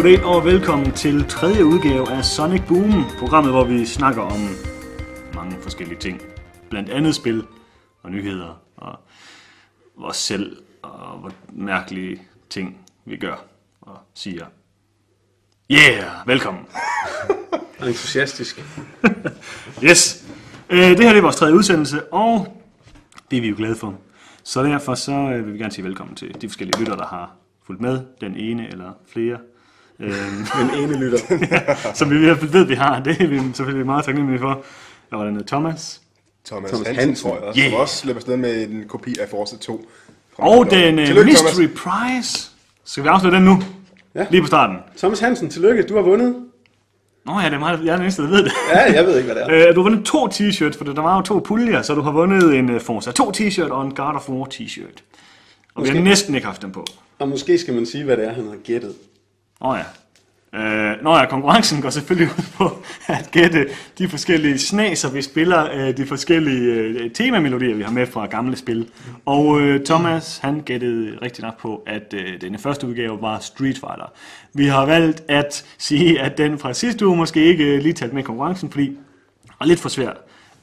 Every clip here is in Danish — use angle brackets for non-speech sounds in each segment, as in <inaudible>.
Goddag og velkommen til tredje udgave af Sonic Boom, programmet, hvor vi snakker om mange forskellige ting. Blandt andet spil og nyheder og os selv og hvor mærkelige ting vi gør og siger. Yeah, velkommen. <laughs> Entusiastisk. <laughs> Yes, øh, det her det er vores tredje udsendelse, og det er vi jo glade for. Så derfor så øh, vil vi gerne sige velkommen til de forskellige lyttere, der har fulgt med, den ene eller flere. Øhm, <laughs> Den ene lytter. <laughs> som vi i hvert fald ved, vi har. Det er vi selvfølgelig meget taknemmelige for. Der var den øh, Thomas. Thomas, Thomas Hansen, Hansen. tror jeg også, Yeah. som også løber afsted med en kopi af Forza 2. fra Og den uh, Tillykke, Mystery Thomas. Prize. Skal vi afsløre den nu? Ja. Lige på starten. Thomas Hansen, tillykke, du har vundet. Nå ja, det er meget, jeg er den eneste, der ved det. Ja, jeg ved ikke, hvad det er. <laughs> Øh, du har vundet to t-shirts, for der var jo to puljer, så du har vundet en uh, Forza 2 t-shirt og en God of War t-shirt. Og vi har Måske. næsten ikke haft dem på. Og måske skal man sige, hvad det er, han har gættet. Åh ja. Øh, nå ja, konkurrencen går selvfølgelig ud på at gætte de forskellige snaser, vi spiller, øh, de forskellige øh, temamelodier, vi har med fra gamle spil. Og øh, Thomas, han gættede rigtig nok på, at øh, denne første udgave var Street Fighter. Vi har valgt at sige, at den fra sidste uge måske ikke øh, lige talt med konkurrencen, fordi den var lidt for svært.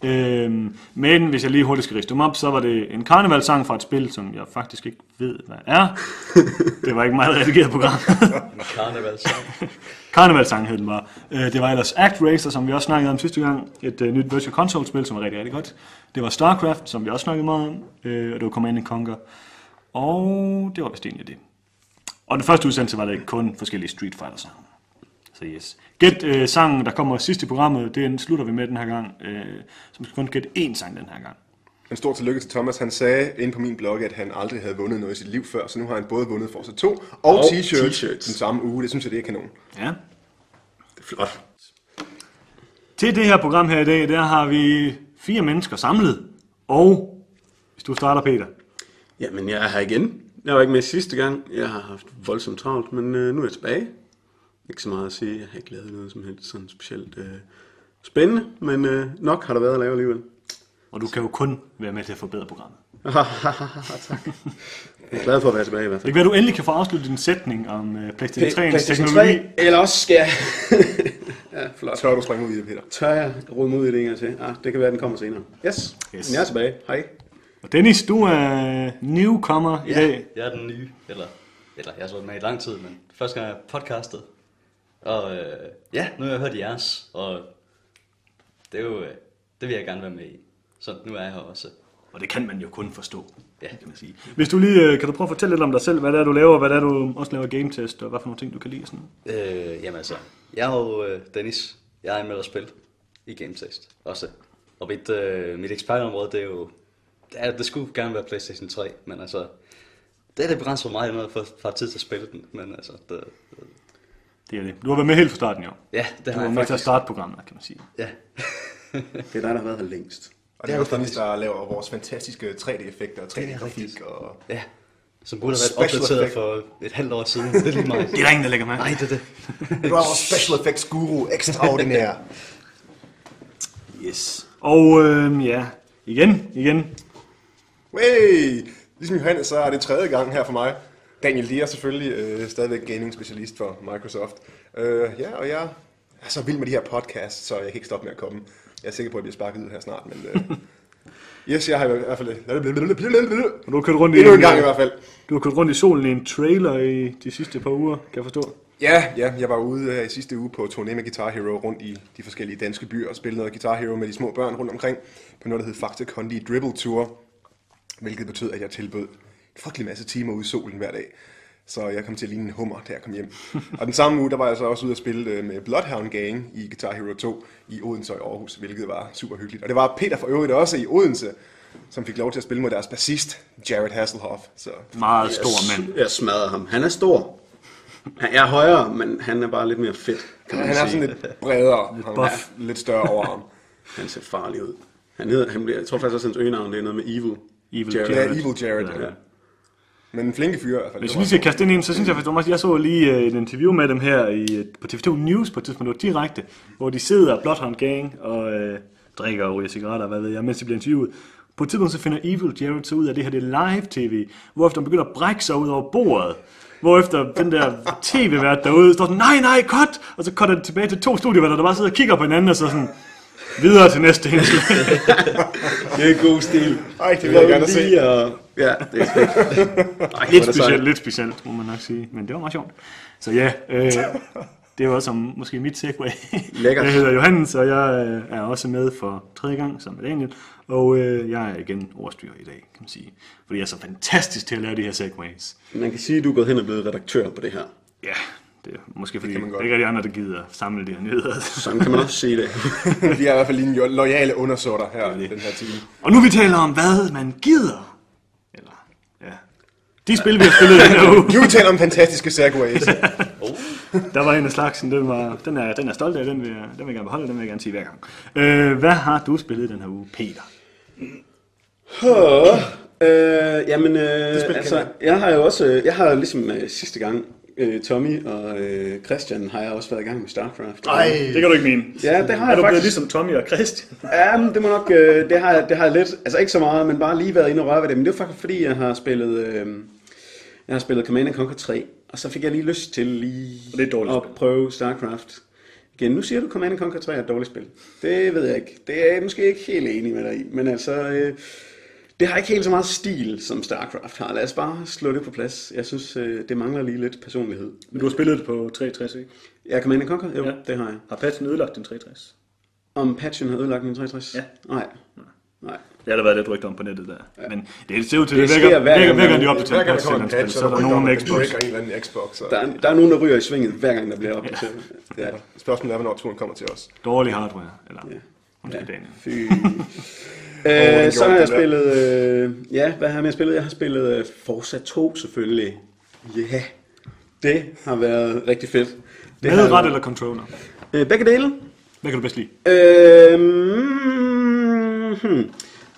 Øhm, men hvis jeg lige hurtigt skal riste dem op, så var det en karnevalsang fra et spil, som jeg faktisk ikke ved, hvad er. <laughs> Det var ikke meget redigeret program. Karnevalsang. <laughs> Karnevalsang hed den bare. Øh, Det var ellers Act Racer, som vi også snakkede om sidste gang. Et uh, nyt Virtual Console-spil, som var rigtig, rigtig godt. Det var StarCraft, som vi også snakkede meget om. Øh, Og det var Command Conquer. Og det var vist egentlig det. Og den første udsendelse var det kun forskellige Street Fighter sange. Så yes. Gæt øh, sangen, der kommer sidst i programmet, den slutter vi med den her gang. Øh, så man skal kun gætte én sang den her gang. En stor tillykke til Thomas. Han sagde inde på min blog, at han aldrig havde vundet noget i sit liv før, så nu har han både vundet Forza 2 og, Og t-shirts t-shirts. den samme uge. Det synes jeg, det er kanon. Ja. Det er flot. Til det her program her i dag, der har vi fire mennesker samlet. Og hvis du starter, Peter. Jamen, jeg er her igen. Jeg var ikke med sidste gang. Jeg har haft voldsomt travlt, men øh, nu er jeg tilbage. Ikke så meget at sige. Jeg har ikke lavet noget som helst sådan specielt øh, spændende, men øh, nok har der været at lave alligevel. Og du kan jo kun være med til at forbedre programmet. <laughs> tak. Jeg er glad for at være tilbage i hvert Det fald. kan være, du endelig kan få afsluttet din sætning om uh, PlayStation 3 PlayStation teknologi. 3, eller også skal jeg... <laughs> ja, flot. Tør du springe ud i det, Peter? Tør jeg rode mig ud i det en gang til? Ah, det kan være, den kommer senere. Yes. Yes. yes. Jeg er tilbage. Hej. Og Dennis, du er newcomer i dag. Jeg er den nye, eller, eller jeg har så været med i lang tid, men første gang jeg podcastet. Og øh, ja, nu har jeg hørt jeres, og det er jo, øh, det vil jeg gerne være med i. Så nu er jeg her også. Og det kan man jo kun forstå, Ja. kan man sige. Hvis du lige, øh, kan du prøve at fortælle lidt om dig selv, hvad det er, du laver, hvad det er, du også laver game test, og hvad for nogle ting, du kan lide? Sådan. Øh, jamen altså, jeg er jo øh, Dennis. Jeg er med at spille i Game Test også. Og mit, øh, mit ekspertområde, det er jo... Det, er, det skulle gerne være PlayStation 3, men altså... Det er det begrænset for mig, når jeg får, får tid til at spille den. Men altså, det, Det er det. Du har været med helt fra starten, jo. ja, det Du har var jeg med til at faktisk. starte programmet, kan man sige. Ja. Det er dig, der har været her længst. Og det er også Dennis, der laver vores fantastiske 3D-effekter og 3D-grafik. Og... Ja. Som burde have været opdateret effect. for et halvt år siden. Det er lige mig. Det er der ingen, der lægger med. Nej, det er det. Du er vores special effects guru, ekstraordinær. Yes. Og øh, ja, igen, igen. Hey! Ligesom Johannes, så er det tredje gang her for mig. Daniel Dier er selvfølgelig øh, stadigvæk gaming-specialist for Microsoft. Øh, ja, og jeg er så vild med de her podcasts, så jeg kan ikke stoppe med at komme. Jeg er sikker på, at jeg bliver sparket ud her snart, men... Øh, <laughs> yes, jeg har i hvert fald... Du har kørt rundt i Endnu en gang i hvert fald. Du har kørt rundt i solen i en trailer i de sidste par uger, kan jeg forstå. Ja, ja, jeg var ude her i sidste uge på turné med Guitar Hero rundt i de forskellige danske byer og spillede noget Guitar Hero med de små børn rundt omkring på noget, der hed Fakta Kondi Dribble Tour, hvilket betød, at jeg tilbød frygtelig masse timer ude i solen hver dag. Så jeg kom til at ligne en hummer, da jeg kom hjem. og den samme uge, der var jeg så også ude at spille øh, med Bloodhound Gang i Guitar Hero 2 i Odense og i Aarhus, hvilket var super hyggeligt. Og det var Peter for øvrigt også i Odense, som fik lov til at spille mod deres bassist, Jared Hasselhoff. Så Meget stor mand. Jeg smadrer ham. Han er stor. Han er højere, men han er bare lidt mere fedt, kan man han er sige. sådan lidt bredere, lidt, buff. lidt større overarm. <laughs> Han ser farlig ud. Han hedder, han bliver, jeg tror faktisk også, hans øgenavn det er noget med Evil. Evil Jared. Ja, Jared. Evil Jared. Ja. Ja. Men en flinke fyr i hvert fald. Hvis vi skal kaste ind i så synes jeg faktisk, at jeg så lige øh, et interview med dem her i, øh, på TV2 News på et tidspunkt, det var direkte, hvor de sidder, Bloodhound Gang, og øh, drikker og ryger cigaretter, hvad ved jeg, mens de bliver interviewet. På et tidspunkt så finder Evil Jared så ud af det her, det er live-tv, hvorefter han begynder at brække sig ud over bordet. Hvorefter den der tv-vært derude står sådan, nej, nej, cut! Og så cutter det tilbage til to studieværter, der bare sidder og kigger på hinanden, og så sådan, videre til næste indslag. <laughs> Det er god stil. Ej, det vil jeg gerne se. At- Ja, det er fedt. Ej, lidt specielt, lidt specielt, må man nok sige. Men det var meget sjovt. Så ja, øh, det var som, måske mit segway. Lækkert. Jeg hedder Johannes, og jeg øh, er også med for tredje gang sammen med Daniel. Og øh, jeg er igen overstyrer i dag, kan man sige. Fordi jeg er så fantastisk til at lave de her segways. Man kan sige, at du er gået hen og blevet redaktør på det her. Ja, det er måske fordi, kan det, man det er ikke rigtig andre, der gider samle de her nyheder. <laughs> Sådan kan man også sige det. Vi er i hvert fald lige lojale undersåtter her i den her time. og nu vi taler om, hvad man gider. Eller, ja. De spil, vi har spillet i den her <laughs> uge. Nu vi taler om fantastiske segways. <laughs> Der var en af slagsen, den, var, den, er, den er jeg stolt af, den vil, jeg, den vil jeg gerne beholde, den vil jeg gerne sige hver gang. Øh, hvad har du spillet den her uge, Peter? Åh, øh, jamen, øh, spil altså, kender jeg har jo også, jeg har ligesom øh, sidste gang, øh, Tommy og øh, Christian har jeg også været i gang med StarCraft. det kan du ikke mene. Ja, det har er jeg du blevet faktisk. ligesom Tommy og Christian? <laughs> Ja, men det må nok, øh, det har, jeg- det har jeg lidt, altså ikke så meget, men bare lige været inde og røre ved det. Men det er faktisk fordi, jeg har spillet, øh, jeg har spillet Command Conquer 3, og så fik jeg lige lyst til lige Og det er at spil. prøve StarCraft. Igen, nu siger du, Command Conquer 3 er et dårligt spil. Det ved jeg ikke. Det er jeg måske ikke helt enig med dig i, men altså... Øh, det har ikke helt så meget stil, som StarCraft har. Lad os bare slå det på plads. Jeg synes, øh, det mangler lige lidt personlighed. Men du har spillet det på 360, ikke? Ja, Command Conquer? Jo, Ja. ja. det har jeg. Har patchen ødelagt den 360? Om patchen har ødelagt min 63? Ja. Nej. Nej. Det har der været lidt rygter om på nettet der. Ja. Men det ser ud til, Det det, sker hver, hver gang de opdaterer patch til en patch, så er der nogen der Xbox. en Xbox. Og Der, er- der er nogen, der ryger i svinget, hver gang der bliver opdateret. Ja. Spørgsmålet er, hvornår turen kommer til os. Dårlig hardware. Eller, undskyld Ja. Daniel. Fy. <laughs> øh, så har jeg spillet... Øh, ja, hvad har jeg spillet? Jeg har spillet øh, Forza 2 selvfølgelig. Ja, yeah. det har været rigtig fedt. Det Med har, ret eller controller? Øh, begge dele. Hvad kan du bedst lide? Øh, hmm.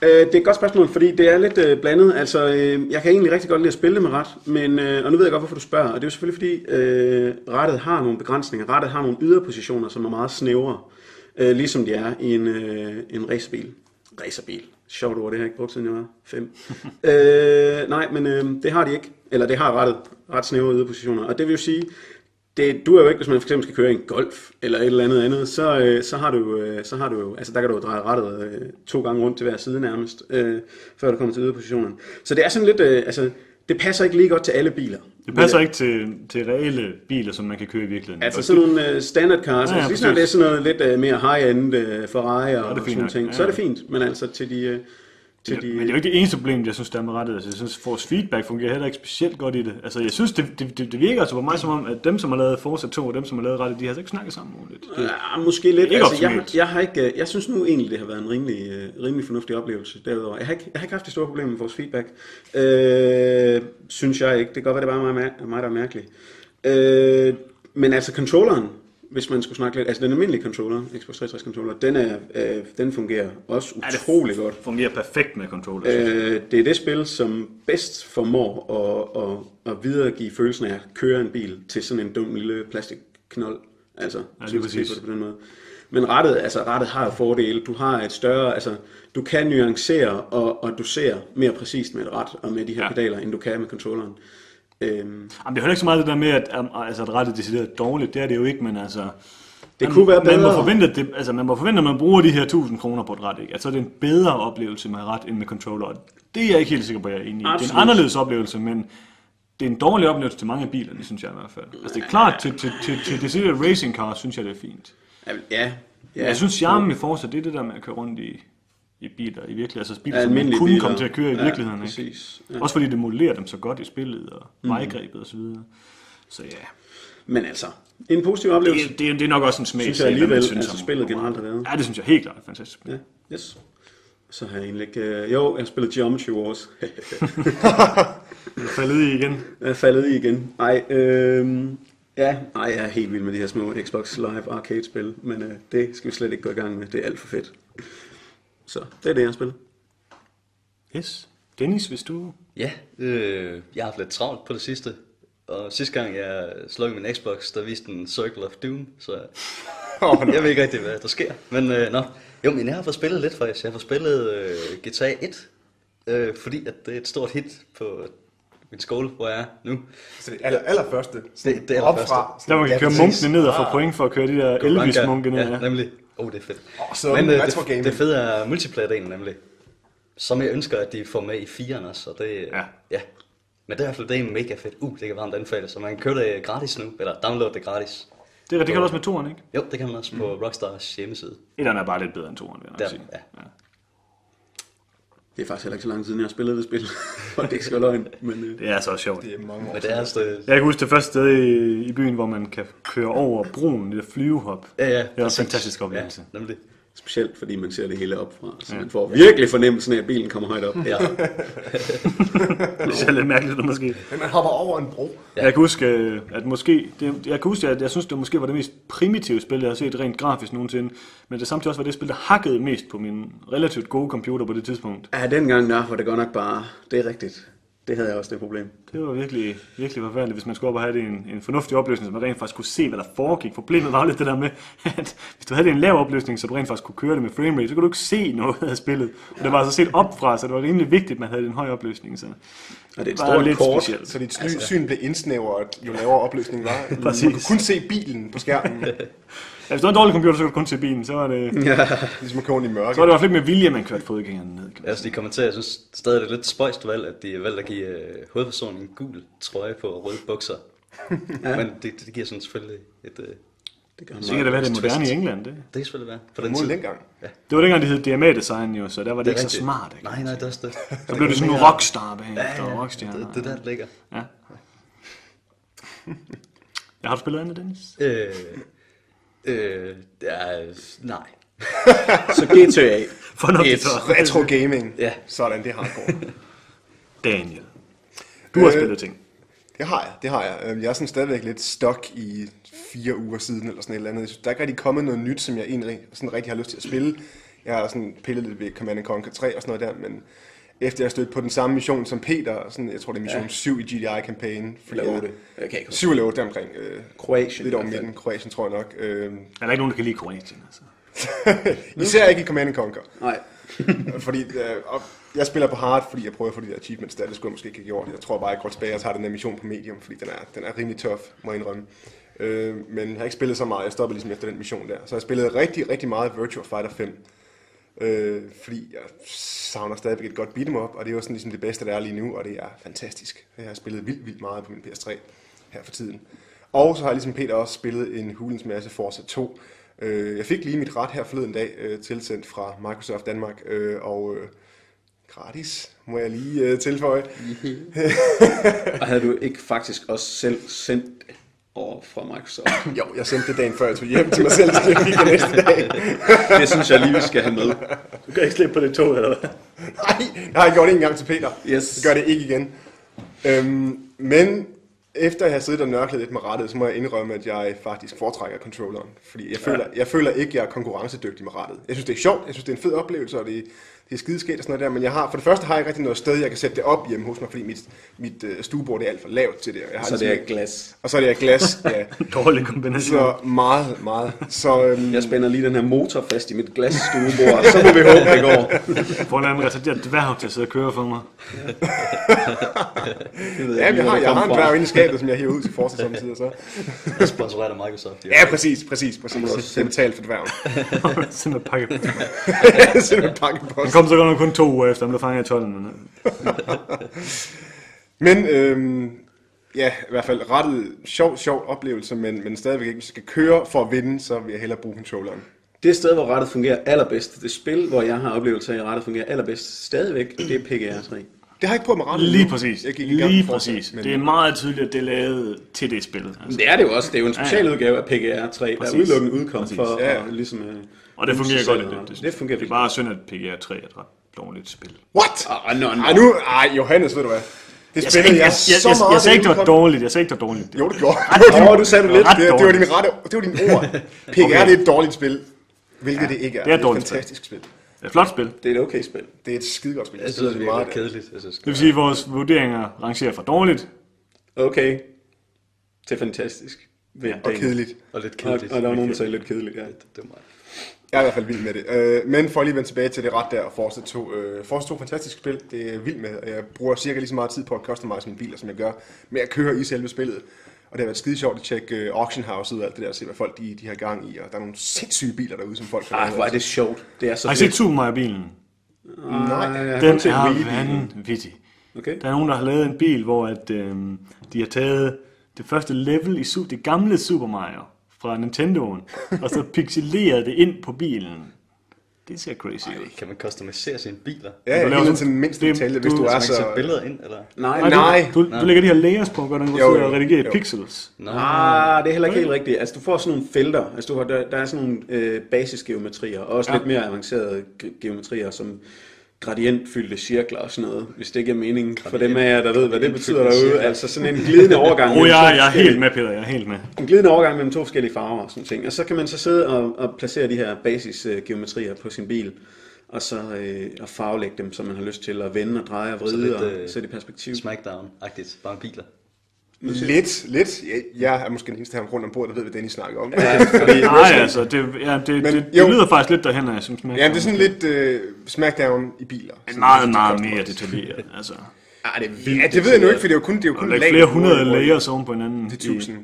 øh, det er et godt spørgsmål, fordi det er lidt øh, blandet. Altså, øh, jeg kan egentlig rigtig godt lide at spille det med ret, men, øh, og nu ved jeg godt, hvorfor du spørger. Og det er jo selvfølgelig, fordi øh, rettet har nogle begrænsninger. Rettet har nogle yderpositioner, som er meget snævre, øh, ligesom de er i en, øh, en racerbil. Racerbil. Sjovt ord, det har jeg ikke brugt, siden jeg var fem. <laughs> øh, nej, men øh, det har de ikke. Eller det har rettet ret snævre yderpositioner. Og det vil jo sige, det, du er jo ikke, hvis man for eksempel skal køre en golf eller et eller andet andet, så, øh, så, har du, øh, så har du jo, altså der kan du jo dreje rettet øh, to gange rundt til hver side nærmest, øh, før du kommer til yderpositionen. Så det er sådan lidt, øh, altså det passer ikke lige godt til alle biler. Det passer ikke til, til reelle biler, som man kan køre i virkeligheden. Altså sådan nogle øh, standard cars, Ja, ja, ja, altså lige snart det er sådan noget lidt øh, mere high-end øh, Ferrari og, det og sådan nok. ting, Ja, så er det ja. fint, men altså til de... Øh, til Men, de men det er jo ikke det eneste problem, jeg synes, der er med rettet. Altså, jeg synes, Force Feedback fungerer heller ikke specielt godt i det. Altså, jeg synes, det, det, det, det virker altså på mig som om, at dem, som har lavet Forza 2 og dem, som har lavet rettet, de har altså ikke snakket sammen ordentligt. Det, Ja, måske lidt. Ikke Altså, jeg, jeg, har ikke, øh, jeg synes nu egentlig, det har været en rimelig, øh, rimelig fornuftig oplevelse derudover. Jeg har ikke, jeg har ikke haft de store problemer med vores feedback. Øh, synes jeg ikke. Det kan godt være, det er bare mig, mig der er mærkelig. Øh, men altså controlleren, hvis man skulle snakke lidt, altså den almindelige controller, Xbox 360 controller, den, er, øh, den fungerer også utrolig godt. fungerer perfekt med controller. Øh, det er det spil, som bedst formår at, at, at videregive følelsen af at køre en bil til sådan en dum lille plastikknold. Altså, Ja, man skal præcis. på det på den måde. Men rettet, altså rettet har jo fordele. Du har et større, altså du kan nuancere og, og dosere mere præcist med et ret og med de her Ja. ja. pedaler, end du kan med controlleren. Øhm, Jamen, det er heller ikke så meget det der med, at, altså, at rettet er decideret dårligt. Det er det jo ikke, men altså... Det man, kunne være Man må, bedre. forvente, at det, altså, man må forvente, at man bruger de her 1000 kroner på et ret, ikke? Altså, det er en bedre oplevelse med ret end med controller. Det er jeg ikke helt sikker på, at jeg er enig i. Det er en Absolut. anderledes oplevelse, men det er en dårlig oplevelse til mange af bilerne, synes jeg i hvert fald. Altså, det er klart, til, til, til, til decideret racing cars, synes jeg, det er fint. ja, ja, jeg synes, charmen i Forza, det er det der med at køre rundt i, i biler i virkeligheden. Altså biler, Ja, som man kunne biler. komme til at køre i Ja, virkeligheden. ikke? præcis. Ja. Også fordi det modellerer dem så godt i spillet og vejgrebet og så. Så ja, Men altså, en positiv oplevelse. det, det, det er nok også en smag. Synes jeg alligevel, altså, spillet generelt har været. Ja, det synes jeg helt klart er fantastisk. Ja, yes. Så har jeg egentlig ikke... Øh, jo, jeg har spillet Geometry Wars. <laughs> Er faldet i igen. Jeg er faldet i igen. Ej, øh, ja, ej, jeg er helt vild med de her små Xbox Live Arcade-spil, men øh, det skal vi slet ikke gå i gang med. Det er alt for fedt. Så det er det, jeg har spillet. Yes. Dennis, hvis du... Ja, øh, jeg har haft lidt travlt på det sidste. Og sidste gang jeg slukkede min Xbox, der viste den Circle of Doom, så <laughs> Åh, nej. jeg ved ikke rigtig, hvad der sker. Men øh, nå, Jo, men jeg har fået spillet lidt faktisk. Jeg har fået spillet øh, GTA 1, øh, fordi at det er et stort hit på min skole, hvor jeg er nu. Så det aller, allerførste. Det- det op allerførste. fra. Der man Ja, køre munkene ned og få Ah. point for at køre de der Elvis-munke ned. Ja, Ja. nemlig. Åh, oh, det er fedt. Åh, så Men øh, retro gaming. det, det fede er multiplayer-delen nemlig. Som jeg ønsker, at de får med i 4'eren også, og det, Ja. ja. Men det er i hvert fald det er mega fedt. Uh, det kan varmt anbefale, så man kan købe det gratis nu, eller downloade det gratis. Det, det kan du også med toren, ikke? Jo, det kan man også på Rockstars hjemmeside. Etteren er bare lidt bedre end toren, vil jeg nok Der, sige. ja. Det er faktisk heller ikke så lang tid, siden jeg har spillet det spil. <laughs> Og det ikke skal løgn. Men, øh, Det er så sjovt. Det er mange år Men det er altså... Det, Jeg kan huske det første sted i, i byen, hvor man kan køre over broen, det der flyvehop. ja, ja. Det er en fantastisk oplevelse. Ja, nemlig. Specielt fordi man ser det hele opfra. Så man får virkelig fornemmelsen af, at bilen kommer højt op. Ja. <laughs> Det ser lidt mærkeligt ud måske. Men man hopper over en bro. Ja. Jeg kan huske, øh, at måske, det, jeg kan huske, at jeg synes, det måske var det mest primitive spil, jeg har set rent grafisk nogensinde. Men det samtidig også var det spil, der hakkede mest på min relativt gode computer på det tidspunkt. Ja, dengang der var det godt nok bare, det er rigtigt. Det havde jeg også det problem. Det var virkelig, virkelig forfærdeligt, hvis man skulle op og have det en, en fornuftig opløsning, så man rent faktisk kunne se, hvad der foregik. Problemet var lidt det der med, at hvis du havde det en lav opløsning, så du rent faktisk kunne køre det med framerate, så kunne du ikke se noget af spillet. Og det var altså set opfra, så det var rimelig vigtigt, at man havde den høje opløsning. Så Og det er et stort lidt kort. specielt. Så dit syn, syn blev indsnævret, jo lavere opløsningen var. <laughs> Man Præcis. kunne kun se bilen på skærmen, <laughs> Ja, hvis du havde en dårlig computer, så kunne du kun se bilen, så var det, <laughs> ligesom at køre i mørke. så var det i hvert fald med vilje, man kørte fodgængerne ned. Kan man Altså, de kommenterer, jeg synes stadig, det er lidt spøjst valg, at de valgte at give øh, hovedpersonen en gul trøje på og røde bukser. ja. Men det, det, giver sådan selvfølgelig et... Øh, Det kan det være, det er moderne i England. Det. det kan selvfølgelig være. For den tid. dengang. det var dengang, det hed DMA-design jo, så der var det, Det er ikke så smart. Ikke? Nej, nej, det er også det. Så blev det sådan en rockstar bagefter, ja, rockstjerne. Det, det er der, det ligger. Ja. Jeg har du spillet andet, Dennis? Øh, øh, ja, nej. <laughs> Så GTA. Fornuftigt. Retro gaming. Ja. Sådan, det er hardcore. <laughs> Daniel. Du har Øh, spillet ting. Det har jeg, det har jeg. Øhm, Jeg er sådan stadigvæk lidt stok i fire uger siden, eller sådan et eller andet. Der er ikke rigtig kommet noget nyt, som jeg egentlig sådan rigtig har lyst til at spille. Jeg har sådan pillet lidt ved Command Conquer 3 og sådan noget der, men efter jeg har stødt på den samme mission som Peter, sådan, jeg tror det er mission ja. 7 i GDI-kampagnen. Eller 8. Jeg kan ikke huske. 7 eller 8 deromkring. Øh, Kroatien. lidt over midten. Kroatien tror jeg nok. Øh, Er der ikke nogen, der kan lide Kroatien? Altså? <laughs> især ikke i Command Conquer. Nej. <laughs> fordi øh, og jeg spiller på hard, fordi jeg prøver at få de der achievements der. Det skulle jeg måske ikke have gjort. Jeg tror bare, jeg går tilbage og tager den der mission på medium, fordi den er, den er rimelig tough, må jeg indrømme. Øh, men jeg har ikke spillet så meget. Jeg stoppede ligesom efter den mission der. Så jeg spillede rigtig, rigtig meget Virtua Fighter 5. Øh, fordi jeg savner stadigvæk et godt beat'em up, og det er jo sådan ligesom det bedste, der er lige nu, og det er fantastisk. Jeg har spillet vildt, vildt meget på min PS3 her for tiden. Og så har jeg ligesom Peter også spillet en hulens masse Forza 2. Øh, jeg fik lige mit ret her forleden dag øh, tilsendt fra Microsoft Danmark, øh, og øh, gratis, må jeg lige øh, tilføje. <laughs> Og havde du ikke faktisk også selv sendt over fra Microsoft? <coughs> Jo, jeg sendte det dagen før jeg tog hjem til mig selv, så jeg fik det næste dag. <laughs> det synes jeg lige, vi skal have med. Du kan ikke slippe på det tog, eller hvad? Nej, jeg har gjort det en gang til Peter. Yes. Så gør det ikke igen. Øhm, men efter jeg har siddet og nørklet lidt med rettet, så må jeg indrømme, at jeg faktisk foretrækker controlleren. Fordi jeg føler, jeg føler ikke, at jeg er konkurrencedygtig med rettet. Jeg synes, det er sjovt, jeg synes, det er en fed oplevelse, og det, det er skideskægt og sådan noget der. Men jeg har, for det første har jeg ikke rigtig noget sted, jeg kan sætte det op hjemme hos mig, fordi mit, mit uh, stuebord er alt for lavt til det. og Jeg har Så det ligesom er ikke- glas. Og så er det glas, ja. <laughs> Dårlig kombination. Så meget, meget. Så øhm, Jeg spænder lige den her motor fast i mit glasstuebord, så må vi håbe, det går. Får en anden retarderet dværg til at sidde og køre for mig. <laughs> Ved ja, jeg har, jeg har en dværg inde i skabet, som jeg hiver ud til forsats samtidig. Så. <laughs> Sponsoreret af Microsoft. Ja, præcis, præcis, præcis. Det er betalt for dværgen. <laughs> Simpelthen pakke. Simpelthen <laughs> pakke på Han kom så godt nok kun to uger efter, han blev fanget i tolden. Men... Men øhm, ja, i hvert fald rettet sjov, sjov oplevelse, men, men stadigvæk ikke. Hvis jeg skal køre for at vinde, så vil jeg hellere bruge controlleren. Det sted, hvor rettet fungerer allerbedst, det spil, hvor jeg har oplevelse af, at rettet fungerer allerbedst, stadigvæk, det er PGR 3. Det har jeg ikke prøvet med rettet Lige præcis. Jeg gik i gang Lige præcis. Men Det er meget tydeligt, at det er lavet til det spil. Altså. Det er det jo også. Det er jo en specialudgave af PGR 3, der Præcis. udelukkende udkom for Ja, ja. at ligesom... øh, Og det fungerer godt. og- Det, Det fungerer Det er bare synd, at PGR 3 er et ret dårligt spil. What? Ah, nå, nå. Ej, nu, ej, Johannes, ved du hvad? Det Jeg spillede jeg, jeg, jeg, så jeg, meget. jeg sagde ikke, det var dårligt. Jeg sagde ikke, det var dårligt. Jo, det gjorde. Åh, du sagde det lidt. Ret Det, det, var din rette, det var dine ord. <laughs> PGR Okay. det er et dårligt spil, hvilket det ikke er. det er et dårligt et fantastisk spil. Det er et flot spil. Det er et okay spil. Det er et skidegodt spil. Jeg synes, det er meget kedeligt. Jeg synes, Det vil sige, at vores vurderinger rangerer fra dårligt. Okay. Til fantastisk. Ved Og kedeligt. Og lidt Og, kedeligt. og der var nogen, der sagde lidt kedeligt, ja. Det, det er meget. Jeg er i hvert fald vild med det. Øh, men for at lige vende tilbage til det ret der, og Forza 2. Øh, Forza 2 fantastisk spil, det er jeg vild med. og Jeg bruger cirka lige så meget tid på at customize mine biler, som jeg gør med at køre i selve spillet. Og det har været skide sjovt at tjekke øh, auction house ud og alt det der, og se hvad folk de, de har gang i. Og der er nogle sindssyge biler derude, som folk kan Ej, lave. hvor er det sjovt. Det er så Har I set Super Mario-bilen? Nej, jeg Den har er vanvittig. Okay. Der er nogen, der har lavet en bil, hvor at, øhm, de har taget det første level i det gamle Super Mario fra Nintendoen, <laughs> og så pixeleret det ind på bilen. Det ser crazy ud. Kan man customisere sine biler? Ja, Du ja laver sådan- til den mindste det- detalje, hvis du- du er så... sætte billeder ind, eller? Nej, Nej, Nej. Du, du, du lægger de her layers på, hvordan du Jo, jo, og redigerer jo. pixels. Nå, Ah, det er heller ikke helt rigtigt. Altså, du får sådan nogle felter. Altså, du har, der, der er sådan nogle øh, basisgeometrier, og også ja. lidt mere avancerede ge- geometrier, som gradientfyldte cirkler og sådan noget, hvis det ikke er meningen for dem af jer, der ved, hvad det betyder derude. cirkler. Altså sådan en glidende overgang. <laughs> Oh, to jeg, jeg er helt med, Peter, jeg er helt med. En glidende overgang mellem to forskellige farver og sådan ting. Og så kan man så sidde og, og placere de her basisgeometrier på sin bil, og så øh, og farvelægge dem, som man har lyst til, at vende og dreje og vride lidt, og øh, sætte i perspektiv. Smackdown-agtigt, bare biler. Lidt, lidt. Jeg, jeg er måske den eneste her rundt om bordet, der ved, hvad Dennis snakker om. Ja, fordi, Nej, altså, det, ja, det, Men det, jo. det lyder faktisk lidt derhen, af, jeg synes. Ja, det er sådan lidt uh, smackdown i biler. Sådan meget, meget mere detaljeret. Altså, ah, det er vildt. Ja, det ved jeg nu ikke, for det er jo kun, det er jo kun lægge lag, flere hundrede layers oven på hinanden. Det er 1000.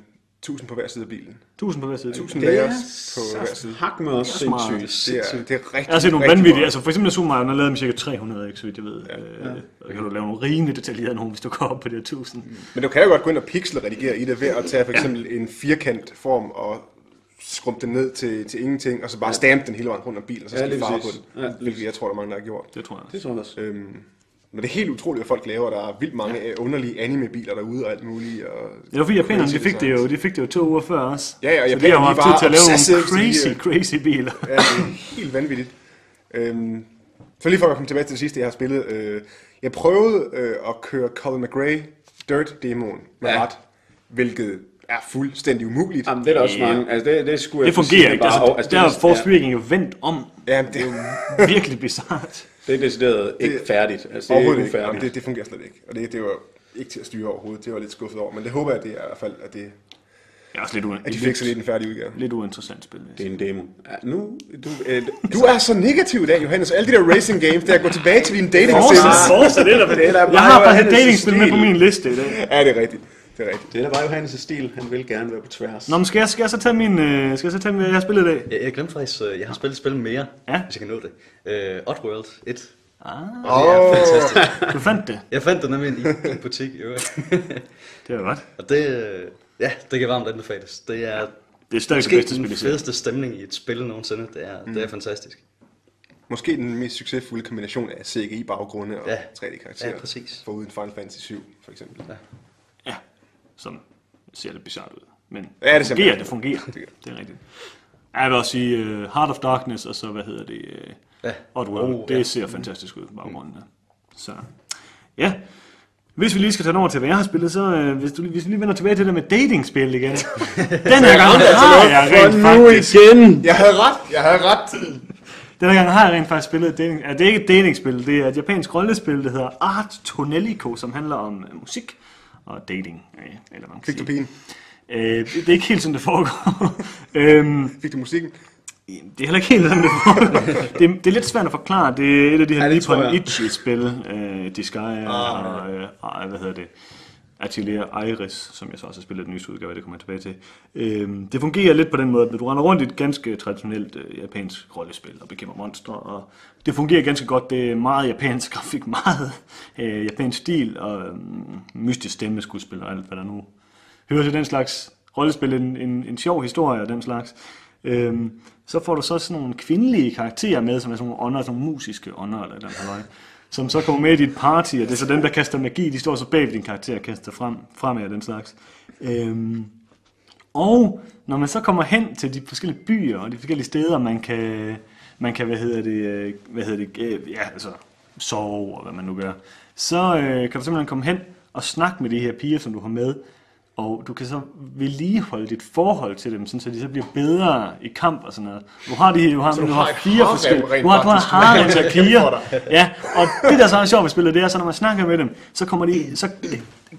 1000 på hver side af bilen. 1000 på hver side. 1000 Det er layers på hver side. hak med os Det er smart. sindssygt. Det er, det er rigtig, Jeg har set nogle vanvittige, altså for eksempel Super Mario, den har lavet med cirka 300, ikke så vidt jeg ved. Ja, ja. Og kan du lave nogle rimelig detaljerede nogle, hvis du går op på de her 1000. Men du kan jo godt gå ind og pixelredigere i det ved at tage for eksempel en firkant form og skrumpe den ned til, til ingenting, og så bare stampe den hele vejen rundt om bilen, og så Ja, skal ja, farve på den. Ja, Ja, hvilket jeg tror, der er mange, der har gjort. Det tror jeg Det tror jeg også. Øhm, men det er helt utroligt, hvad folk laver. Der er vildt mange ja. underlige anime-biler derude og alt muligt. Og Det var fordi japanerne, de crazy fik det jo, de fik det jo to uger før os. Ja, ja, og så de japanerne, har jo de haft var tid til at lave nogle så de, crazy, øh, crazy biler. <laughs> Ja, det er helt vanvittigt. Øhm, så lige for at komme tilbage til det sidste, jeg har spillet. Øh, jeg prøvede øh, at køre Colin McRae Dirt-demoen med Ja. ret, hvilket er fuldstændig umuligt. Jamen, det er også Ja. mange. Altså, det, det skulle jeg Det sige, fungerer ikke. bare Altså, altså, det der er- er Force Speaking jo vendt om. Ja, det, Virkelig bizart. Det er decideret ikke Det- færdigt. Altså, det er overhovedet ikke ikke. Jamen, det, det fungerer slet ikke. Og det, det var ikke til at styre overhovedet. Det var lidt skuffet over. Men det håber jeg, det er i hvert fald, at, det, Det er også lidt, uen- at de fikser lidt en færdig udgave. lidt uinteressant spil. Det er en demo. Ja, nu, du, øh, Du er så negativ i dag, Johannes. Alle de der racing games, der går tilbage til din dating sims. fortsæt, det er er da Jeg bare har Johannes' datingspil med på min liste i dag. Ja, det er rigtigt. Det er rigtigt. det er da bare Johannes' stil. Han vil gerne være på tværs. Nå, men skal jeg, skal jeg så tage min... Øh, skal jeg så tage, hvad jeg har spillet i dag? Jeg, jeg glemte faktisk, øh, jeg har spillet et spil mere, Ja. hvis jeg kan nå det. Uh, Oddworld 1. Ah, Og det er fantastisk. du fandt det. Jeg fandt det nemlig i, i en butik i øvrigt. Det var godt. Og det, øh, ja, det kan varmt anbefales. Det er Det er stadig det måske bedste den fedeste stemning i et spil nogensinde. Det er, det er fantastisk. Måske den mest succesfulde kombination af CGI-baggrunde og Ja. 3D-karakterer. Ja, præcis. Foruden Final Fantasy 7, for eksempel. Ja, som ser lidt bizart ud. Men Ja, det fungerer, det fungerer. Det gør Det er rigtigt. Jeg vil også sige uh, Heart of Darkness, og så, hvad hedder det, uh, Ja. Oddworld. Oh, det ja. ser fantastisk ud på baggrunden der. Så, ja. Hvis vi lige skal tage over til, hvad jeg har spillet, så uh, hvis, du, hvis vi lige vender tilbage til det med datingspil igen. <laughs> Den her gang har jeg rent faktisk... igen! Jeg havde ret! Jeg havde ret! Den her gang har jeg rent faktisk spillet et dating, ja, det er ikke et datingspil, det er et japansk rollespil, der hedder Art Tonelico, som handler om uh, musik og dating. Øh, eller hvad man kan Fik du pigen? Øh, det, er ikke helt sådan, det foregår. <laughs> øhm, Fik du musikken? det er heller ikke helt sådan, det foregår. det, er- det er lidt svært at forklare. Det er et af de her Ja, Nippon. Ichi-spil. Øh, Disgaea Ah, og, øh, og, hvad hedder det? Atelier Iris, som jeg så også har spillet den nye udgave, det kommer jeg tilbage til. Øhm, det fungerer lidt på den måde, at du render rundt i et ganske traditionelt øh, japansk rollespil og bekæmper monstre, og det fungerer ganske godt. Det er meget japansk grafik, <laughs> meget øh, japansk stil og øh, mystisk stemmeskuespil og alt, hvad der nu hører til den slags rollespil, en, en, en sjov historie og den slags. Øhm, så får du så sådan nogle kvindelige karakterer med, som er sådan nogle ånder, sådan nogle musiske ånder, eller den halløj, som så kommer med i dit party, og det er så dem, der kaster magi, de står så bag ved din karakter og kaster frem, fremad og den slags. Øhm, og når man så kommer hen til de forskellige byer og de forskellige steder, man kan, man kan hvad hedder det, øh, hvad hedder det, øh, ja, altså sove og hvad man nu gør, så øh, kan du simpelthen komme hen og snakke med de her piger, som du har med, og du kan så vedligeholde dit forhold til dem, sådan, så de så bliver bedre i kamp og sådan noget. Du har, de, du har, du du har fire forskellige... Du har, du har harem <laughs> til dig. Ja, og det der så er sjovt ved spillet, det er så, når man snakker med dem, så kommer de... Så,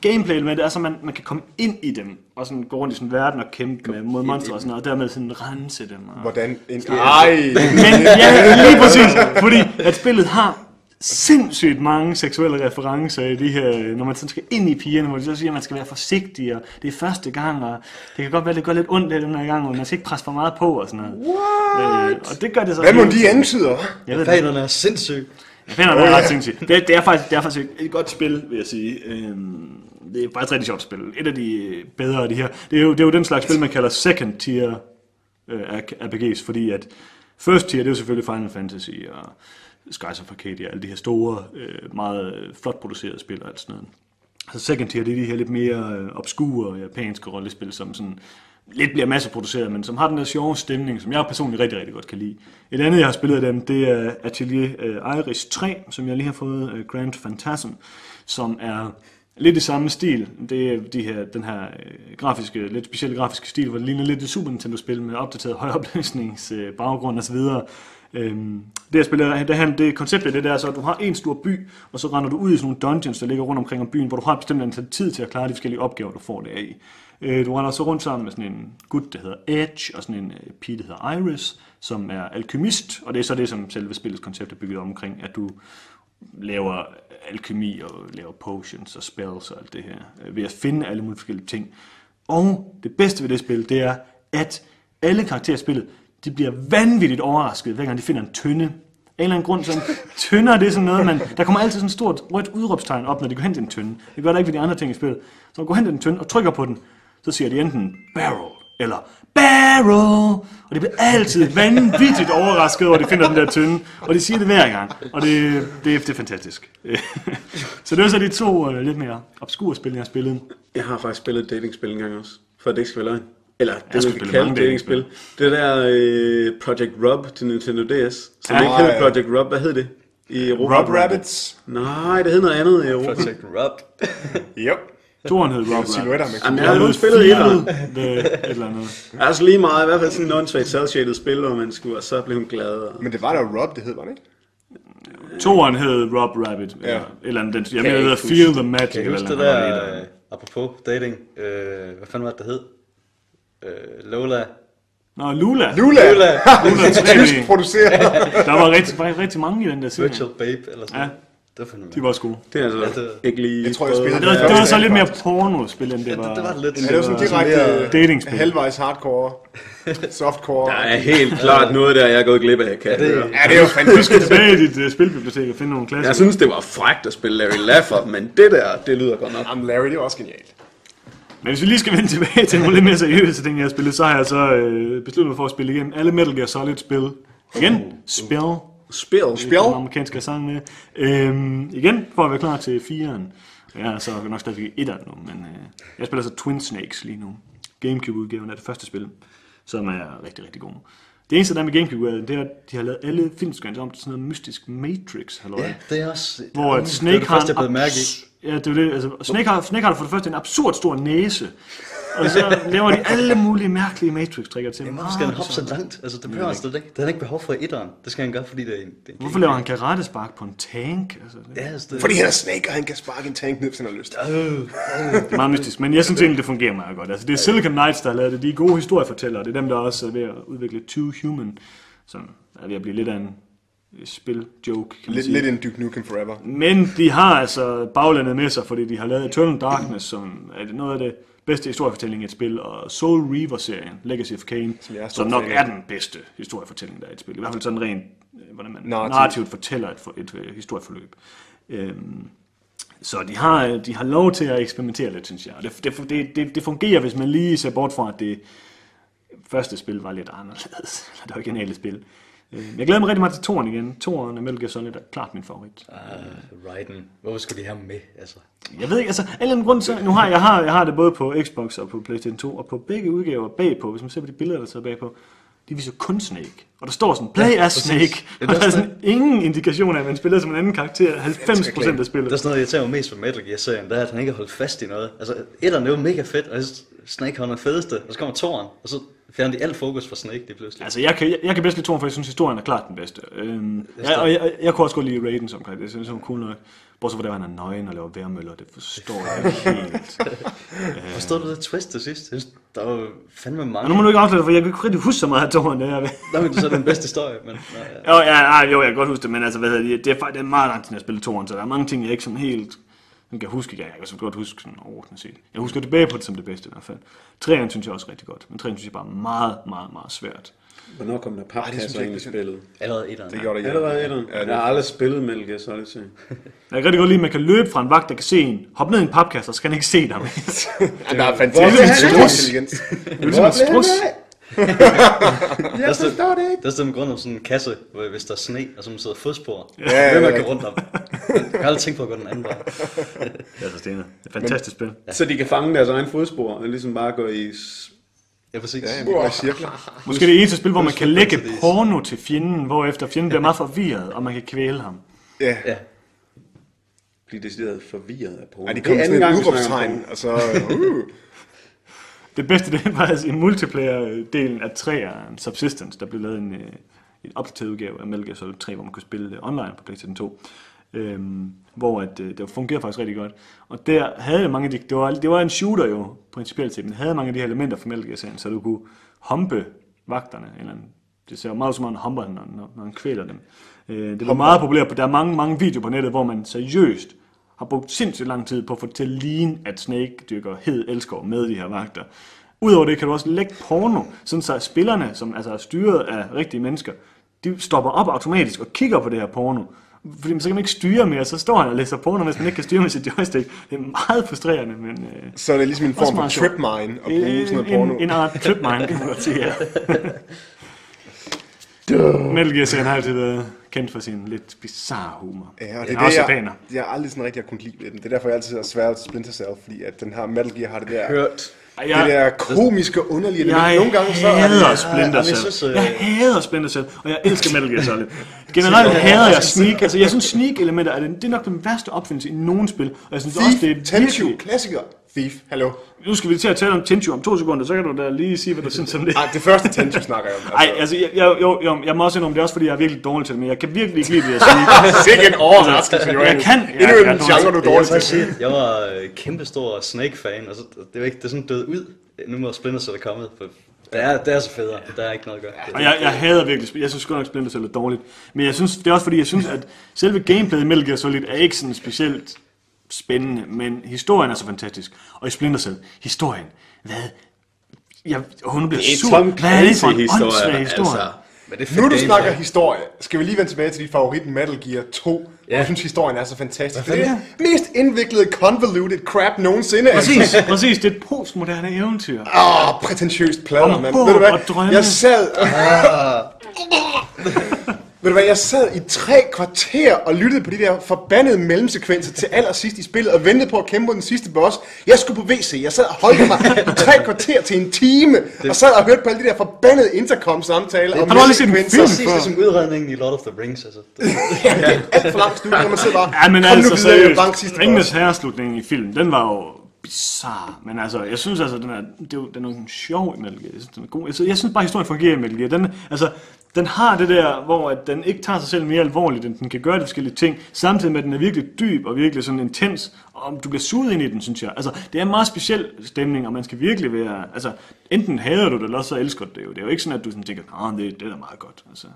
gameplayet med det er så, man, man kan komme ind i dem, og sådan gå rundt i sådan en verden og kæmpe med, mod monstre og sådan noget, og dermed sådan rense dem. Og, Hvordan en... Ej! men ja, lige præcis, fordi at spillet har sindssygt mange seksuelle referencer i de her, når man sådan skal ind i pigerne, hvor de så siger, at man skal være forsigtig, og det er første gang, og det kan godt være, at det går lidt ondt lidt den her gang, og man skal ikke presse for meget på og sådan noget. What? Øh, og det gør det så... Hvad må de antyder? Jeg ved det. Fanerne er sindssygt. Jeg finder det ret sindssygt. Det, det, er faktisk, det er faktisk et godt spil, vil jeg sige. Øhm, det er faktisk et rigtig sjovt spil. Et af de bedre af de her. Det er jo, det er jo den slags spil, man kalder second tier øh, RPG's, fordi at first tier, det er jo selvfølgelig Final Fantasy og Skies of Arcadia, alle de her store, øh, meget øh, flot producerede spil og alt sådan noget. Så second tier, det er de her lidt mere øh, obskure japanske rollespil, som sådan lidt bliver masseproduceret, men som har den der sjove stemning, som jeg personligt rigtig, rigtig godt kan lide. Et andet, jeg har spillet af dem, det er Atelier øh, Iris 3, som jeg lige har fået øh, Grand Phantasm, som er lidt i samme stil. Det er de her, den her øh, grafiske, lidt specielle grafiske stil, hvor det ligner lidt et Super Nintendo-spil med opdateret højopløsningsbaggrund øh, osv. Øhm, det jeg spiller, det, her, det konceptet det der er så, at du har en stor by, og så render du ud i sådan nogle dungeons, der ligger rundt omkring om byen, hvor du har et bestemt antal tid til at klare de forskellige opgaver, du får der i. Øh, du render så rundt sammen med sådan en gut, der hedder Edge, og sådan en øh, pige, der hedder Iris, som er alkymist, og det er så det, som selve spillets koncept er bygget omkring, at du laver alkemi og laver potions og spells og alt det her, øh, ved at finde alle mulige forskellige ting. Og det bedste ved det spil, det er, at alle karakterer i spillet, de bliver vanvittigt overrasket, hver gang de finder en tynde. Af en eller anden grund, så tynder det er sådan noget, man, der kommer altid sådan et stort rødt udråbstegn op, når de går hen til en tynde. Det gør der ikke ved de andre ting i spillet. Så man går hen til en tynde og trykker på den, så siger de enten barrel eller barrel. Og det bliver altid vanvittigt overrasket over, at de finder den der tynde. Og de siger det hver gang. Og det, det, det er fantastisk. <laughs> så det var så de to uh, lidt mere obskure spil, jeg har spillet. Jeg har faktisk spillet et datingspil en gang også, for det ikke skal være løgn. Eller det, man kan kalde datingspil. Det der øh, Project Rub til Nintendo DS, som Ja. ikke hed Ja, ja. Project Rub. Hvad hed det? I Europa? Rob Rabbits. Nej, det hed noget andet i Europa. Project Rob. <laughs> Yep. Toren hed Rob Silhuetter med Jamen, jeg har kun spillet et eller andet. et eller andet. Altså lige meget, i hvert fald sådan en åndssvagt cel spil, hvor man skulle, og så blev hun glad. Og... Men det var da Rob, det hed, var det ikke? Toren hed Rob Rabbit. Ja. Eller, eller den, jeg jeg mener, det hedder Feel the Magic. Kan eller huske det der, øh, apropos dating, øh, hvad fanden var det, det hed? Øh, Lola. Nå, Lula. Lula! Lula 3D. <laughs> Tysk produceret. Der var rigtig, faktisk rigtig mange i den der serie. Virtual Babe, eller sådan Ja. noget. Det var fandme De var også gode. Det er altså Ja, det- ikke lige... Jeg tror, jeg spillede Det var, det var så Ja, lidt mere porno-spil, end det Ja, var... det, det var lidt. Men det var sådan direkte sådan mere datingspil. halvvejs hardcore, <laughs> softcore. Der er helt klart noget der, jeg er gået glip af, kan jeg det- høre. Ja, det er jo fantastisk. Tilbage i dit uh, spilbibliotek og finde nogle klasser. Jeg synes, det var frækt at spille Larry Laffer, men det der, det lyder godt nok. Jamen, Larry, det var også genialt. Men hvis vi lige skal vende tilbage til nogle lidt mere seriøse ting, jeg har spillet, så har jeg så øh, besluttet mig for at spille igen alle Metal Gear Solid-spil. Igen, spil. Spil. Spil? Den amerikanske sang med. Øhm, igen, for at være klar til 4'eren. Jeg er så nok stadigvæk i 1'eren nu, men øh, jeg spiller så Twin Snakes lige nu. Gamecube-udgaven af det første spil, som er rigtig, rigtig god. Det eneste der er med Gamecube, det er, at de har lavet alle filmscreens om til sådan noget mystisk Matrix, halløj. Ja, det er også... Hvor det at Snake det har første, jeg blev mærke i. Ja, det er det. Altså, Snake, har, Snake har for det første en absurd stor næse. Og så laver de alle mulige mærkelige Matrix-trikker til. Jamen, hvorfor skal han hoppe så langt? Altså, det behøver han slet ikke. Det har ikke behov for i etteren. Det skal han gøre, fordi det er en... Det er Hvorfor laver han karate-spark på en tank? Altså, det, Ja, altså, det, Fordi han er Snake, og han kan sparke en tank ned, hvis han har lyst. Øh, det er meget mystisk. Men jeg synes egentlig, det fungerer meget godt. Altså, det er Silicon Knights, der har lavet det. De er gode historiefortællere. Det er dem, der også er ved at udvikle Two Human, som er ved at blive lidt af en spil-joke, kan man Lidt, sige. lidt en Duke Nukem Forever. Men de har altså baglandet med sig, fordi de har lavet Eternal Darkness, som er noget af det bedste historiefortælling i et spil, og Soul Reaver-serien, Legacy of Kain, Som som, nok er den bedste historiefortælling, der er i et spil. I hvert fald sådan rent, øh, hvordan man Narrativt. narrativt fortæller et, et, et historieforløb. Øhm, så de har, de har lov til at eksperimentere lidt, synes jeg. Det, det, det, det fungerer, hvis man lige ser bort fra, at det første spil var lidt anderledes, eller <laughs> det originale spil. Øh, Jeg glæder mig rigtig meget til toren igen. Toren af Metal Gear Solid er klart min favorit. uh, Raiden. Hvorfor skulle de have med, altså? Jeg ved ikke, altså, en eller anden grund, så, nu har jeg, har, jeg har det både på Xbox og på PlayStation 2, og på begge udgaver bagpå, hvis man ser på de billeder, der sidder bagpå, de viser kun Snake. Og der står sådan, play as Snake. Ja, og der der er sådan ingen indikation af, at man spiller som en anden karakter 90% af spillet. Det er sådan noget, jeg tager mest ved Metal Gear-serien, det er, at han ikke har holdt fast i noget. Altså, etteren er jo mega fedt, og Snake han er fedeste, og så kommer toren, og så fjerner de alt fokus fra Snake lige pludselig. Altså, jeg kan, jeg, jeg kan bedst lide toren, for jeg synes, historien er klart den bedste. Øhm, jeg, og jeg, jeg, jeg kunne også godt lide Raiden som karakter. Det synes jeg var cool nok. Bortset fra, at han er nøgen og laver værmøller. Det forstår jeg ikke helt. <laughs> Forstod du det twist til sidst? Synes, der var fandme Og mange. nu må du ikke afsløre, for jeg kan ikke rigtig huske så meget af toren. Det er, Der er så den bedste historie, men... Nå, <laughs> ja. Jo, ja, ja, jo, jeg kan godt huske det, men altså, hvad hedder det, det er, faktisk- det er meget lang tid, jeg spiller toren, så der er mange ting, jeg ikke sådan helt jeg kan huske. Ja, jeg kan så godt huske sådan overordnet set. Jeg husker tilbage på det som det bedste i hvert fald. Træerne synes jeg også rigtig godt, men træerne synes jeg bare er meget, meget, meget svært. Hvornår kom der papkasser ind i spillet? Allerede etteren. Det gjorde det, Allerede etteren? Ja, det, Jeg har aldrig spillet Metal Gear Solid 3. <laughs> Jeg kan rigtig godt lide, at man kan løbe fra en vagt, der kan se en, hoppe ned i en papkasse, og så kan han ikke se dig. <laughs> der er fantastisk blev han stor af? intelligens. Det er ligesom en strus. <laughs> Jeg forstår det ikke. Der står en grund om sådan en kasse, hvor hvis der er sne, og så man sidder fodspor. Ja, Ja, Hvem ja, man ja. går rundt om. Jeg kan aldrig tænke på at gå den anden vej. <laughs> Det er så. Det er et fantastisk spil. Så de kan fange deres egen fodspor, og ligesom bare gå i... Ja, præcis. Ja, i cirkler. Måske det eneste spil, hvor man kan lægge porno til fjenden, hvorefter fjenden bliver meget forvirret, og man kan kvæle ham. Ja. Ja. Blive decideret forvirret af porno. Ej, de Det er kom anden gang, et vi snakker om udråbstegn, og så... Uh, Det bedste, det er faktisk i multiplayer-delen af 3'eren, Subsistence, der blev lavet en, øh, en opdateret udgave af Metal Gear Solid 3, hvor man kunne spille det online på PlayStation 2. Øhm, hvor at, øh, det fungerer faktisk rigtig godt. Og der havde det mange af de, det var, det var en shooter jo, principielt set, men havde mange af de her elementer fra Metal Gear-serien, så du kunne humpe vagterne, eller en, det ser jo meget som om, han humper når, når, når han kvæler dem. Øh, det var meget populært, på der er mange, mange videoer på nettet, hvor man seriøst har brugt sindssygt lang tid på at få det til at Snake dykker hed elskov med de her vagter. Udover det kan du også lægge porno, sådan så spillerne, som altså er styret af rigtige mennesker, de stopper op automatisk og kigger på det her porno. Fordi så kan man ikke styre mere, så står han og læser porno, hvis man ikke kan styre med sit joystick. Det er meget frustrerende, men... Øh, så er det ligesom en form for meget sjovt. trip mine at bruge sådan noget porno. en, en art trip mine, kan man godt sige, ja. <laughs> Metal Gear serien har altid været kendt for sin lidt bizarre humor. Ja, og det er også det, japaner. jeg, jeg har aldrig sådan rigtig har kunnet lide ved den. Det er derfor, jeg altid har svært Splinter Cell, fordi at den her Metal Gear har det der, Hørt. Det der komiske, underlige element. Jeg Nogle gange så er hader det... Splinter jeg Cell. øh, Jeg hader Splinter Cell, og jeg elsker Metal Gear Solid. <laughs> Generelt hader jeg sneak. Altså, jeg synes, sneak-elementer er, den, det er nok den værste opfindelse i nogen spil. Og jeg synes også, det Thief, er Tenchu, virkelig... klassiker. Thief, hallo. Nu skal vi til at tale om Tenchu om to sekunder, så kan du da lige sige, hvad du synes om det. Ej, det første Tenchu snakker jeg om. Ej, altså, jeg, jeg, jo, jo, jeg må også indrømme, det er også fordi, jeg er virkelig dårlig til det, men jeg kan virkelig ikke lide det der sneak. <laughs> Sikke en overraskelse, Johan. Jeg kan- Endnu jeg- en jeg- genre, du er Jeg, dårlig jeg, til. jeg var øh, kæmpestor Snake-fan, og så, det, var ikke, det er sådan død ud, nu hvor Splinter Cell er kommet. For det, er, det er så federe, der er ikke noget at gøre. Og jeg, jeg hader virkelig. Jeg synes godt nok, Splinter Cell er dårligt. Men jeg synes, det er også fordi, jeg synes, at selve gameplayet i Metal Gear Solid er ikke sådan specielt spændende, men historien er så fantastisk. Og i Splinter Cell, historien, hvad? Jeg, hun bliver Det er sur. Tom Hvad er det for en Clancy-historie, åndssvag historie? altså. Men det Nu du snakker gameplay. historie, skal vi lige vende tilbage til dit favorit Metal Gear 2. Ja. Jeg synes, historien er så fantastisk. Det er det mest indviklede, convoluted crap nogensinde. Præcis, præcis. Det er et postmoderne eventyr. Åh, oh, prætentiøst plader, mand. Ved du hvad? og drømme. Jeg sad... <laughs> Ved du hvad, jeg sad i tre kvarter og lyttede på de der forbandede mellemsekvenser til allersidst i spillet og ventede på at kæmpe mod den sidste boss. Jeg skulle på WC, jeg sad og holdt mig i tre kvarter til en time og sad og hørte på alle de der forbandede intercom-samtaler og Har du aldrig set en mellemsekvenser. film? Præcis ligesom udredningen i Lord of the Rings, altså. Det, <laughs> Ja, det er alt for langt studie, når man sidder bare, Ja, men kom altså nu videre, jeg bank seriøst, sidste Ringenes boss. herreslutning i filmen, den var jo bizarre. Men altså, jeg synes altså, den er, det er, jo- den er jo sjov i Metal Gear. Jeg synes, den er god. Altså, jeg synes bare, historien fungerer i Metal Gear. Den, altså, den har det der, hvor at den ikke tager sig selv mere alvorligt, end den kan gøre de forskellige ting, samtidig med, at den er virkelig dyb og virkelig sådan intens, og du bliver suget ind i den, synes jeg. Altså, det er en meget speciel stemning, og man skal virkelig være, altså, enten hader du det, eller også så elsker du det jo. Det er jo ikke sådan, at du sådan tænker, ah, det, det er da meget godt. Altså.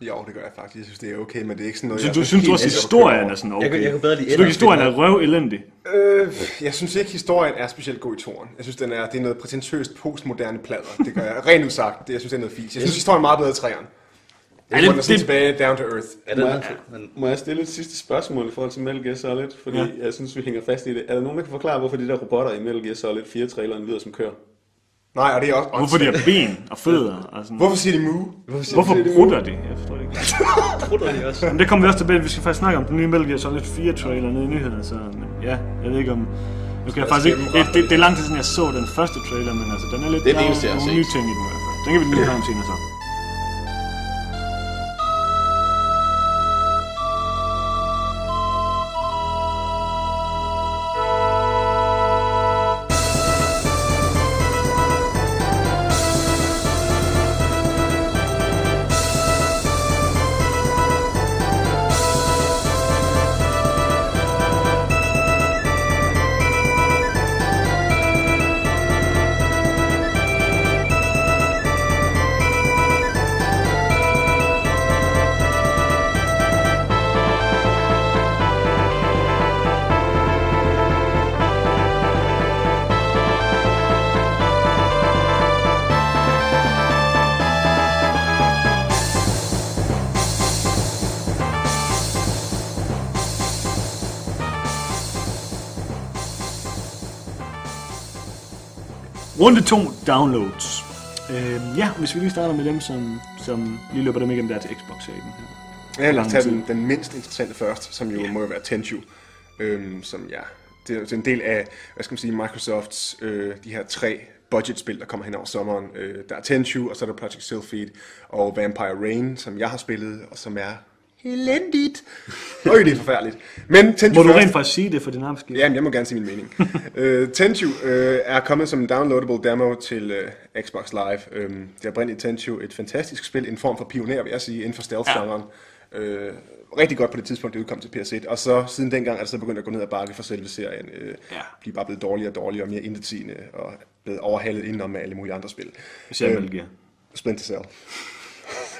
Jo, det gør jeg faktisk. Jeg synes, det er okay, men det er ikke sådan noget... Så jeg du synes du også, at historien at er sådan Jeg okay? kunne- jeg kunne bedre lide Så du, historien er røv elendig? Øh, jeg synes ikke, historien er specielt god i toren. Jeg synes, den er, det er noget prætentiøst postmoderne plader. Det gør jeg. Rent udsagt. Det, jeg synes, det er noget fis. Jeg synes, historien er meget bedre i træerne. Jeg det- er sådan det- tilbage down to earth. ja, den Må er jeg, men må jeg stille et sidste spørgsmål i forhold til Metal Gear Solid? Fordi Ja. ja. jeg synes, vi hænger fast i det. Er der nogen, der kan forklare, hvorfor de der robotter i Metal Gear Solid 4-traileren lyder som køer? Nej, og det er også... Hvorfor de har ben og fødder? Og sådan. Hvorfor siger de moo? Hvorfor brutter de? Jeg forstår det ikke. <laughs> prutter de også. Men det kommer vi også tilbage. Vi skal faktisk snakke om den nye Metal Gear Solid 4 trailer nede i nyhederne. Så men ja, jeg ved ikke om... Nu kan jeg faktisk ikke... Det, det, det, er lang tid siden, jeg så den første trailer, men altså, den er lidt... Det er det eneste, jeg har set. nye ting i den i hvert fald. Den kan vi lige have om senere så. Runde 2, downloads. Øh, ja, hvis vi lige starter med dem, som, som lige løber dem igennem der til Xbox-serien. Ja, lad os tage den, den mindst interessante først, som jo yeah. må jo være Tenchu, øhm, som ja, det er, det er en del af, hvad skal man sige, Microsofts, øh, de her tre budgetspil, der kommer hen over sommeren. Øh, der er Tenchu, og så er der Project Sylphid, og Vampire Rain, som jeg har spillet, og som er elendigt. <laughs> Øj, det er forfærdeligt. Men Tenchu Må du rent faktisk sige det for din arbejdsgiver? Jamen, jeg må gerne sige min mening. uh, <laughs> Tenchu uh, er kommet som en downloadable demo til uh, Xbox Live. Um, det er oprindeligt Tenchu et fantastisk spil, en form for pioner, vil jeg sige, inden for stealth-genren. Uh, rigtig godt på det tidspunkt, det udkom til PS1. Og så siden dengang er det så begyndt at gå ned ad bakke for selve serien. Uh, Ja. Blive bare blevet dårligere og dårligere og mere intetsigende og blevet overhalet indenom med alle mulige andre spil. Især Metal Gear. Splinter Cell.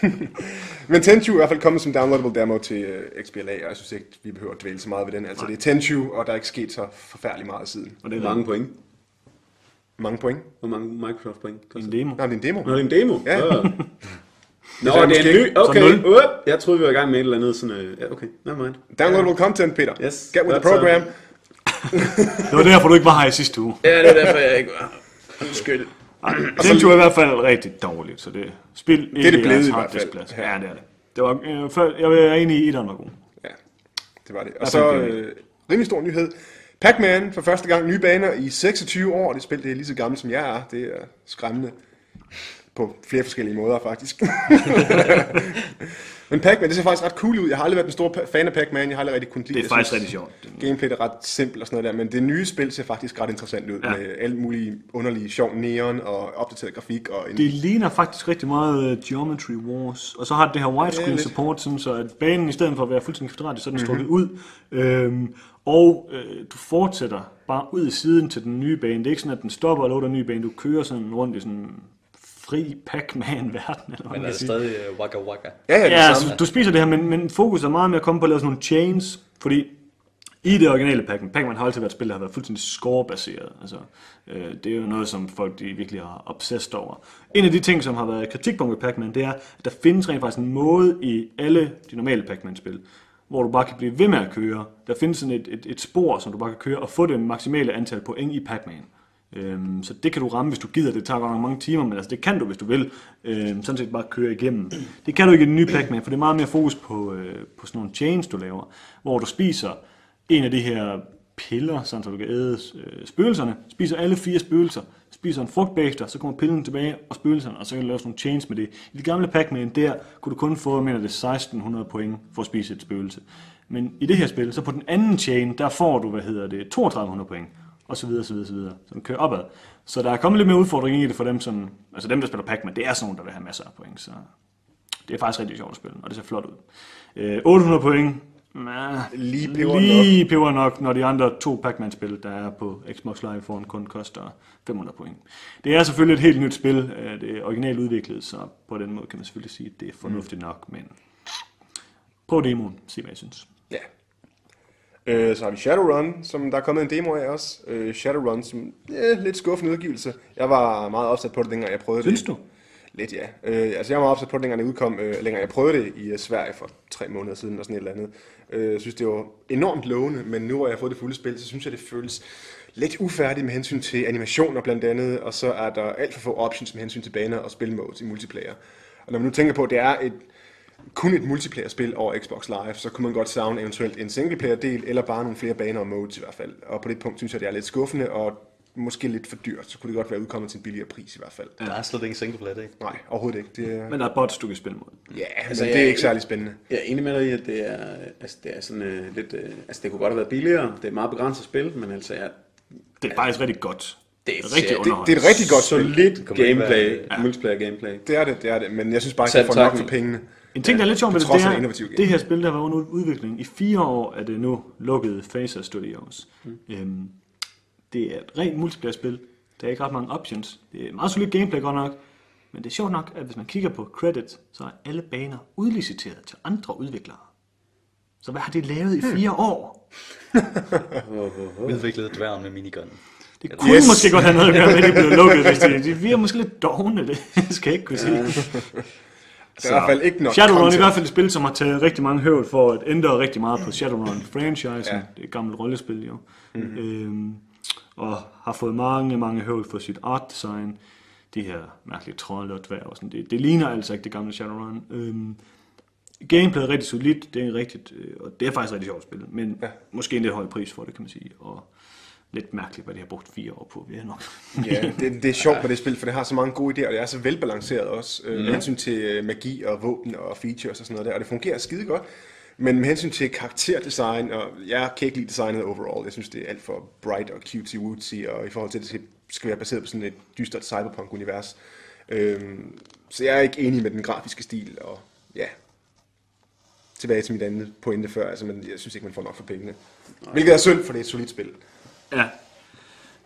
<laughs> Men Tenchu er i hvert fald kommet som downloadable demo til uh, XBLA, og jeg synes ikke, vi behøver at dvæle så meget ved den. Altså, det er Tenchu, og der er ikke sket så forfærdeligt meget siden. Og det er mange point? Mange point. Hvor mange Microsoft point? en demo. Nej, det er en demo. Nå, det er en demo? Ja. Nå, <laughs> er det er en ny. Okay, uh, jeg troede, vi var i gang med et eller andet sådan... Uh, ja, okay, never mind. Downloadable content, Peter. Yes, Get with the that's program. Det var derfor, du ikke var her i sidste uge. Ja, det er derfor, jeg ikke var. Undskyld. Tenchu er i hvert fald rigtig dårligt, så det spil ikke det blevet i hvert fald. harddiskplads. Ja, det er det. det var, øh, før, jeg er enig i, at var god. Ja, det var det. Og så øh, rimelig stor nyhed. Pac-Man for første gang nye baner i 26 år. Det spil det er lige så gammelt som jeg er. Det er skræmmende. På flere forskellige måder, faktisk. <laughs> Men Pac-Man, det ser faktisk ret cool ud. Jeg har aldrig været en stor fan af Pac-Man. Jeg har aldrig rigtig kunnet lide Det er Jeg faktisk synes, rigtig sjovt. Gameplay er ret simpelt og sådan noget der, men det nye spil ser faktisk ret interessant ud. Ja. Med alle mulige underlige sjov neon og opdateret grafik. Og en, Det ligner faktisk rigtig meget uh, Geometry Wars. Og så har det det her widescreen Ja, support, sådan så at banen i stedet for at være fuldstændig kvadratisk, så er den strukket ud. Øhm, og øh, du fortsætter bare ud i siden til den nye bane. Det er ikke sådan, at den stopper og loader en ny bane. Du kører sådan rundt i sådan fri Pac-Man-verden. Eller Men man er det stadig uh, waka waka? ja, ja, det Ja, altså, du spiser det her, men, men fokus er meget mere at komme på at lave sådan nogle chains, fordi i det originale Pac-Man, Pac-Man har altid været et spil, der har været fuldstændig score-baseret. Altså, øh, det er jo noget, som folk de virkelig har obsessed over. En af de ting, som har været kritikpunkt ved Pac-Man, det er, at der findes rent faktisk en måde i alle de normale Pac-Man-spil, hvor du bare kan blive ved med at køre. Der findes sådan et, et, et spor, som du bare kan køre og få det maksimale antal point i Pac-Man. Øhm, så det kan du ramme, hvis du gider. Det tager godt nok mange timer, men altså, det kan du, hvis du vil. Øhm, sådan set bare køre igennem. Det kan du ikke i den nye Pac-Man, for det er meget mere fokus på, øh, på sådan nogle chains, du laver, hvor du spiser en af de her piller, sådan så du kan æde øh, spøgelserne. Spiser alle fire spøgelser. Spiser en frugt bagefter, så kommer pillen tilbage og spøgelserne, og så kan du lave sådan nogle chains med det. I det gamle Pac-Man, der kunne du kun få, mener det, 1600 point for at spise et spøgelse. Men i det her spil, så på den anden chain, der får du, hvad hedder det, 3200 point og så videre, så videre, så videre. Så den kører opad. Så der er kommet lidt mere udfordring i det for dem, som, altså dem, der spiller Pac-Man, det er sådan nogle, der vil have masser af point, så det er faktisk rigtig sjovt at spille, og det ser flot ud. Øh, 800 point, nah, Lige peber lige peber nok, når de andre to Pac-Man-spil, der er på Xbox Live foran, kun koster 500 point. Det er selvfølgelig et helt nyt spil, øh, det er originalt udviklet, så på den måde kan man selvfølgelig sige, at det er fornuftigt nok, men prøv demoen, se hvad jeg synes. Øh, så har vi Shadowrun, som der er kommet en demo af også. Øh, Shadowrun, som ja, lidt skuffende udgivelse. Jeg var meget opsat på det, dengang jeg prøvede Synes det. du? Lidt, ja. Øh, altså, jeg var opsat på det, dengang det udkom, øh, længere jeg prøvede det i uh, Sverige for tre måneder siden, og sådan et eller andet. Øh, jeg synes, det var enormt lovende, men nu hvor jeg har fået det fulde spil, så synes jeg, det føles lidt ufærdigt med hensyn til animationer blandt andet, og så er der alt for få options med hensyn til baner og spilmodes i multiplayer. Og når man nu tænker på, at det er et kun et multiplayer-spil over Xbox Live, så kunne man godt savne eventuelt en singleplayer-del, eller bare nogle flere baner og modes i hvert fald. Og på det punkt synes jeg, det er lidt skuffende, og måske lidt for dyrt. Så kunne det godt være udkommet til en billigere pris i hvert fald. Der er slet ikke singleplayer, det ikke? Nej, overhovedet ikke. Det er, Men der er bots, du kan spille mod. ja, Altså, men det er ikke særlig spændende. Jeg er enig med dig i, at det er, altså, det er sådan uh, lidt... Uh, altså, det kunne godt have været billigere. Det er et meget begrænset spil, men altså, jeg, Det er faktisk rigtig godt. Det er- rigtig det- Det, underholdende. det er et rigtig godt spil. solidt gameplay, være- ja. multiplayer gameplay. Det er det, det er det. Men jeg synes bare ikke, det får nok for pengene. En ting, der er lidt sjovt med det, det er, game. det her spil, der var under udvikling. I fire år er det nu lukket Phaser Studios. Mm. Øhm, det er et rent multiplayer-spil. Der er ikke ret mange options. Det er meget solidt gameplay godt nok. Men det er sjovt nok, at hvis man kigger på credits, så er alle baner udliciteret til andre udviklere. Så hvad har de lavet i fire år? <laughs> Udviklet dværgen med minigun. Det kunne Yes. yes. måske godt have noget at gøre med, at de blev lukket. Hvis de, de virker måske lidt dogne, det <laughs> skal jeg ikke kunne sige. Det er i hvert fald ikke nok Shadowrun er i content. hvert fald et spil, som har taget rigtig mange høvd for at ændre rigtig meget på Shadowrun-franchisen. Ja. Det er et gammelt rollespil jo. Mm-hmm. Øhm, og har fået mange, mange høvl for sit art design. De her mærkelige trolde og dværg og sådan. Det, det ligner altså ikke det gamle Shadowrun. Øhm, gameplayet er rigtig solidt, det er rigtigt, øh, og det er faktisk rigtig sjovt at spille, men ja. måske en lidt høj pris for det, kan man sige. Og lidt mærkeligt, hvad de har brugt fire år på, vi er nok. Ja, det, det er <laughs> sjovt med det spil, for det har så mange gode idéer, og det er så velbalanceret også, øh, med hensyn til øh, magi og våben og features og sådan noget der, og det fungerer skide godt. Men med hensyn til karakterdesign, og jeg kan ikke lide designet overall, jeg synes det er alt for bright og cutesy wootsy, og i forhold til, at det skal, skal være baseret på sådan et dystert cyberpunk-univers. Øhm, så jeg er ikke enig med den grafiske stil, og ja, tilbage til mit andet pointe før, altså, men jeg synes ikke, man får nok for pengene. Hvilket er synd, for det er et solidt spil. Ja.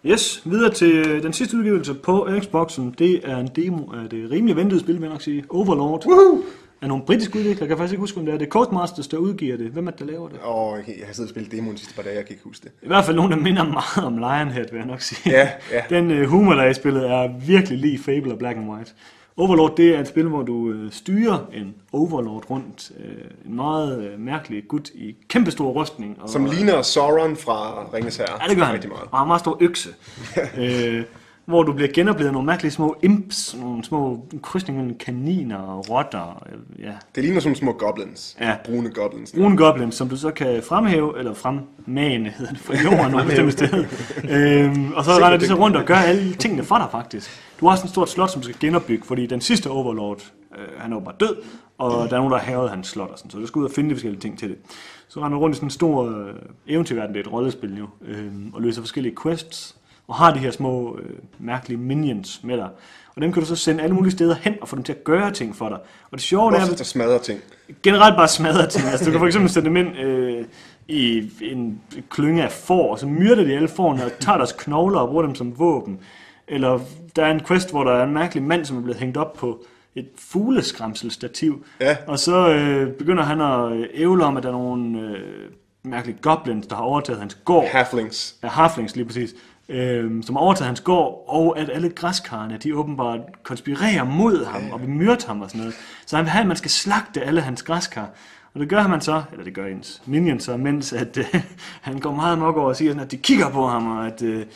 Yes, videre til øh, den sidste udgivelse på Xboxen. Det er en demo af det rimelig ventede spil, vil jeg nok sige. Overlord. Woohoo! Af nogle britiske udviklere. Jeg kan faktisk ikke huske, om det er. Det er Codemasters, der udgiver det. Hvem er det, der laver det? Og jeg har siddet og spillet demoen de sidste par dage, jeg kan ikke huske det. I hvert fald nogen, der minder meget om Lionhead, vil jeg nok sige. Ja, ja. <laughs> Den uh, humor, der er i spillet, er virkelig lige Fable og Black and White. Overlord, det er et spil, hvor du uh, styrer en Overlord rundt. Uh, en meget uh, mærkelig gut i kæmpestor rustning. Og, Som ligner Sauron fra Ringens Herre. Ja, det gør han. Rigtig meget. Og har en meget stor økse. <laughs> øh, hvor du bliver genoplevet af nogle mærkelige små imps, nogle små krydsninger mellem kaniner og rotter. øh, Ja. Det ligner sådan små goblins. Ja. Brune goblins. Brune goblins, som du så kan fremhæve, eller fremmane, hedder det, fra jorden <laughs> nogle bestemte steder. øhm, og så render de så rundt og gør alle tingene for dig, faktisk. Du har også et stort slot, som du skal genopbygge, fordi den sidste Overlord, øh, han er jo bare død, og der er nogen, der har hævet hans slot og sådan, så du skal ud og finde de forskellige ting til det. Så render du rundt i sådan en stor øh, eventyrverden, det er et rollespil jo, øh, og løser forskellige quests, og har de her små øh, mærkelige minions med dig. Og dem kan du så sende alle mulige steder hen og få dem til at gøre ting for dig. Og det sjove det er, der smadrer ting. generelt bare smadre ting. Altså, du kan for eksempel sætte dem ind øh, i en klynge af får, og så myrder de alle forerne og tager deres knogler og bruger dem som våben. Eller der er en quest, hvor der er en mærkelig mand, som er blevet hængt op på et fugleskræmselstativ. Ja. Og så øh, begynder han at ævle om, at der er nogle øh, mærkelige goblins, der har overtaget hans gård. Halflings. Ja, Harflings lige præcis. Øhm, som har overtaget hans gård, og at alle græskarne, de åbenbart konspirerer mod ham, og vil myrde ham og sådan noget. Så han vil have, at man skal slagte alle hans græskar. Og det gør man så, eller det gør ens minion så, mens at, øh, <laughs> han går meget nok over og siger, sådan, at de kigger på ham, og at øh,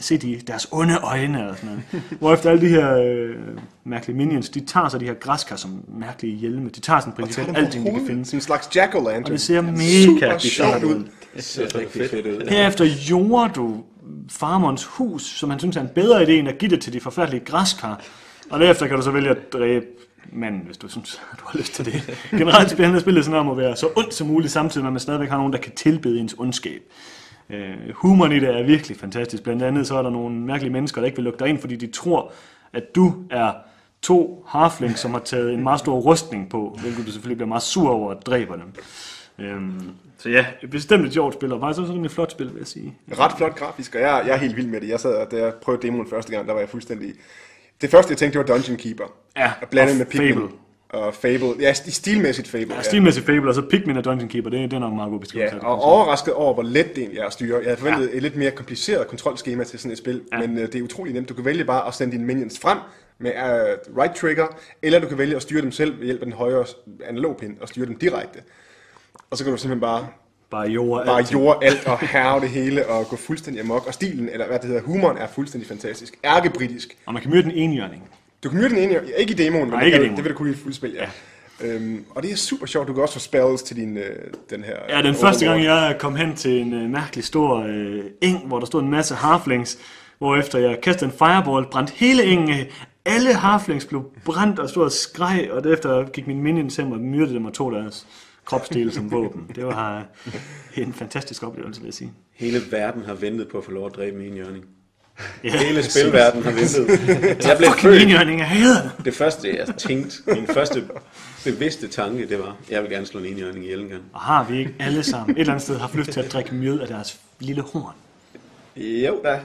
se de, deres onde øjne og sådan noget. <laughs> Hvorefter alle de her øh, mærkelige minions, de tager så de her græskar som mærkelige hjelme. De tager sådan principielt alting, de kan finde. Sådan en slags jack-o'-lantern. Og det ser mega sjovt ud. Det ser rigtig fedt ud. Herefter jorder du farmerens hus, som han synes er en bedre idé, end at give det til de forfærdelige græskar. Og derefter kan du så vælge at dræbe manden, hvis du synes, at du har lyst til det. Generelt spiller spillet sådan om at være så ondt som muligt, samtidig med at man stadigvæk har nogen, der kan tilbede ens ondskab. Øh, humoren i det er virkelig fantastisk. Blandt andet så er der nogle mærkelige mennesker, der ikke vil lukke dig ind, fordi de tror, at du er to harflings, som har taget en meget stor rustning på, hvilket du selvfølgelig bliver meget sur over at dræber dem. Øhm, så ja, et bestemt et sjovt spil, og faktisk også sådan et flot spil, vil jeg sige. Ret flot grafisk, og jeg, jeg er helt vild med det. Jeg sad, og da jeg prøvede demoen første gang, der var jeg fuldstændig... Det første, jeg tænkte, det var Dungeon Keeper. Ja, og blandet med Pikmin. Fable. Og Fable. Ja, sti- stilmæssigt Fable. Ja, stilmæssigt Fable, og så Pikmin og Dungeon Keeper, det, det er nok en meget god beskrivelse. det, Ja, og overrasket over, hvor let det egentlig er at styre. Jeg havde forventet ja. et lidt mere kompliceret kontrolskema til sådan et spil, ja. men uh, det er utrolig nemt. Du kan vælge bare at sende dine minions frem med uh, right trigger, eller du kan vælge at styre dem selv ved hjælp af den højre analog pin og styre dem direkte. Og så kan du simpelthen bare, Bare jord. bare alting. jorde alt og herve det hele og gå fuldstændig amok. Og stilen, eller hvad det hedder, humoren er fuldstændig fantastisk. Ærkebritisk. Og man kan møde den enhjørning. Du kan myrde den ene, ikke i demoen, men Nej, det, ikke kan, demoen. det vil du kunne i fuldspil, ja. ja. Øhm, og det er super sjovt. Du kan også få spells til din, øh, den her... Ja, den øh, første gang jeg kom hen til en øh, mærkelig stor øh, eng, hvor der stod en masse harflings, hvor efter jeg kastede en fireball, brændte hele engen af. Alle harflings blev brændt og stod og skreg, og derefter gik min minions hjem og myrdede dem og tog deres kropsdele som våben. Det var øh, en fantastisk oplevelse, vil jeg sige. Hele verden har ventet på at få lov at dræbe min hjørning. Ja, Hele spilverden har ventet. <laughs> Jeg blev fucking født. Det første, jeg tænkte, min første bevidste tanke, det var, jeg vil gerne slå en enhjørning ihjel en gang. Og har vi ikke alle sammen et eller andet sted haft lyst til at drikke mjød af deres lille horn? Jo da.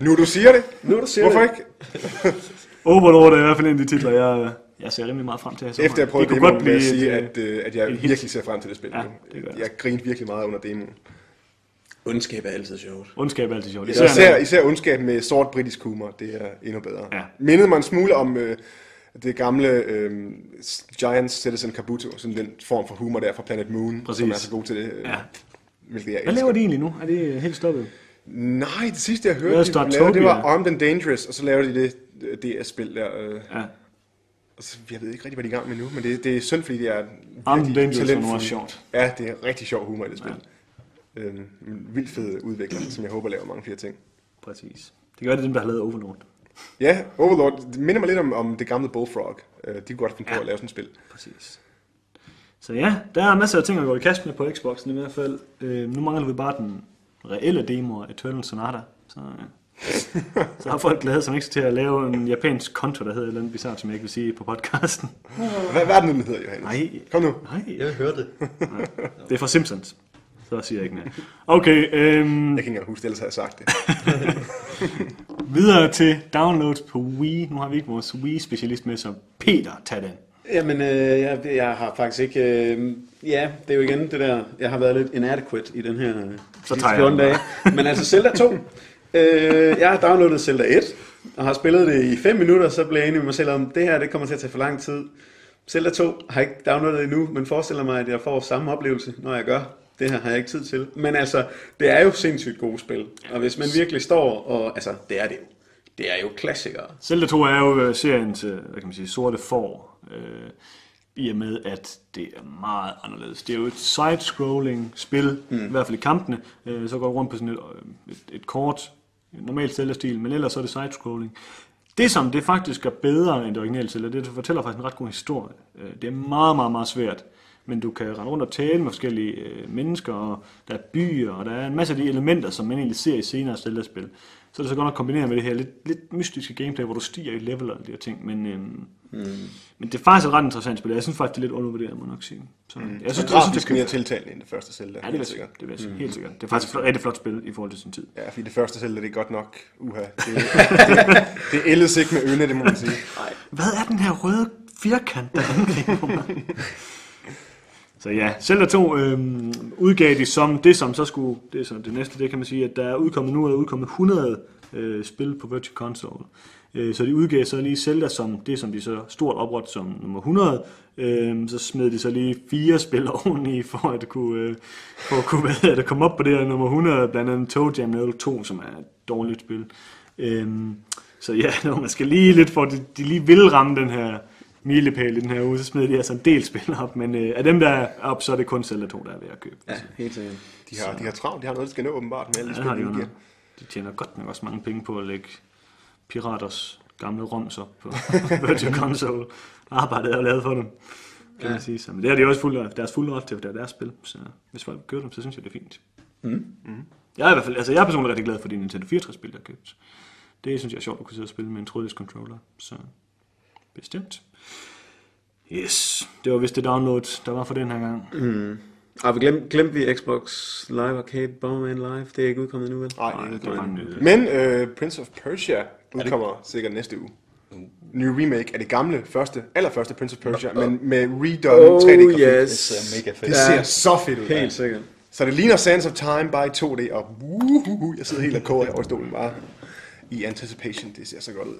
Nu du siger det. Nu du siger Hvorfor det. ikke? Overlord er i hvert fald en af de titler, jeg, jeg ser rimelig meget frem til. her sommeren. Efter jeg prøvede det demoen, godt vil jeg sige, at, øh, at jeg hit. virkelig ser frem til det spil. Ja, det gør jeg jeg grinte virkelig meget under demoen. Ondskab er altid sjovt. Ondskab er altid sjovt. Især, især, især ondskab med sort britisk humor, det er endnu bedre. Ja. Mindede mig en smule om øh, det gamle øh, Giant Citizen Kabuto, sådan den form for humor der fra Planet Moon, Præcis. som er så god til det. Øh, Ja. Hvilket jeg Hvad laver de egentlig nu? Er det helt stoppet? Nej, det sidste jeg hørte, de lavede, det var Armed and Dangerous, og så lavede de det øh, DS-spil der. Øh, Ja. Og så, jeg ved ikke rigtig, hvad de er i gang med nu, men det, det er synd, fordi det er virkelig er talentfulde. noget sjovt. Ja, det er rigtig sjov humor i det spil. Ja. Øhm, en vildt fed udvikler, som jeg håber laver mange flere ting. Præcis. Det kan være, det er dem, der har lavet Overlord. Ja, Overlord, det minder mig lidt om, om det gamle Bullfrog. Øh, de kunne godt finde på Ja. at lave sådan et spil. Præcis. Så ja, der er masser af ting at gå i kast med på Xboxen i hvert fald. Øh, nu mangler vi bare den reelle demo af Eternal Sonata. Så, øh, <laughs> så har folk glædet sig ikke til at lave en japansk konto, der hedder et eller andet bizarrt, som jeg ikke vil sige på podcasten. <laughs> Hvad, hvad er det nu, den hedder, Johannes? Nej. Kom nu. Nej, Jeg vil høre det. <laughs> det er fra Simpsons. Så siger jeg ikke mere. Okay, øhm, Jeg kan ikke huske, det, ellers havde jeg sagt det. videre til downloads på Wii. Nu har vi ikke vores Wii-specialist med, så Peter, tag den. Jamen, øh, jeg, jeg har faktisk ikke... Øh, ja, det er jo igen det der... Jeg har været lidt inadequate i den her... øh, Så tager jeg 14 den dage. Men altså, Zelda 2. øh, jeg har downloadet Zelda 1, og har spillet det i 5 minutter, så blev jeg enig med mig selv om, det her det kommer til at tage for lang tid. Zelda 2 har jeg ikke downloadet det endnu, men forestiller mig, at jeg får samme oplevelse, når jeg gør. Det her har jeg ikke tid til. Men altså, det er jo sindssygt gode spil. Og hvis man virkelig står og... Altså, det er det jo. Det er jo klassikere. Zelda 2 er jo øh, seriens, øh, hvad kan man sige, sorte får, øh, i og med, at det er meget anderledes. Det er jo et side-scrolling spil, mm. i hvert fald i kampene. Øh, så går du rundt på sådan et, øh, et, et kort, normal Zelda-stil, men ellers så er det side-scrolling. Det, som det faktisk er bedre end det originale Zelda, det, det fortæller faktisk en ret god historie. Øh, det er meget, meget, meget svært. Men du kan rende rundt og tale med forskellige øh, mennesker, og der er byer, og der er en masse af de elementer, som man egentlig ser i senere Zelda-spil. Så er det så godt at kombinere med det her lidt, lidt mystiske gameplay, hvor du stiger i level og de her ting. Men, øhm, mm. men det er faktisk et ret interessant spil. Jeg synes faktisk, det er lidt undervurderet, må jeg nok sige. Så, mm. jeg synes, synes, jeg synes, det det mere er tiltalende end det første Zelda. Ja, det vil helt jeg. Det vil jeg sige. Helt sikkert. Det er faktisk et rigtig flot spil i forhold til sin tid. Ja, fordi det første Zelda, det er godt nok, uha. Det, <laughs> det, det ældes ikke med ynde, det må man sige. Hvad er den her røde firkant, der angriber mig? <laughs> Så ja, Zelda 2 øhm, udgav de som det, som så skulle, det er så det næste, det kan man sige, at der er udkommet nu, er der udkommet 100 øh, spil på Virtual Console. Øh, så de udgav så lige Zelda som det, som de så stort oprådte som nummer 100. Øh, så smed de så lige fire spil <laughs> oveni, for at kunne, øh, for at kunne hvad det, komme op på det her nummer 100, blandt andet Toe Jam 02, som er et dårligt spil. Øh, så ja, <laughs> når man skal lige lidt for, at de, de lige vil ramme den her milepæl i den her uge, så smider de altså en del spil op, men øh, af dem, der er op, så er det kun Zelda 2, der er ved at købe. Ja, helt sikkert. De har, de har travlt, de har noget, de skal nå åbenbart med alle Ja, de har spil, de de tjener godt nok også mange penge på at lægge piraters gamle roms op på <laughs> Virtual Console. Arbejdet er jo lavet for dem, kan ja. man sige. Så, men det er de også fuldt, deres fulde ret til, at det er deres spil. Så hvis folk køber dem, så synes jeg, det er fint. Mm. Jeg er i hvert fald, altså jeg er personligt rigtig glad for de Nintendo 64-spil, der er købt. Det synes jeg er sjovt at kunne sidde og spille med en trådløs controller. Så bestemt. Yes, det var vist det download, der var for den her gang. Og vi glemte, glemte vi Xbox Live Arcade Bomberman Live. Det er ikke udkommet endnu, vel? Nej, det, det var en nyhed. Men øh, Prince of Persia udkommer sikkert næste uge. Ny remake af det gamle, første, allerførste Prince of Persia, men med redone Oh, 3D-grafik. Det ser mega fedt. Det ser så fedt ud. Helt sikkert. Så det ligner Sands of Time bare i 2D, og uh, jeg sidder helt og koger over stolen bare i anticipation. Det ser så godt ud.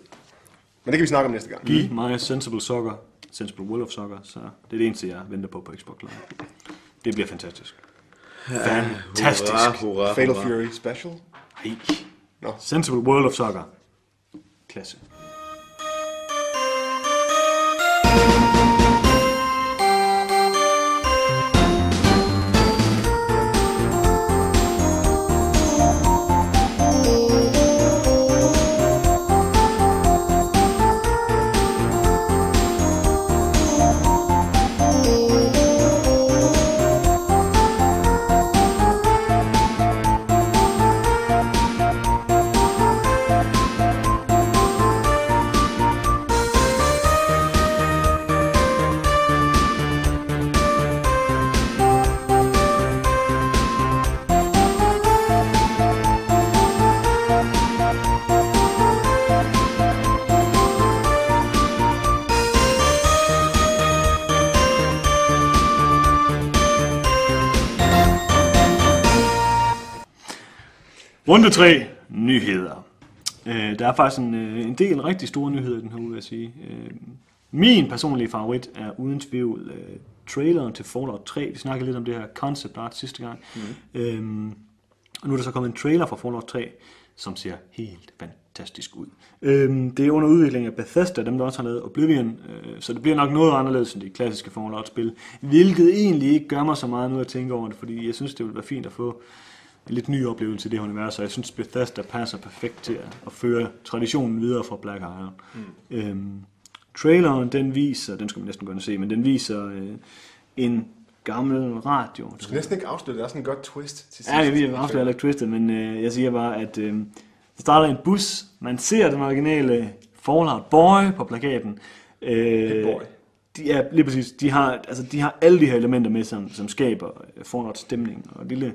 Men det kan vi snakke om næste gang. Giv mig Sensible Soccer, Sensible World of Soccer, så det er det eneste, jeg venter på på Xbox Live. Det bliver fantastisk. Fantastisk. Hurra, hurra, Fatal hurra. Fury Special. Hey. Nå. Sensible World of Soccer. Klasse. Runde 3. Nyheder. Øh, der er faktisk en, øh, en del rigtig store nyheder i den her uge, vil jeg sige. Øh, min personlige favorit er uden tvivl øh, traileren til Fallout 3. Vi snakkede lidt om det her concept art sidste gang. Mm. Øh, Og nu er der så kommet en trailer fra Fallout 3, som ser helt fantastisk ud. Øhm, det er under udvikling af Bethesda, dem der også har lavet Oblivion, øh, så det bliver nok noget anderledes end de klassiske Fallout-spil, hvilket egentlig ikke gør mig så meget nu at tænke over det, fordi jeg synes, det ville være fint at få en lidt ny oplevelse i det her univers, og jeg synes, Bethesda passer perfekt til at, føre traditionen videre fra Black Iron. Mm. Øhm, traileren, den viser, den skal man næsten gå ind og se, men den viser øh, en gammel radio. Du skal næsten ikke afsløre, der er sådan en godt twist til sidst. Ja, jeg ved, jeg afslører ikke twistet, men øh, jeg siger bare, at øh, der starter en bus, man ser den originale Fallout Boy på plakaten. Øh. De er lige præcis, de har, altså, de har alle de her elementer med, som, som skaber øh, Fallout stemning, og lille,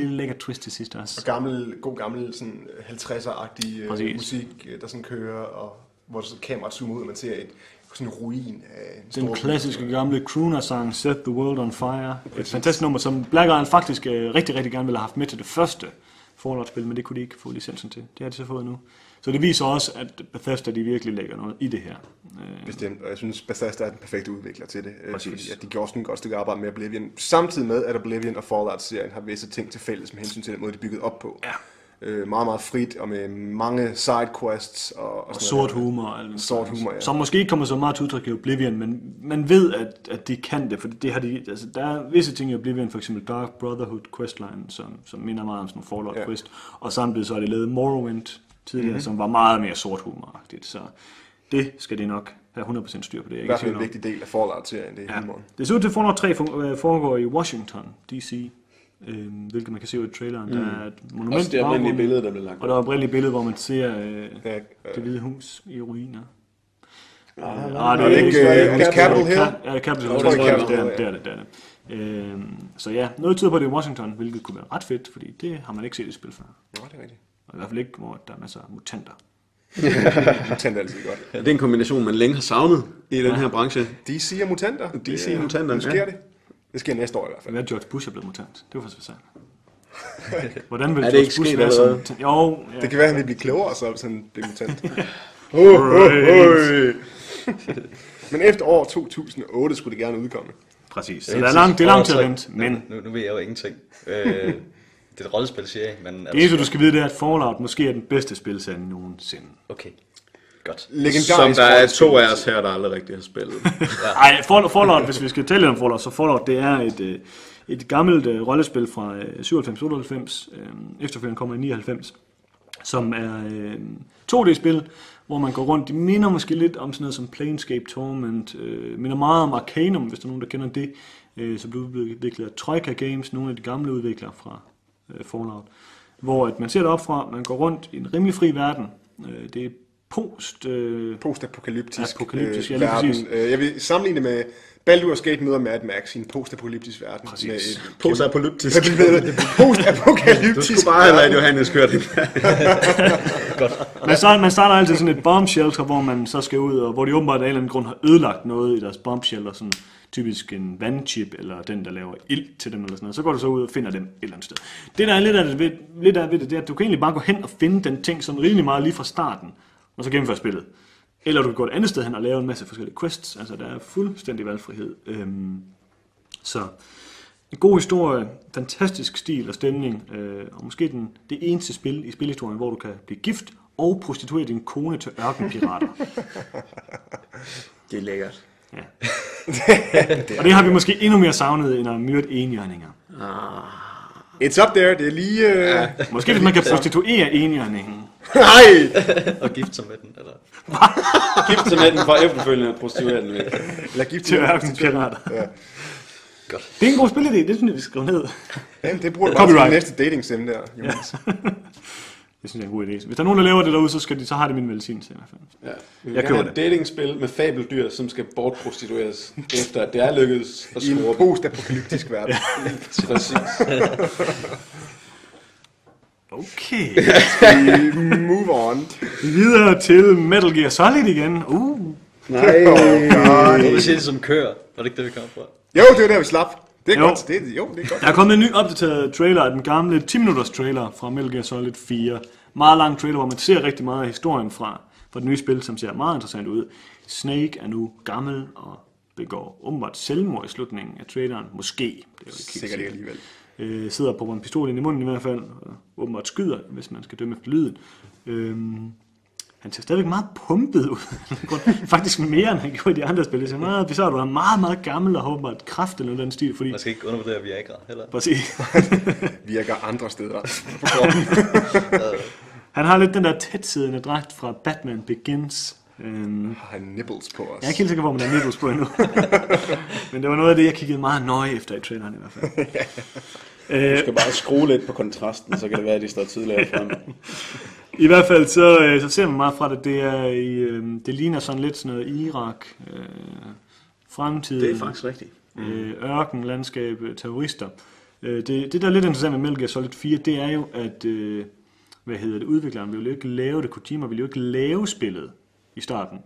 lille lækker twist til sidst også. Og gammel, god gammel sådan 50'er-agtig øh, Præcis. musik, øh, der sådan kører, og hvor så kameraet zoomer ud, og man ser et, sådan en ruin af en Den klassiske gamle crooner-sang Set the World on Fire. Et fantastisk nummer, som Black Iron faktisk øh, rigtig, rigtig gerne ville have haft med til det første Fallout-spil, men det kunne de ikke få licensen til. Det har de så fået nu. Så det viser også, at Bethesda de virkelig lægger noget i det her. Øh, Bestemt, og jeg synes, Bethesda er den perfekte udvikler til det. øh, Præcis. Fordi at de gjorde sådan et godt stykke arbejde med Oblivion. Samtidig med, at Oblivion og Fallout-serien har visse ting til fælles med hensyn til den måde, de er bygget op på. Ja. Øh, meget, meget frit, og med mange sidequests. Og, og, og sort noget. humor. og alt muligt. Sort humor, ja. Som måske ikke kommer så meget til udtryk i Oblivion, men man ved, at, at de kan det, for det har de, altså, der er visse ting i Oblivion, for eksempel Dark Brotherhood questline, som, som minder meget om sådan en Fallout Ja. og samtidig så har de lavet Morrowind tidligere, mm-hmm. som var meget mere sort humoragtigt, så det skal de nok have 100% styr på det. I hvert fald en vigtig del af Fallout-serien, det er Ja. humoren. Det ud til, at Fallout 3 fun- øh, foregår i Washington, D.C., øh, hvilket man kan se ud i traileren. Mm. Der er et monument Også det i oprindelige billede, der blev lagt Og der er et oprindeligt billede, hvor man ser øh, Ja, det hvide hus i ruiner. Ah, Ah, det er ikke, øh, det Capitol Hill? Ja, det er Capitol Hill. det er Det Capitol det, det er det, det det. Øhm, så ja, noget tyder på, det er Washington, hvilket kunne være ret fedt, fordi det har man ikke set i spil før. Nå, det er rigtigt. Og i hvert fald ikke, hvor der er masser af mutanter. <laughs> Mutanter er altid godt. Ja, det er en kombination, man længe har savnet i den her branche. DC og mutanter. DC Det er- og mutanter, Nu sker ja. det. Det sker næste år i hvert fald. Hvad er George Bush er blevet mutant? Det var faktisk sandt. <laughs> Hvordan vil Er det George ikke Bush være som mutant? Jo, ja. Det kan være, at han vil blive klogere, så hvis han bliver mutant. <laughs> Men efter år 2008 skulle det gerne udkomme. præcis. Så der er langt, det er langt til at vente, men Nu, nu, nu ved jeg jo ingenting. Øh, det er et rollespil, siger jeg, men... det eneste, du skal vide, det er, at Fallout måske er den bedste spilserie nogensinde. Okay, godt. Som der er to af os her, der aldrig rigtig har spillet. <laughs> Ej, Fallout, Fallout, hvis vi skal tale lidt om Fallout, så Fallout, det er et, øh, et gammelt øh, rollespil fra øh, 97-98, øh, efterfølgende kommer i 99, som er øh, 2D-spil, hvor man går rundt. De minder måske lidt om sådan noget som Planescape Torment, øh, minder meget om Arcanum, hvis der er nogen, der kender det, øh, som blev udviklet af Troika Games, nogle af de gamle udviklere fra øh, Fallout, hvor at man ser det op fra, man går rundt i en rimelig fri verden. Øh, det er post... Øh, Postapokalyptisk Apokalyptisk, ja, øh, lige verden. præcis. Øh, Jeg vil sammenligne med Baldur's Gate møder Mad Max i en postapokalyptisk verden. Præcis. Postapolyptisk. postapokalyptisk Du skulle bare have ladet Johannes køre det. <laughs> Man starter, man starter altid sådan et bomb shelter, hvor man så skal ud, og hvor de åbenbart af en eller anden grund har ødelagt noget i deres bomb shelter, sådan typisk en vandchip, eller den, der laver ild til dem, eller sådan noget. Så går du så ud og finder dem et eller andet sted. Det, der er lidt af det ved, lidt af ved det, det er, at du kan egentlig bare gå hen og finde den ting sådan rimelig meget lige fra starten, og så gennemføre spillet. Eller du kan gå et andet sted hen og lave en masse forskellige quests. Altså, der er fuldstændig valgfrihed. Øhm, så en god historie, fantastisk stil og stemning, øh, og måske den, det eneste spil i spilhistorien, hvor du kan blive gift og prostituere din kone til ørkenpirater. Det er lækkert. Ja. og det har vi måske endnu mere savnet, end at myrde enhjørninger. It's up there, det er lige... Øh... Ja. Måske hvis man kan prostituere enhjørningen. Nej! <laughs> Og gifte sig med den, eller? <laughs> Gift sig med den for efterfølgende at prostituere den væk. Eller gift Til ørkenpirater. Ja. Det er en god spilidé, det synes jeg, vi skal skrive ned. ja, det bruger du bare til Copyright. det næste dating sim der, Jonas. <laughs> Det synes jeg er en god idé. Hvis der er nogen, der laver det derude, så, skal de, så har det min velsignelse i hvert fald. Ja. Jeg køber have et datingspil med fabeldyr, som skal bortprostitueres, efter at det er lykkedes at I en score postapokalyptisk verden. Præcis. Okay. <laughs> Move on. Videre til Metal Gear Solid igen. Uh. Nej. Oh god. Du vil sige det som kører. Var det ikke det, vi kom fra? Jo, det var der, vi slap. Det er Jo. godt. Det, er- jo, det er godt. Der er kommet en ny opdateret trailer af den gamle 10-minutters trailer fra Metal Gear Solid 4. Meget lang trailer, hvor man ser rigtig meget af historien fra, fra det nye spil, som ser meget interessant ud. Snake er nu gammel og begår åbenbart selvmord i slutningen af traileren. Måske. Det er jo ikke helt Sikkert sikkert. ikke alligevel. Øh, sidder på en pistol ind i munden i hvert fald, og åbenbart skyder, hvis man skal dømme efter lyden. Øhm, han ser stadigvæk meget pumpet ud. <laughs> Faktisk mere, end han gjorde i de andre spil. Det ser meget bizarrt ud. Han er meget, meget gammel og har åbenbart kraft eller noget den stil, fordi... Man skal ikke undervurdere Viagra heller. Præcis. <laughs> Virker andre steder. <laughs> Han har lidt den der tætsiddende dragt fra Batman Begins. Øhm, Har han nibbles på os? jeg er ikke helt sikker på, om der er nipples på endnu. Men det var noget af det, jeg kiggede meget nøje efter i traileren i hvert fald. Du øh, skal bare skrue lidt på kontrasten, så kan det være, at de står tidligere frem. I hvert fald så, øh, så ser man meget fra det. Det, er i, øh, det ligner sådan lidt sådan noget Irak, øh, fremtid, Det er faktisk rigtigt. øh, ørken, landskab, øh, terrorister. Øh, det, det, der er lidt interessant med Metal Gear Solid 4, det er jo, at øh, hvad hedder det, udvikleren ville jo ikke lave det, Kojima ville jo ikke lave spillet i starten.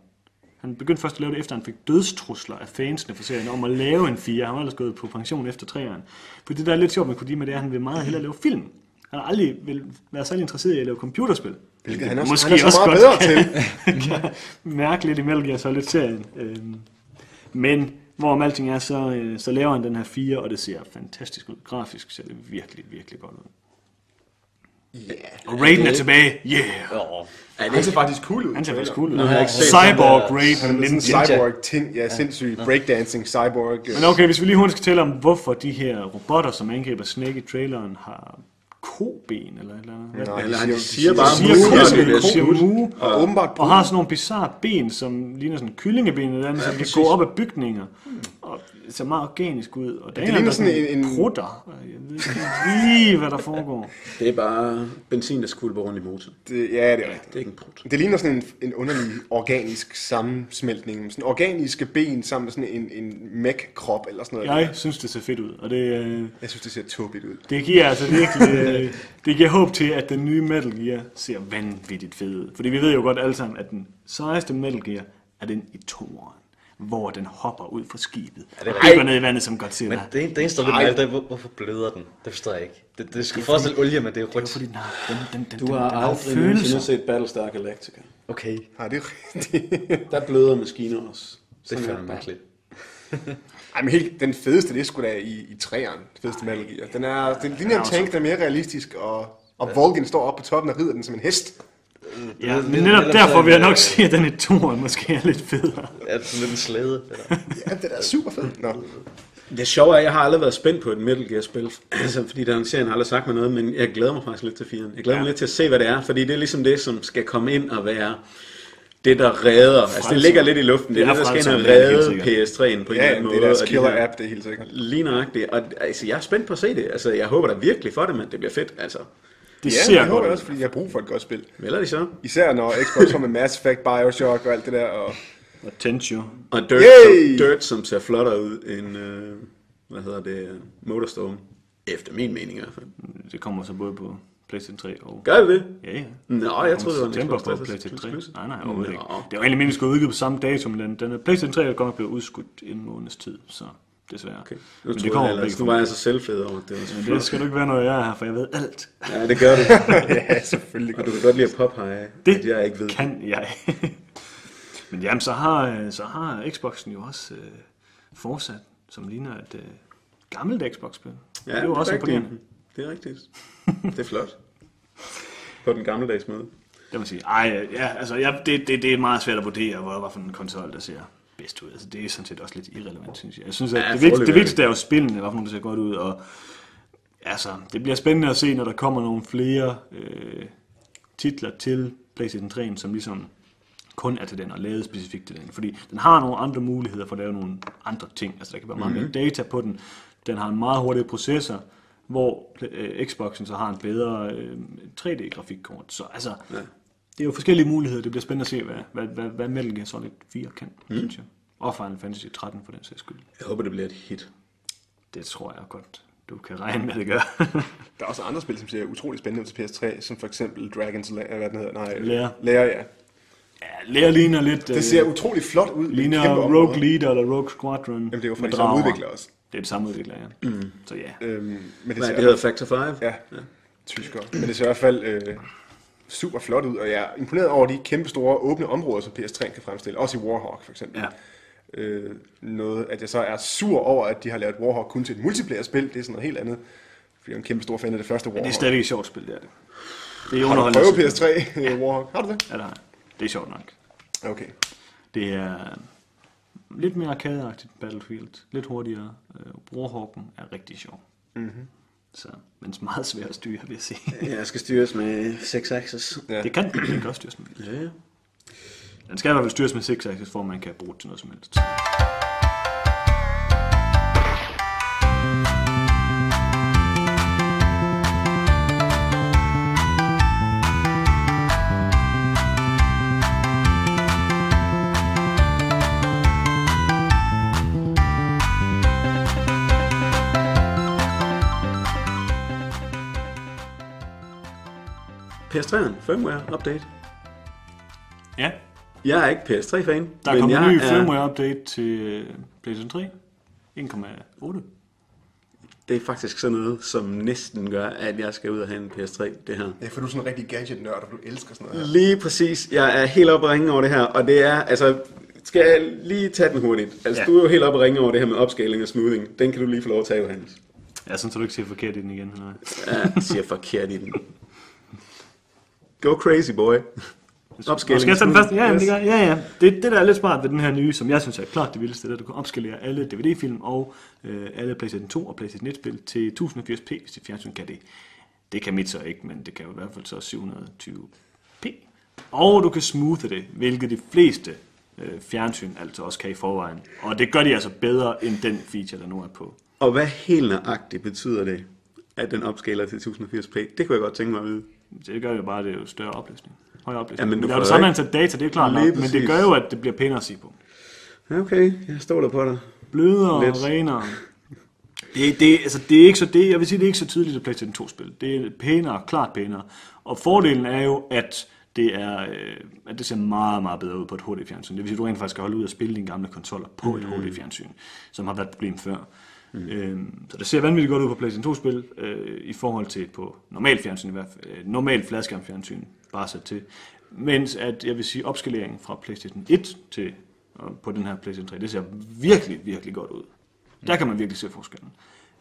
Han begyndte først at lave det, efter han fik dødstrusler af fansene for serien om at lave en 4. Han var ellers gået på pension efter 3'eren. For det, der er lidt sjovt med Kojima, det er, at han vil meget hellere lave film. Han har aldrig vil være særlig interesseret i at lave computerspil. Hvilket han også, Måske han er så også meget bedre til. <laughs> kan mærke lidt i Metal Gear Solid-serien. Øhm, men hvorom alting er, så, øh, så laver han den her 4, og det ser fantastisk ud. Grafisk ser det virkelig, virkelig godt ud. Ja. Og Raiden er tilbage. Yeah! Åh, Er Han ser faktisk cool ud. Han ser faktisk cool ud. Nu har jeg ikke set Cyborg der- Raiden Han er sådan en cyborg-ting. Ja, sindssyg. Breakdancing, cyborg. øh, Men okay, hvis vi lige hurtigt skal tale om, hvorfor de her robotter, som angriber Snake i traileren, har koben eller et eller andet. Nej, Eller de han siger- siger de bare siger og det bliver siger skudt. mu. Og åbenbart Og har sådan nogle bizarre ben, som ligner sådan kyllingeben eller andet, ja, som kan gå op ad bygninger. Og det ser meget organisk ud. Og der er Det en, ligner der sådan sådan en- en- prutter. Jeg ved ikke lige, hvad der foregår. <laughs> Det er bare benzin, der skvulper rundt i motoren. Det, ja, det er rigtigt. Det er ikke en prut. Det ligner sådan en, en underlig organisk sammensmeltning. Sådan organiske ben sammen med sådan en, en mech-krop eller sådan noget. Jeg synes, det ser fedt ud. Og det, øh, Jeg synes, det ser tåbeligt ud. det giver altså virkelig... Øh, det giver håb til, at den nye Metal Gear ser vanvittigt fed ud. Fordi vi ved jo godt alle sammen, at den sejeste Metal Gear er den i toeren hvor den hopper ud fra skibet det og rigtigt? dykker ned i vandet som Godzilla. Men det, det eneste, der er det er, hvor, hvorfor bløder den? Det forstår jeg ikke. Det, det skulle forestille olie, men det er jo Det er rødt. fordi, den har, den, den, den, Du den, har den har aldrig nogensinde set Battlestar Galactica. Okay, Nej, det er rigtigt. Der bløder maskiner også. det er fandme mærkeligt. Ej, men helt, den fedeste, det er sgu da i, i træeren. Den fedeste Metal Gear. Den er, den ligner en tank, der er mere realistisk, og, og Volgin står oppe på toppen og rider den som en hest. Ja, men netop derfor vil jeg sådan, nok sige, at den i toeren måske er lidt federe. Er det sådan lidt en slæde? Eller? Ja, det er super fedt. Nå. Det sjove er, at jeg har aldrig været spændt på et Metal Gear-spil, <clears throat> altså, fordi den serien har aldrig sagt mig noget, men jeg glæder mig faktisk lidt til firen. Jeg glæder ja. mig lidt til at se, hvad det er, fordi det er ligesom det, som skal komme ind og være det, der redder. Altså, det ligger lidt i luften. Det er Det er det, der skal ind og det er redde PS3'en på en Ja, eller anden det er måde. deres og de killer her- app, det er helt sikkert. Lige nøjagtigt. Og altså, jeg er spændt på at se det. Altså, jeg håber da virkelig for det, men det bliver fedt. Altså, Det Ja, ser det godt håber jeg ud. også, fordi jeg har brug for et godt spil. vel er de så. Især når Xbox kommer med Mass Effect, Bioshock og alt det der. Og... Og Tensio. Og Dirt, Yay! som, Dirt som ser flottere ud end, øh, hvad hedder det, Motorstorm. Efter min mening i hvert fald. Det kommer så både på PlayStation 3 og... Gør det det? Ja, ja. Nå, jeg troede, det var en september Xbox på 360 PlayStation 3. exclusive. Nej, nej, overhovedet ikke. Det var egentlig meningen, at skulle udgive på samme dato, men den, den PlayStation 3 er godt nok blevet udskudt i en måneds tid, så desværre. Okay. Nu, Men det kommer jeg, ellers, nu var jeg så selvfed over, at det var så Men det skal du ikke være, når jeg er her, for jeg ved alt. Ja, det gør du. <laughs> ja, selvfølgelig. Og du kan godt lide at påpege, Det at jeg ikke ved. kan jeg. <laughs> Men jamen, så har, så har Xboxen jo også øh, fortsat, som ligner et øh, gammelt Xbox-spil. Ja, det er jo også rigtigt. imponerende. Det er rigtigt. <laughs> Det er flot. På den gammeldags måde. Det må sige. Ej, ja, altså, ja, det, det, det er meget svært at vurdere, hvor, hvad for en konsol, der ser bedst ud. Altså, det er sådan set også lidt irrelevant, synes jeg. Jeg synes, at Ja, det, vigtigste, det er vigtigste er jo spillene, hvad for nogle, der ser godt ud, og altså, det bliver spændende at se, når der kommer nogle flere øh, titler til PlayStation 3, som ligesom kun er til den og lavet specifikt til den. Fordi den har nogle andre muligheder for at lave nogle andre ting. Altså der kan være meget mere data på den. Den har en meget hurtig processor, hvor øh, Xboxen så har en bedre øh, 3D-grafikkort. Så altså, ja. Det er jo forskellige muligheder. Det bliver spændende at se, hvad, hvad, hvad, hvad Metal Gear Solid 4 kan, mm. synes jeg. Og Final Fantasy 13 for den sags skyld. Jeg håber, det bliver et hit. Det tror jeg godt, du kan regne med, det gør. <laughs> Der er også andre spil, som ser utrolig spændende ud til PS3, som for eksempel Dragon's Lair, hvad den hedder. Nej, Lair. Lair, ja. ja, Lærer ligner lidt... Det ser utrolig flot ud. ligner Rogue. Leader eller Rogue Squadron. Jamen, det er jo de samme drager. udviklere også. Det er det samme udvikler, ja. Mm. Så ja. Øhm, men det ser, det hedder Factor 5? Ja, tysker. Men det ser i hvert fald øh, super flot ud, og jeg er imponeret over de kæmpe store åbne områder, som PS3 kan fremstille. Også i Warhawk, for eksempel. Ja. øh, noget, at jeg så er sur over, at de har lavet Warhawk kun til et multiplayer-spil. Det er sådan noget helt andet. Fordi jeg er en kæmpe stor fan af det første Warhawk. Det er stadig et sjovt spil, det er det. Det er Har du prøvet PS3 øh, <laughs> Warhawk? Har du det? Ja, det har jeg. Det er sjovt nok. Okay. Det er lidt mere arcade-agtigt Battlefield. Lidt hurtigere. Øh, Warhawken er rigtig sjov. Mm-hmm. Så, men meget svær at styre, vil jeg sige. Jeg skal styres med 6 axis. Ja. Det kan den kan også styres med. Ja, ja. Den skal i hvert fald styres med 6 axis, for at man kan bruge det til noget som helst. PS3'eren, firmware update. Ja, Jeg er ikke PS3-fan, der er men kommet jeg en ny er, firmware update til øh, PlayStation 3. 1,8. det er faktisk sådan noget, som næsten gør, at jeg skal ud og have en PS3, det her. Ja, for du er sådan en rigtig gadget-nørd, og du elsker sådan noget her. Lige præcis. Jeg er helt oppe at ringe over det her, og det er, altså, skal jeg lige tage den hurtigt? Altså, Ja. du er jo helt oppe at ringe over det her med opscaling og smoothing. Den kan du lige få lov at tage, Johannes. Ja, sådan så du ikke siger forkert i den igen. Eller? Ja, jeg siger forkert i den. Go crazy, boy. Og skal den første? Ja, yes. det gør, ja, ja. Det, det, der er lidt smart ved den her nye, som jeg synes er klart det vildeste, det er, at du kan opskalere alle DVD-film og øh, alle PlayStation 2 og PlayStation 1-spil til 1080p, hvis dit fjernsyn kan det. Det kan mit så ikke, men det kan jo i hvert fald så 720p. Og du kan smoothe det, hvilket de fleste øh, fjernsyn altså også kan i forvejen. Og det gør de altså bedre end den feature, der nu er på. Og hvad helt nøjagtigt betyder det, at den opskaler til 1080p? Det kunne jeg godt tænke mig at vide. Det gør jo bare, at det er jo større opløsning. Højere opløsning. Ja, men du det er får jo det samme antal data, det er klart nok, men det gør jo, at det bliver pænere at se på. Ja, Okay, jeg stoler på dig. blødere Lidt. og renere. <laughs> Det, det, altså, det er ikke så, det, jeg vil sige, det er ikke så tydeligt at PlayStation 2-spil. Det er pænere, klart pænere. Og fordelen er jo, at det, er, øh, at det ser meget, meget bedre ud på et HD-fjernsyn. Det vil sige, at du rent faktisk skal holde ud og spille dine gamle konsoller på mm. et HD-fjernsyn, som har været et problem før. Mm. Øhm, så det ser vanvittigt godt ud på PlayStation 2-spil, øh, i forhold til på normal fjernsyn, i hvert fald, øh, normal fladskærmfjernsyn, bare sat til. Mens at, jeg vil sige, opskaleringen fra PlayStation 1 til og på den her PlayStation 3, det ser virkelig, virkelig godt ud. Der kan man virkelig se forskellen.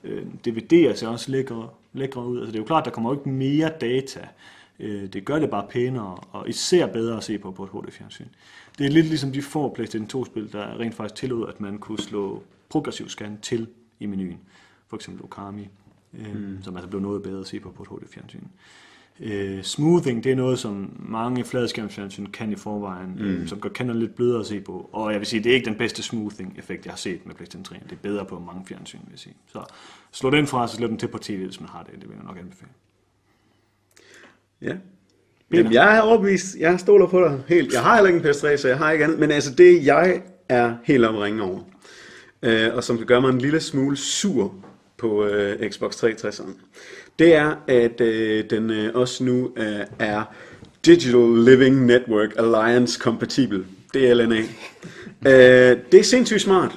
Øh, DVD'er ser også lækre, lækre ud. Altså, det er jo klart, der kommer jo ikke mere data. Øh, det gør det bare pænere, og især bedre at se på på et HD-fjernsyn. Det er lidt ligesom de få PlayStation 2-spil, der rent faktisk tillod, at man kunne slå progressiv scan til i menuen. For eksempel Okami, øh, mm. som altså blev noget bedre at se på på et HD-fjernsyn. Øh, smoothing, det er noget, som mange fladskærmsfjernsyn kan i forvejen, mm. øh, som gør kender lidt blødere at se på. Og jeg vil sige, det er ikke den bedste smoothing-effekt, jeg har set med PlayStation 3. Det er bedre på mange fjernsyn, vil jeg sige. Så slå den fra, så slå den til på tv, hvis man har det. Det vil jeg nok anbefale. Ja. Jamen, jeg er overbevist. Jeg stoler på dig helt. Jeg har heller ikke en PS3, så jeg har ikke andet. Men altså, det jeg er helt om at ringe over, øh, og som kan gøre mig en lille smule sur på øh, Xbox 360'eren, det er, at øh, den øh, også nu øh, er Digital Living Network Alliance kompatibel. DLNA. øh, det er sindssygt smart.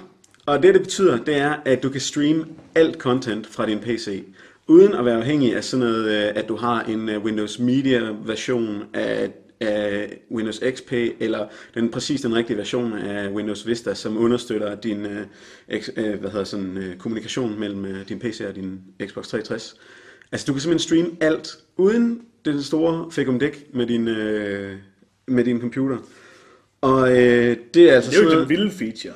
Og det, det betyder, det er, at du kan streame alt content fra din PC, uden at være afhængig af sådan noget, øh, at du har en øh, Windows Media version af, af Windows XP, eller den præcis den rigtige version af Windows Vista, som understøtter din øh, ex, øh, hvad hedder sådan, øh, kommunikation mellem øh, din PC og din Xbox 360. Altså, du kan simpelthen streame alt, uden den store fikumdik med din, øh, med din computer. Og øh, det er altså sådan noget... vilde feature.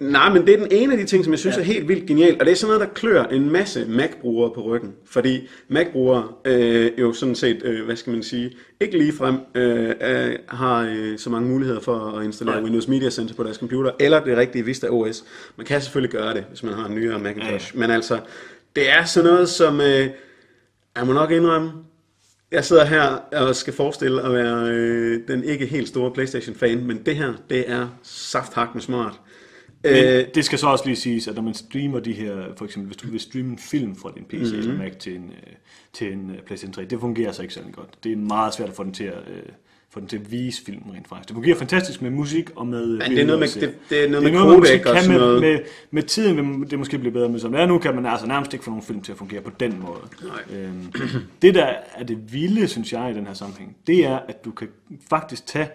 Nej, men det er den ene af de ting, som jeg synes ja. er helt vildt genialt, og det er sådan noget, der klør en masse Mac-brugere på ryggen. Fordi Mac-brugere øh, jo sådan set, øh, hvad skal man sige, ikke ligefrem øh, øh, har øh, så mange muligheder for at installere Nej. Windows Media Center på deres computer, eller det rigtige Vista OS. Man kan selvfølgelig gøre det, hvis man har en nyere Macintosh. Ja. Men altså, det er sådan noget, som øh, jeg må nok indrømme, jeg sidder her og skal forestille at være øh, den ikke helt store Playstation-fan, men det her, det er safthakkende smart. Men Øh, det skal så også lige siges, at når man streamer de her, for eksempel hvis du vil streame en film fra din PC Mhm. mm-hmm. eller Mac til en, øh, til en øh, PlayStation 3, det fungerer så ikke særlig godt. Det er meget svært at få den til at, øh, få den til at vise filmen rent faktisk. Det fungerer fantastisk med musik og med Men det er noget med- det- det er noget det med er noget, man codec måske og kan sådan med, noget. med, med tiden vil det måske blive bedre, men som det er nu, kan man altså nærmest ikke få nogen film til at fungere på den måde. Nej. Øhm, det der er det vilde, synes jeg, i den her sammenhæng, det er, at du kan faktisk tage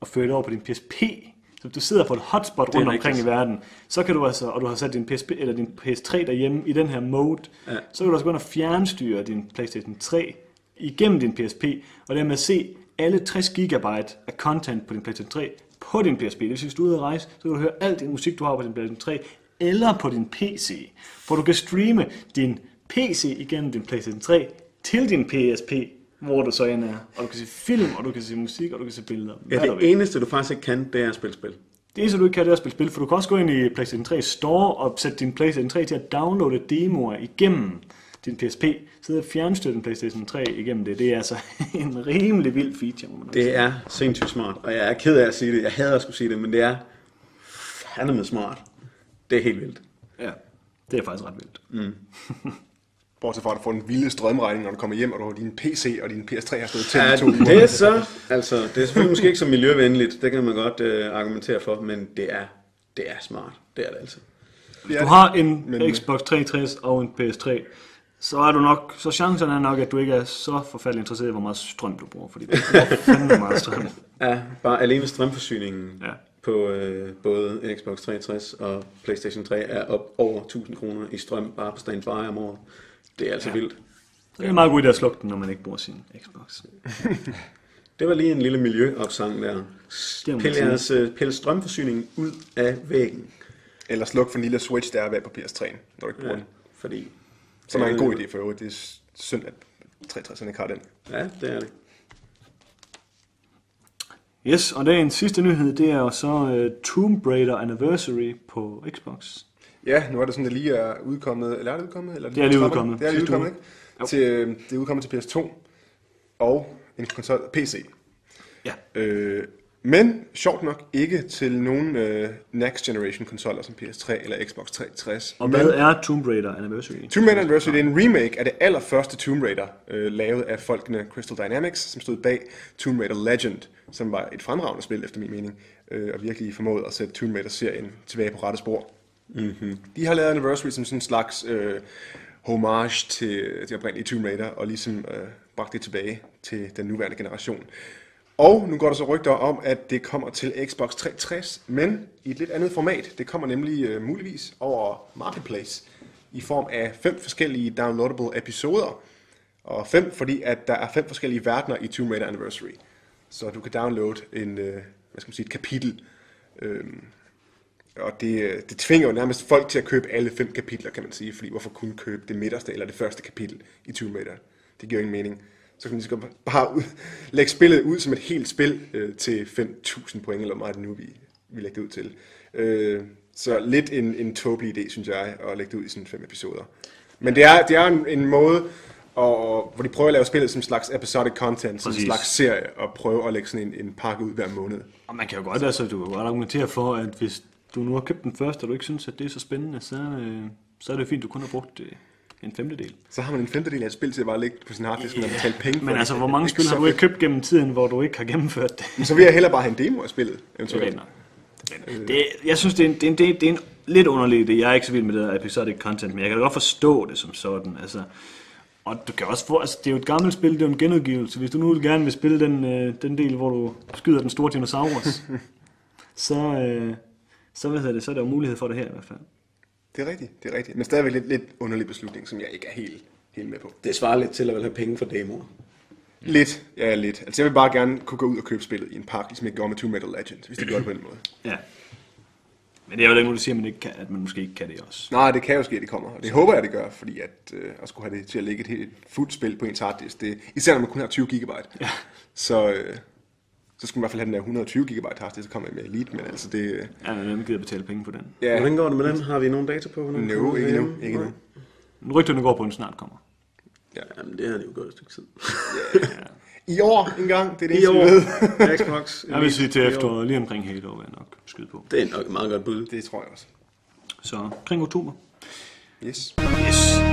og føre det over på din PSP, Så hvis du sidder på et hotspot rundt omkring i verden, så kan du altså, og du har sat din, PSP, eller din PS3 derhjemme i den her mode, Ja. så kan du også gå ind og fjernstyre din PlayStation 3 igennem din PSP, og dermed se alle 60 GB af content på din PlayStation 3 på din PSP. Det vil sige, hvis du er ude at rejse, så kan du høre alt din musik, du har på din PlayStation 3, eller på din PC, hvor du kan streame din PC igennem din PlayStation 3 til din PSP, hvor du så end er. Og du kan se film, og du kan se musik, og du kan se billeder. Ja, hvad du det eneste, du faktisk ikke kan, det er at spille spil. Det eneste, du ikke kan, det er at spille spil, for du kan også gå ind i PlayStation 3 Store og sætte din PlayStation 3 til at downloade demoer igennem din PSP. Sidde og fjernstyre din PlayStation 3 igennem det. Det er altså <laughs> en rimelig vild feature, må man nok sige. Det er sindssygt smart, og jeg er ked af at sige det. Jeg hader at skulle sige det, men det er fandeme smart. Det er helt vildt. Ja, det er faktisk ret vildt. <laughs> Bortset fra, at du får en vilde strømregning, når du kommer hjem, og du har din PC og din PS3 har stået til Ja, i to uger. det er så, altså, det er selvfølgelig måske ikke så miljøvenligt, det kan man godt øh, argumentere for, men det er, det er smart. Det er det altså. Er Du har en Men- Xbox 360 og en PS3, så er du nok, så chancerne er nok, at du ikke er så forfærdelig interesseret i, hvor meget strøm du bruger, fordi du bruger fandme meget strøm. Ja, bare alene strømforsyningen Ja. på øh, både Xbox 360 og PlayStation 3 er op over 1000 kroner i strøm bare på standby om året. Det er altså ja. vildt. Så det er meget god idé at slukke den, når man ikke bruger sin Xbox. <laughs> Det var lige en lille miljøopsang der. Sige. jeres, øh, pille strømforsyningen ud af væggen. Eller sluk for en lille switch, der er ved på PS3'en, når du ikke bruger Ja, den. fordi... Som er en god idé for øvrigt. Det er synd, at 360'erne ikke har den. Ja, det er det. Yes, og dagens sidste nyhed, det er jo så uh, Tomb Raider Anniversary på Xbox. Ja, nu er det sådan, det lige er udkommet. Eller er det udkommet? Eller Det er lige udkommet. Det er lige udkommet, ikke? Til, øh, det er udkommet til PS2 og en konsol PC. Ja. Øh, men sjovt nok ikke til nogen øh, next generation konsoller som PS3 eller Xbox 360. Og men, hvad er Tomb Raider Anniversary? Tomb Raider Anniversary det er en remake af det allerførste Tomb Raider, øh, lavet af folkene Crystal Dynamics, som stod bag Tomb Raider Legend, som var et fremragende spil efter min mening, øh, og virkelig formåede at sætte Tomb Raider-serien tilbage på rette spor. Mm-hmm. De har lavet Anniversary som sådan en slags øh, homage til de oprindelige Tomb Raider, og ligesom øh, bragt det tilbage til den nuværende generation. Og nu går der så rygter om, at det kommer til Xbox 360, men i et lidt andet format. Det kommer nemlig øh, muligvis over Marketplace i form af fem forskellige downloadable episoder. Og fem, fordi at der er fem forskellige verdener i Tomb Raider Anniversary. Så du kan downloade en, øh, hvad skal man sige, et kapitel. Øh, og det, øh, det tvinger jo nærmest folk til at købe alle fem kapitler, kan man sige. Fordi hvorfor kun købe det midterste eller det første kapitel i Tomb Raider? Det giver ingen mening. Så kan man lige bare ud, <laughs> lægge spillet ud som et helt spil øh, til 5.000 point, eller meget det nu vi, vi lægger det ud til. Øh, så lidt en, en tåbelig idé, synes jeg, at lægge det ud i sådan fem episoder. Men det er, det er en, en måde, og, hvor de prøver at lave spillet som en slags episodic content, som en Præcis. slags serie, og prøve at lægge sådan en, en pakke ud hver måned. Og man kan jo godt, altså, du kan godt argumentere for, at hvis du nu har købt den første, og du ikke synes, at det er så spændende, så, øh, så er det fint, du kun har brugt øh, en femtedel. Så har man en femtedel af et spil til at bare lægge på sin harddisk, yeah. og betale penge for Men det. altså, hvor mange spil har du ikke købt gennem tiden, hvor du ikke har gennemført det? Men Så vil jeg hellere bare have en demo af spillet, Det eventuelt. nok. Det, jeg synes, det er, en, det, er en, det, er, det er en lidt underlig idé. Jeg er ikke så vild med det der episodic content, men jeg kan da godt forstå det som sådan. Altså, og du kan også få, altså det er jo et gammelt spil, det er jo en genudgivelse. Hvis du nu gerne vil spille den, øh, den del, hvor du skyder den store dinosaurus, <laughs> så, øh, så, hvad hedder det, så er der jo mulighed for det her i hvert fald. Det er rigtigt, det er rigtigt. Men stadigvæk lidt, lidt underlig beslutning, som jeg ikke er helt, helt med på. Det svarer lidt til at vil have penge for demoer. Lidt, ja lidt. Altså jeg vil bare gerne kunne gå ud og købe spillet i en pakke, ligesom jeg gjorde med Tomb Raider Legend, hvis det gjorde det på den måde. Ja. Men det er jo ikke, du siger, at man, ikke kan, at man måske ikke kan det også. Nej, det kan jo ske, at det kommer. Og det håber jeg, det gør, fordi at, øh, at skulle have det til at ligge et helt fuldt spil på ens harddisk, det, især når man kun har 20 GB. Ja. Så, øh, så skulle man i hvert fald have den der 120 GB harddisk, så kommer jeg med Elite, men altså det... Ja, men hvem gider betale penge på den? ja, Hvordan går det med den? Har vi nogen data på? den no, ikke nu, ikke nu. Men Rygterne går på, at den snart kommer. Jamen, det har det jo gået et stykke tid. <laughs> I år engang, det er det I eneste, vi år, ved. <laughs> Xbox. <laughs> Jeg vil sige til efteråret, lige omkring Halo, vil jeg nok skyde på. Det er nok et meget godt bud. Det tror jeg også. Så omkring oktober. Yes. Yes.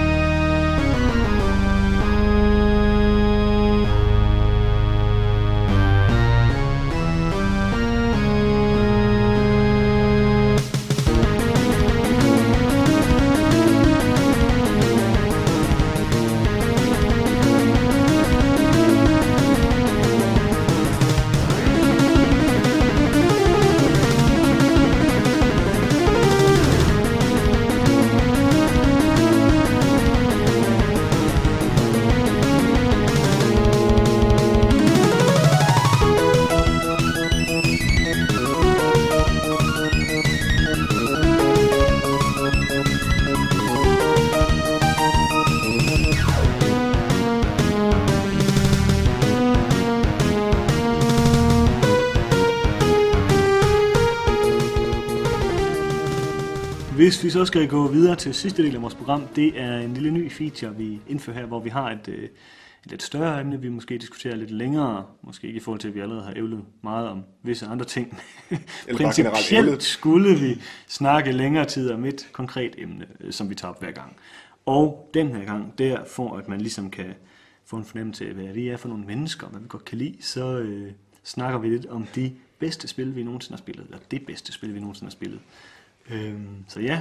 Hvis vi så skal gå videre til sidste del af vores program, det er en lille ny feature, vi indfører her, hvor vi har et, øh, et lidt større emne, vi måske diskuterer lidt længere, måske ikke i forhold til, at vi allerede har ævlet meget om visse andre ting. <laughs> Principielt skulle vi snakke længere tid om et konkret emne, øh, som vi tager op hver gang. Og den her gang, der for at man ligesom kan få en fornemmelse af, hvad vi er for nogle mennesker, hvad vi godt kan lide, så øh, snakker vi lidt om de bedste spil, vi nogensinde har spillet, eller det bedste spil, vi nogensinde har spillet. Øhm, så ja,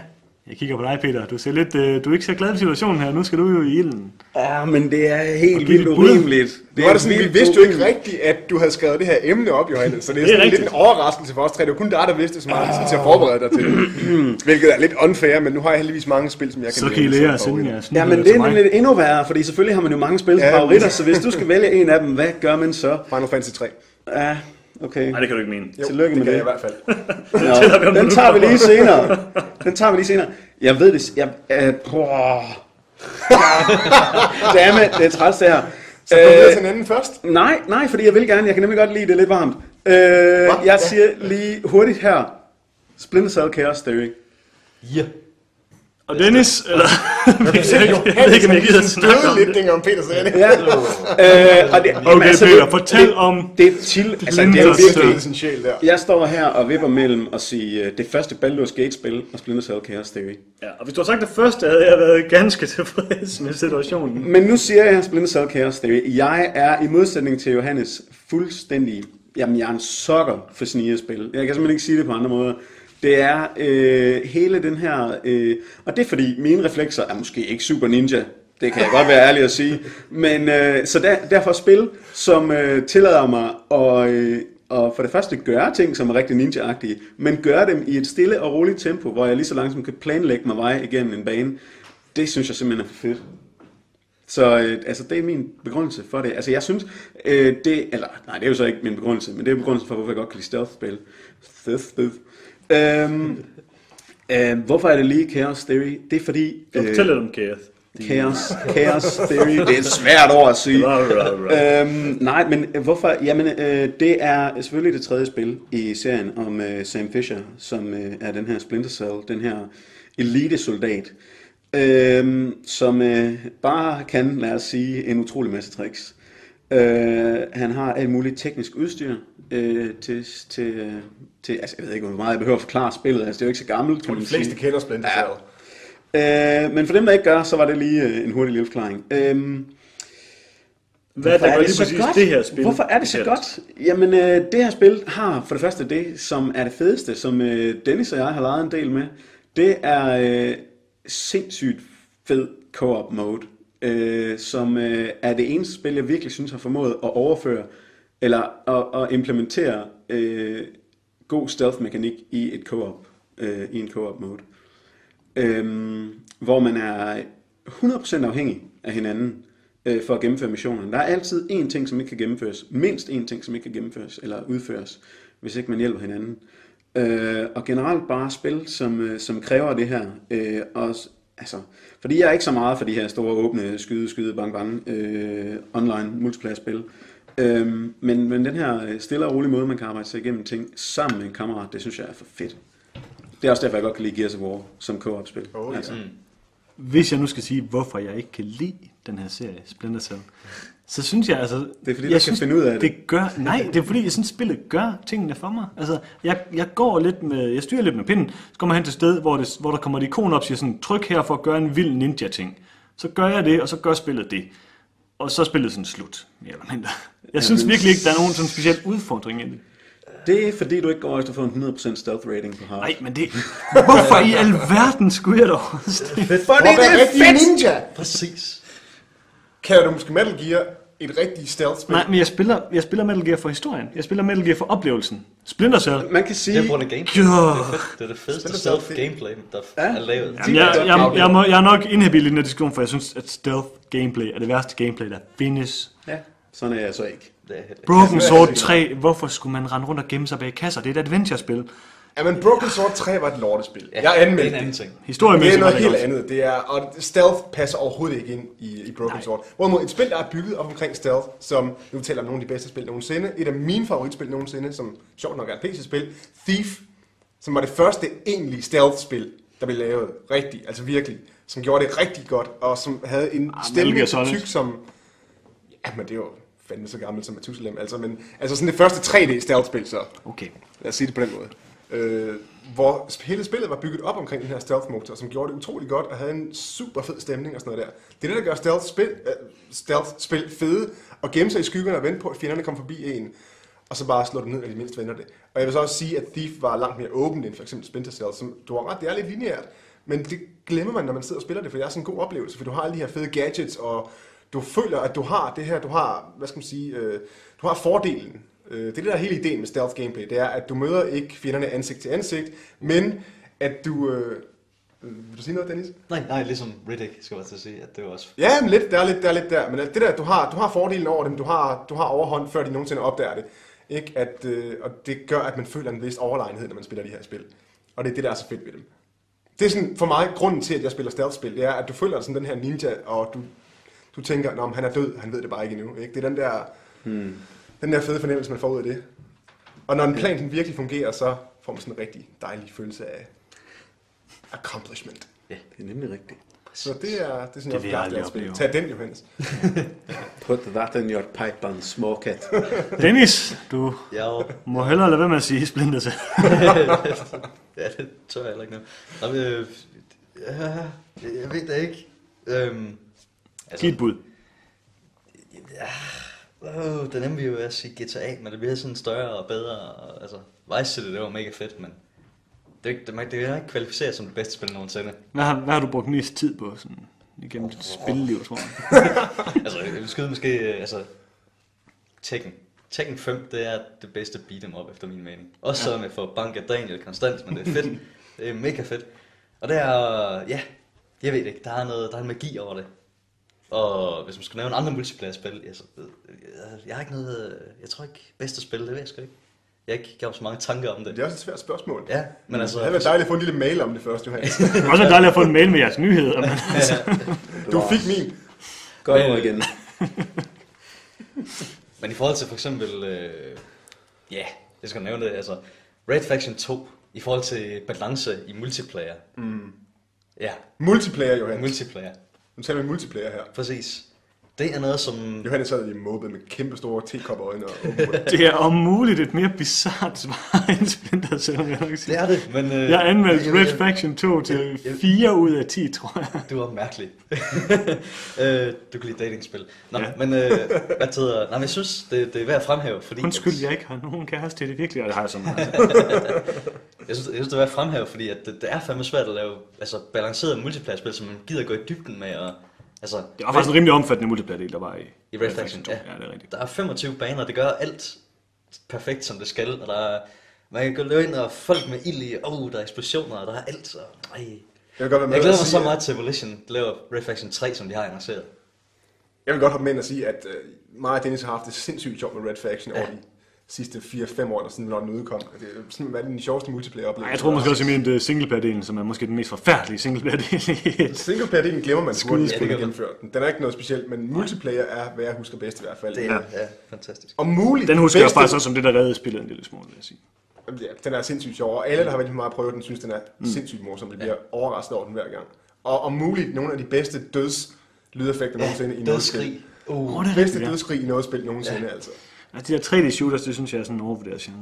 jeg kigger på dig, Peter. Du ser lidt, øh, du er ikke så glad for situationen her. Nu skal du jo i ilden. Ja, men det er helt vildt urimeligt. Det var det sådan, vi vidste jo ikke rigtigt, at du havde skrevet det her emne op, Johannes. Så det er, Det er sådan lidt en overraskelse for os tre. Det var kun dig, der vidste så meget tid til at forberede dig til det. <clears throat> Hvilket er lidt unfair, men nu har jeg heldigvis mange spil, som jeg kan Så kan I lære at sende jeres Ja, men det er nemlig endnu værre, fordi selvfølgelig har man jo mange spil som Ja, favoritter, så hvis du skal vælge en af dem, hvad gør man så? Final Fantasy 3. Ja, okay. Nej, det kan du ikke mene. Jo, Tillykke det med kan det. jeg i hvert fald. <laughs> Nå, den du tager vi lige senere. Den tager vi lige senere. Jeg ved det. Jeg, øh, brrr. <laughs> Dammit, det er træls det her. Så kom videre Øh, til den anden først. nej, nej, fordi jeg vil gerne. Jeg kan nemlig godt lide det lidt varmt. Øh, jeg Ja. siger lige hurtigt her. Splinter Cell Chaos Theory. Ja. Og Dennis, eller... <laughs> jeg ved ikke, om jeg gider han snakke om støvede det. lidt, dengang Peter sagde det. Ja. <laughs> øh, og det, Okay, Peter, det, fortæl det, om Det er chill. Altså, det er jo virkelig, Det sin sjæl der. Jeg står her og vipper mellem at sige uh, det første Baldur's Gate-spil og Splinter Cell Chaos Theory. Ja, og hvis du har sagt det første, havde jeg været ganske tilfreds med situationen. Men nu siger jeg Splinter Cell Chaos Theory. Jeg er i modsætning til Johannes fuldstændig... Jamen, jeg er en sokker for snigespil. Jeg kan simpelthen ikke sige det på andre måder. Det er øh, hele den her... Øh, og det er fordi, mine reflekser er måske ikke super ninja. Det kan jeg godt være ærlig at sige. Men øh, så der, derfor spil, som øh, tillader mig at, øh, og for det første gøre ting, som er rigtig ninja men gøre dem i et stille og roligt tempo, hvor jeg lige så langsomt kan planlægge mig vej igennem en bane. Det synes jeg simpelthen er for fedt. Så øh, altså, det er min begrundelse for det. Altså, jeg synes, øh, det... Eller, nej, det er jo så ikke min begrundelse, men det er begrundelsen for, hvorfor jeg godt kan lide stealth-spil. Stealth-spil. Øhm, øh, hvorfor er det lige Chaos Theory? Det er fordi... Du fortæl lidt om Kæret. Chaos, Chaos Theory. Det er et svært ord at sige. Øhm, nej, men øh, hvorfor? Jamen, øh, det er selvfølgelig det tredje spil i serien om øh, Sam Fisher, som øh, er den her Splinter Cell, den her elite-soldat, øh, som øh, bare kan, lad os sige, en utrolig masse tricks. Øh, han har alt muligt teknisk udstyr øh, til, til, til, altså jeg ved ikke, hvor meget jeg behøver at forklare spillet, altså det er jo ikke så gammelt, kan De fleste sige. kender Splinter Cell. Øh, men for dem, der ikke gør, så var det lige øh, en hurtig lille forklaring. Øh, Hvad er det, der gør lige præcis det her spil? Hvorfor er det så godt? Jamen, øh, det her spil har for det første det, som er det fedeste, som øh, Dennis og jeg har leget en del med. Det er øh, sindssygt fed co-op mode, øh, som øh, er det eneste spil, jeg virkelig synes har formået at overføre, eller at, at implementere øh, god stealth-mekanik i et co-op, øh, i en co-op mode. Øhm, hvor man er 100% afhængig af hinanden øh, for at gennemføre missionerne. Der er altid én ting, som ikke kan gennemføres. Mindst én ting, som ikke kan gennemføres eller udføres, hvis ikke man hjælper hinanden. Øh, og generelt bare spil, som, øh, som kræver det her. Øh, og, altså, altså, fordi jeg er ikke så meget for de her store åbne skyde, skyde, bang, bang, øh, online multiplayer-spil. Øhm, men, men den her øh, stille og rolige måde, man kan arbejde sig igennem ting sammen med en kammerat, det synes jeg er for fedt. Det er også derfor, jeg godt kan lide Gears of War som co-op-spil. Oh, ja. altså. Hvis jeg nu skal sige, hvorfor jeg ikke kan lide den her serie, Splinter Cell, så synes jeg altså... Det er fordi, jeg skal finde ud af det. det. gør, nej, det er fordi, jeg synes, spillet gør tingene for mig. Altså, jeg, jeg går lidt med... Jeg styrer lidt med pinden. Så kommer jeg hen til et sted, hvor, det, hvor der kommer et ikon op og siger sådan, tryk her for at gøre en vild ninja-ting. Så gør jeg det, og så gør spillet det. Og så er spillet sådan slut, mere eller mindre. Jeg synes men- virkelig ikke, der er nogen sådan speciel udfordring i det. Det er fordi, du ikke går efter at få en 100% stealth rating på hard. Nej, men det... Hvorfor i alverden skulle jeg dog? Fordi For at være rigtig ninja, Præcis. kalder du måske Metal Gear et rigtigt stealth-spil. Nej, men jeg spiller, jeg spiller Metal Gear for historien. Jeg spiller Metal Gear for oplevelsen. Splinter Cell. Man kan sige... Det er gameplay. Ja. Det er fedt. Det er det fedeste Spiller stealth selv. gameplay, der Ja. er lavet. Jamen, jeg, jeg, jeg, må, jeg er nok inhabil i den her diskussion, for jeg synes, at stealth gameplay er det værste gameplay, der findes. Ja, sådan er jeg så ikke. Broken <laughs> Sword 3, hvorfor skulle man rende rundt og gemme sig bag kasser? Det er et adventure-spil. Ja, men Broken Sword 3 var et lortespil. Ja, jeg det er anmeldte en anden ting. Det Historiemæssigt er noget det helt godt. andet. Det er, og stealth passer overhovedet ikke ind i, i Broken Sword. Hvorimod et spil, der er bygget op omkring stealth, som nu taler om nogle af de bedste spil nogensinde. Et af mine favoritspil nogensinde, som sjovt nok er et PC-spil, Thief, som var det første egentlige stealth-spil der blev lavet rigtigt, altså virkelig, som gjorde det rigtig godt, og som havde en Ah, stemning Metal Gear så Solid. tyk som... Ja, men det er jo fandme så gammelt som Methuselam, altså, men altså sådan det første 3D stealth-spil så. Okay. Lad os sige det på den måde. Øh, hvor hele spillet var bygget op omkring den her stealth-motor, som gjorde det utrolig godt og havde en super fed stemning og sådan noget der. Det er det, der gør stealth-spil, øh, stealth-spil fede, og gemme sig i skyggerne og vente på, at fjenderne kommer forbi en, og så bare slå dem ned, når de mindst vender det. Og jeg vil så også sige, at Thief var langt mere åben end for eksempel Splinter Cell, som du har ret, det er lidt lineært, men det glemmer man, når man sidder og spiller det, for det er sådan en god oplevelse, for du har alle de her fede gadgets, og du føler, at du har det her, du har, hvad skal man sige, øh, du har fordelen. Øh, det er det, der er hele ideen med stealth gameplay, det er, at du møder ikke fjenderne ansigt til ansigt, men at du... Øh, øh, vil du sige noget, Dennis? Nej, nej, ligesom Riddick, skal jeg til at sige, at det var også... Ja, men lidt, der er lidt, der er lidt der. Men det der, du har, du har fordelen over dem, du har, du har overhånd, før de nogensinde opdager det. Ikke? At, øh, og det gør, at man føler en vis overlegenhed, når man spiller de her spil. Og det er det, der er så fedt ved dem. Det er sådan, for mig, grunden til, at jeg spiller stealth-spil, det er, at du føler dig som den her ninja, og du, du tænker, at han er død, han ved det bare ikke endnu. Ikke? Det er den der, hmm. Den der fede fornemmelse, man får ud af det. Og når en plan den virkelig fungerer, så får man sådan en rigtig dejlig følelse af accomplishment. Det er nemlig rigtigt. Så det er, det er sådan, Det vil jeg aldrig opleve. Tag den, Johannes. <laughs> Put that in your pipe and smoke it. <laughs> Dennis, du jo... må hellere lade være med at sige Splinter <laughs> ja, det tør jeg heller ikke nu. Nå, men, øh, ja, jeg ved det ikke. Øhm, altså, Giv et bud. Åh, det er nemt jo at sige GTA, men det bliver sådan større og bedre. Og, altså, Vice City, det var mega fedt, men det, er ikke- det, man- det er ikke kvalificeret som det bedste spil nogensinde. Hvad har, hvad har du brugt mest tid på sådan, igennem dit spilleliv, tror jeg? <laughs> altså, jeg vil skyde måske, øh, altså, Tekken. Tekken 5, det er det bedste beat'em up, efter min mening. Også selvom jeg får banket Daniel konstant, men det er fedt. det er mega fedt. Og det er, ja, jeg ved det ikke, der er noget, der er en magi over det. Og hvis man skulle nævne andre multiplayer-spil, jeg, jeg, jeg har ikke noget, øh, jeg tror ikke, bedste spil, det ved jeg sgu ikke. Jeg har ikke gjort så mange tanker om det. Det er også et svært spørgsmål. Ja, men altså... Det havde været dejligt at få en lille mail om det først, Johannes. <laughs> Det er også dejligt at få en mail med jeres nyheder. Men, <laughs> Du fik min. Godt Men- ord igen. <laughs> Men i forhold til for eksempel, øh, ja, jeg skal nævne det, altså Red Faction 2, i forhold til balance i multiplayer. Mm. Ja, Multiplayer, Johannes. multiplayer, nu taler vi multiplayer her. præcis. Det er noget, som... Johannes sad i mobbet med kæmpe store tekopperøjne og det er om muligt et mere bizart svar end Splinter Cell, jeg nok sige. Det er det, men... Øh, Jeg anmeldte jeg- Red jeg- Faction 2 til jeg- jeg- 4 ud af 10, tror jeg. Du er mærkelig. <laughs> øh, du kan lide datingspil. Nå, Ja. men øh, hvad hedder... Nej, men jeg synes, det, det er værd at fremhæve, fordi... Undskyld, at- jeg ikke har nogen kæreste, det er virkelig, det har jeg sådan. <laughs> Jeg synes, jeg synes, det er værd at fremhæve, fordi at det, det er fandme svært at lave altså, balanceret multiplayer-spil, som man gider gå i dybden med. Og, altså, Det var faktisk en rimelig omfattende multiplayer-del, der var i, I Red Faction, 2. ja. ja. det er rigtigt. Der er 25 baner, det gør alt perfekt, som det skal. Og der er, man kan gå løbe ind og folk med ild i, oh, der er eksplosioner, og der er alt. Så, ej. Jeg godt være med Jeg glæder mig sige, så meget til Evolution laver Red Faction 3, som de har annonceret. Jeg vil godt hoppe med ind og sige, at uh, mig og Dennis har haft det sindssygt sjovt med Red Faction Ja. over de sidste 4-5 år, eller sådan, når den udkom. Det er sådan, hvad er den sjoveste multiplayer oplevelse. Ej, jeg tror måske også, at min singleplayer-delen, som er måske den mest forfærdelige singleplayer-del <laughs> Singleplayer-delen glemmer man hurtigt, Ja, at det gennemført den. Den er ikke noget specielt, men multiplayer er, hvad jeg husker bedst i hvert fald. Det er ja. ja fantastisk. Og muligt Den husker jeg bedste- faktisk også som det, der reddede spillet en lille smule, vil jeg sige. Ja, den er sindssygt sjov, og alle, der har været meget prøvet den, synes, den er mm. sindssygt morsom. Det bliver ja. overrasket over den hver gang. Og om muligt nogle af de bedste døds lydeffekter nogensinde i noget spil. Uh, Åh, det er Bedste ja. dødskrig i noget spil nogensinde, ja. altså. Altså, de der 3D-shooters, det synes jeg er sådan overvurderet genre.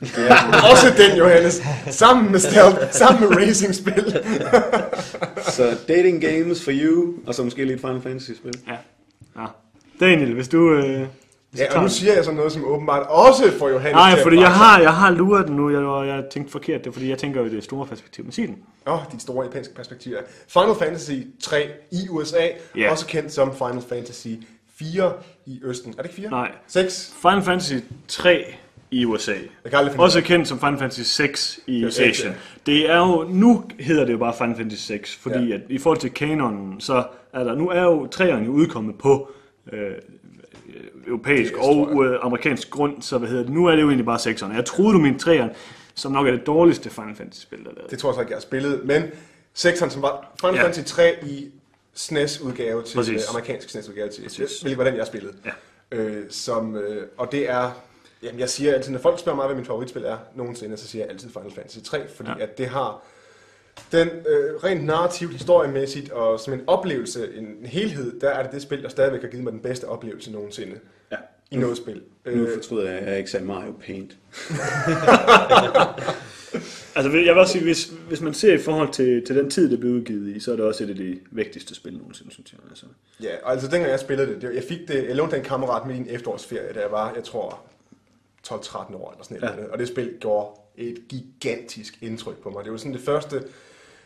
<laughs> Også den, Johannes. Sammen med stealth, sammen med racing-spil. <laughs> Så dating games for you, og så måske lidt Final Fantasy-spil. Ja. ja. Daniel, hvis du... Øh, hvis du Ja, og nu siger jeg så noget, som åbenbart også får Johannes Nej, fordi jeg har, jeg har luret den nu, jeg, og jeg tænkte forkert, det er, fordi jeg tænker jo i det store perspektiv med den. Åh, oh, de store japanske perspektiver. Final Fantasy 3 i USA, Ja. også kendt som Final Fantasy 4 i Østen. Er det ikke 4? Nej. 6? Final Fantasy 3 i USA. Jeg kan aldrig Også kendt som Final Fantasy 6 i Ja, Asien. Det er jo, nu hedder det jo bare Final Fantasy 6, fordi Ja. at i forhold til kanonen, så er der, nu er jo træerne jo udkommet på øh, europæisk Det og øh, amerikansk grund, så hvad hedder det, nu er det jo egentlig bare 6'erne. Jeg troede du min træerne, som nok er det dårligste Final Fantasy spil, der er lavet. Det tror jeg så ikke, jeg har spillet. Men 6'eren, som var Final Ja. Fantasy 3 i SNES-udgave til Præcis. øh, amerikansk SNES-udgave til, Præcis. hvilket var den, jeg spillede. Ja. Øh, som, øh, og det er, jamen jeg siger altid, når folk spørger mig, hvad min favoritspil er nogensinde, så siger jeg altid Final Fantasy 3, fordi Ja. at det har, Den øh, rent narrativt, historiemæssigt og som en oplevelse, en, en helhed, der er det det spil, der stadigvæk har givet mig den bedste oplevelse nogensinde Ja. i noget spil. Nu Øh, fortryder jeg, at jeg ikke sagde Mario Paint. <laughs> <laughs> <laughs> Altså, jeg vil også sige, hvis, hvis man ser i forhold til, til den tid, det blev udgivet i, så er det også et af de vigtigste spil nogensinde, synes jeg. Altså. Ja, og altså dengang jeg spillede det, det jeg fik det, jeg lånte en kammerat med i en efterårsferie, da jeg var, jeg tror, 12-13 år eller sådan noget. Ja. Og det spil gjorde et gigantisk indtryk på mig. Det var sådan det første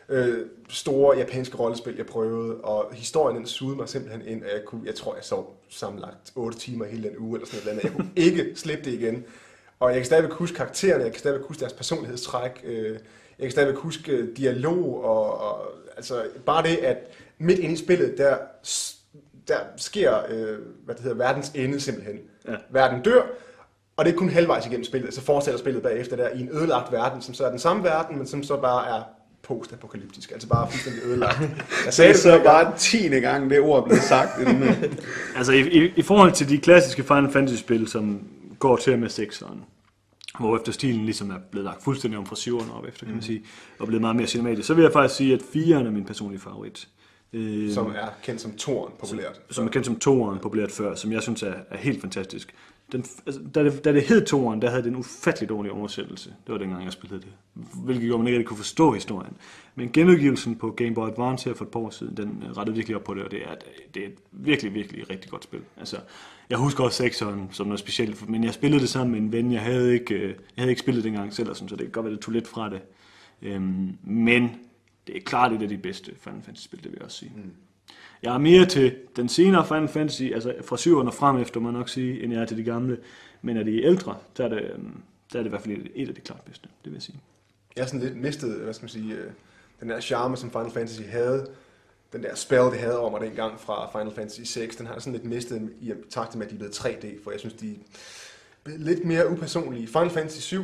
øh, store japanske rollespil, jeg prøvede, og historien den sugede mig simpelthen ind, og jeg, kunne, jeg tror, jeg sov sammenlagt 8 timer hele den uge eller sådan noget. Jeg kunne <laughs> ikke slippe det igen. Og jeg kan stadigvæk huske karaktererne, jeg kan stadigvæk huske deres personlighedstræk, øh, jeg kan stadigvæk huske øh, dialog, og, og altså bare det, at midt inde i spillet, der, der sker, øh, hvad det hedder, verdens ende simpelthen. Ja. Verden dør, og det er kun halvvejs igennem spillet, så fortsætter spillet bagefter der i en ødelagt verden, som så er den samme verden, men som så bare er post-apokalyptisk, altså bare fuldstændig ødelagt. <laughs> Jeg sagde det så bare tiende gang, det ord blev sagt. den. Altså i, i, i forhold til de klassiske Final Fantasy-spil, som går til med 6'eren, hvor efter stilen ligesom er blevet lagt fuldstændig om fra 7'eren op efter, kan man sige, og blevet meget mere cinematisk, så vil jeg faktisk sige, at 4'eren er min personlige favorit. Øh, som er kendt som Toren populært. som er kendt som toeren populært før, som jeg synes er, er helt fantastisk. Den, altså, da, det, da det hed Toren, der havde den en ufattelig dårlig oversættelse. Det var dengang, jeg spillede det. Hvilket gjorde, man ikke rigtig kunne forstå historien. Men genudgivelsen på Game Boy Advance her for et par år siden, den øh, rettede virkelig op på det, og det er, det er et virkelig, virkelig et rigtig godt spil. Altså, jeg husker også 6'eren som noget specielt, men jeg spillede det sammen med en ven. Jeg havde ikke, øh, jeg havde ikke spillet det dengang selv, og sådan, så det kan godt være, det tog lidt fra det. Øhm, men det er klart et af de bedste Final Fantasy-spil, det vil jeg også sige. Mm. Jeg er mere til den senere Final Fantasy, altså fra 7'erne og frem efter, må jeg nok sige, end jeg er til de gamle. Men af de ældre, der er det, øhm, der er det i hvert fald et- af de klart bedste, det vil jeg sige. Jeg har sådan lidt mistet, hvad skal man sige, øh, den der charme, som Final Fantasy havde. Den der spell, det havde over mig dengang fra Final Fantasy 6, den har sådan lidt mistet i takt med, at de er blevet 3D, for jeg synes, de er lidt mere upersonlige. Final Fantasy 7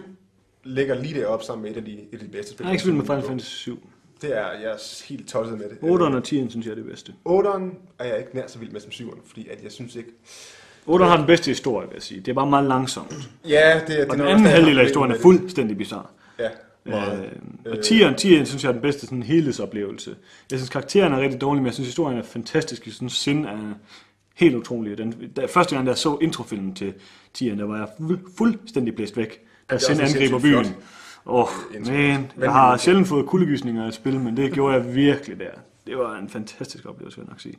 ligger lige deroppe sammen med et af de, et af de bedste spil. Jeg har ikke spillet med Final Fantasy 7. Det er, jeg er helt tosset med det. 8'eren og 10'eren synes jeg er det bedste. 8'eren er jeg ikke nær så vild med som 7'eren, fordi at jeg synes ikke... 8'eren har den bedste historie, vil jeg sige. Det er bare meget langsomt. Ja, det er... Og den anden halvdel af historien er fuldstændig bizarre. Ja, Øh, og 10'eren, 10'eren synes jeg er den bedste sådan helhedsoplevelse. Jeg synes karakteren er rigtig dårlig, men jeg synes historien er fantastisk. Jeg synes sind er helt utrolig. Den, da, første gang, da jeg så introfilmen til 10'eren, der var jeg fuld, fuldstændig blæst væk. Da sind angriber byen. flot. Åh, oh, man, jeg har sjældent fået kuldegysninger af spil, men det gjorde jeg virkelig der. Det var en fantastisk oplevelse, vil jeg nok sige.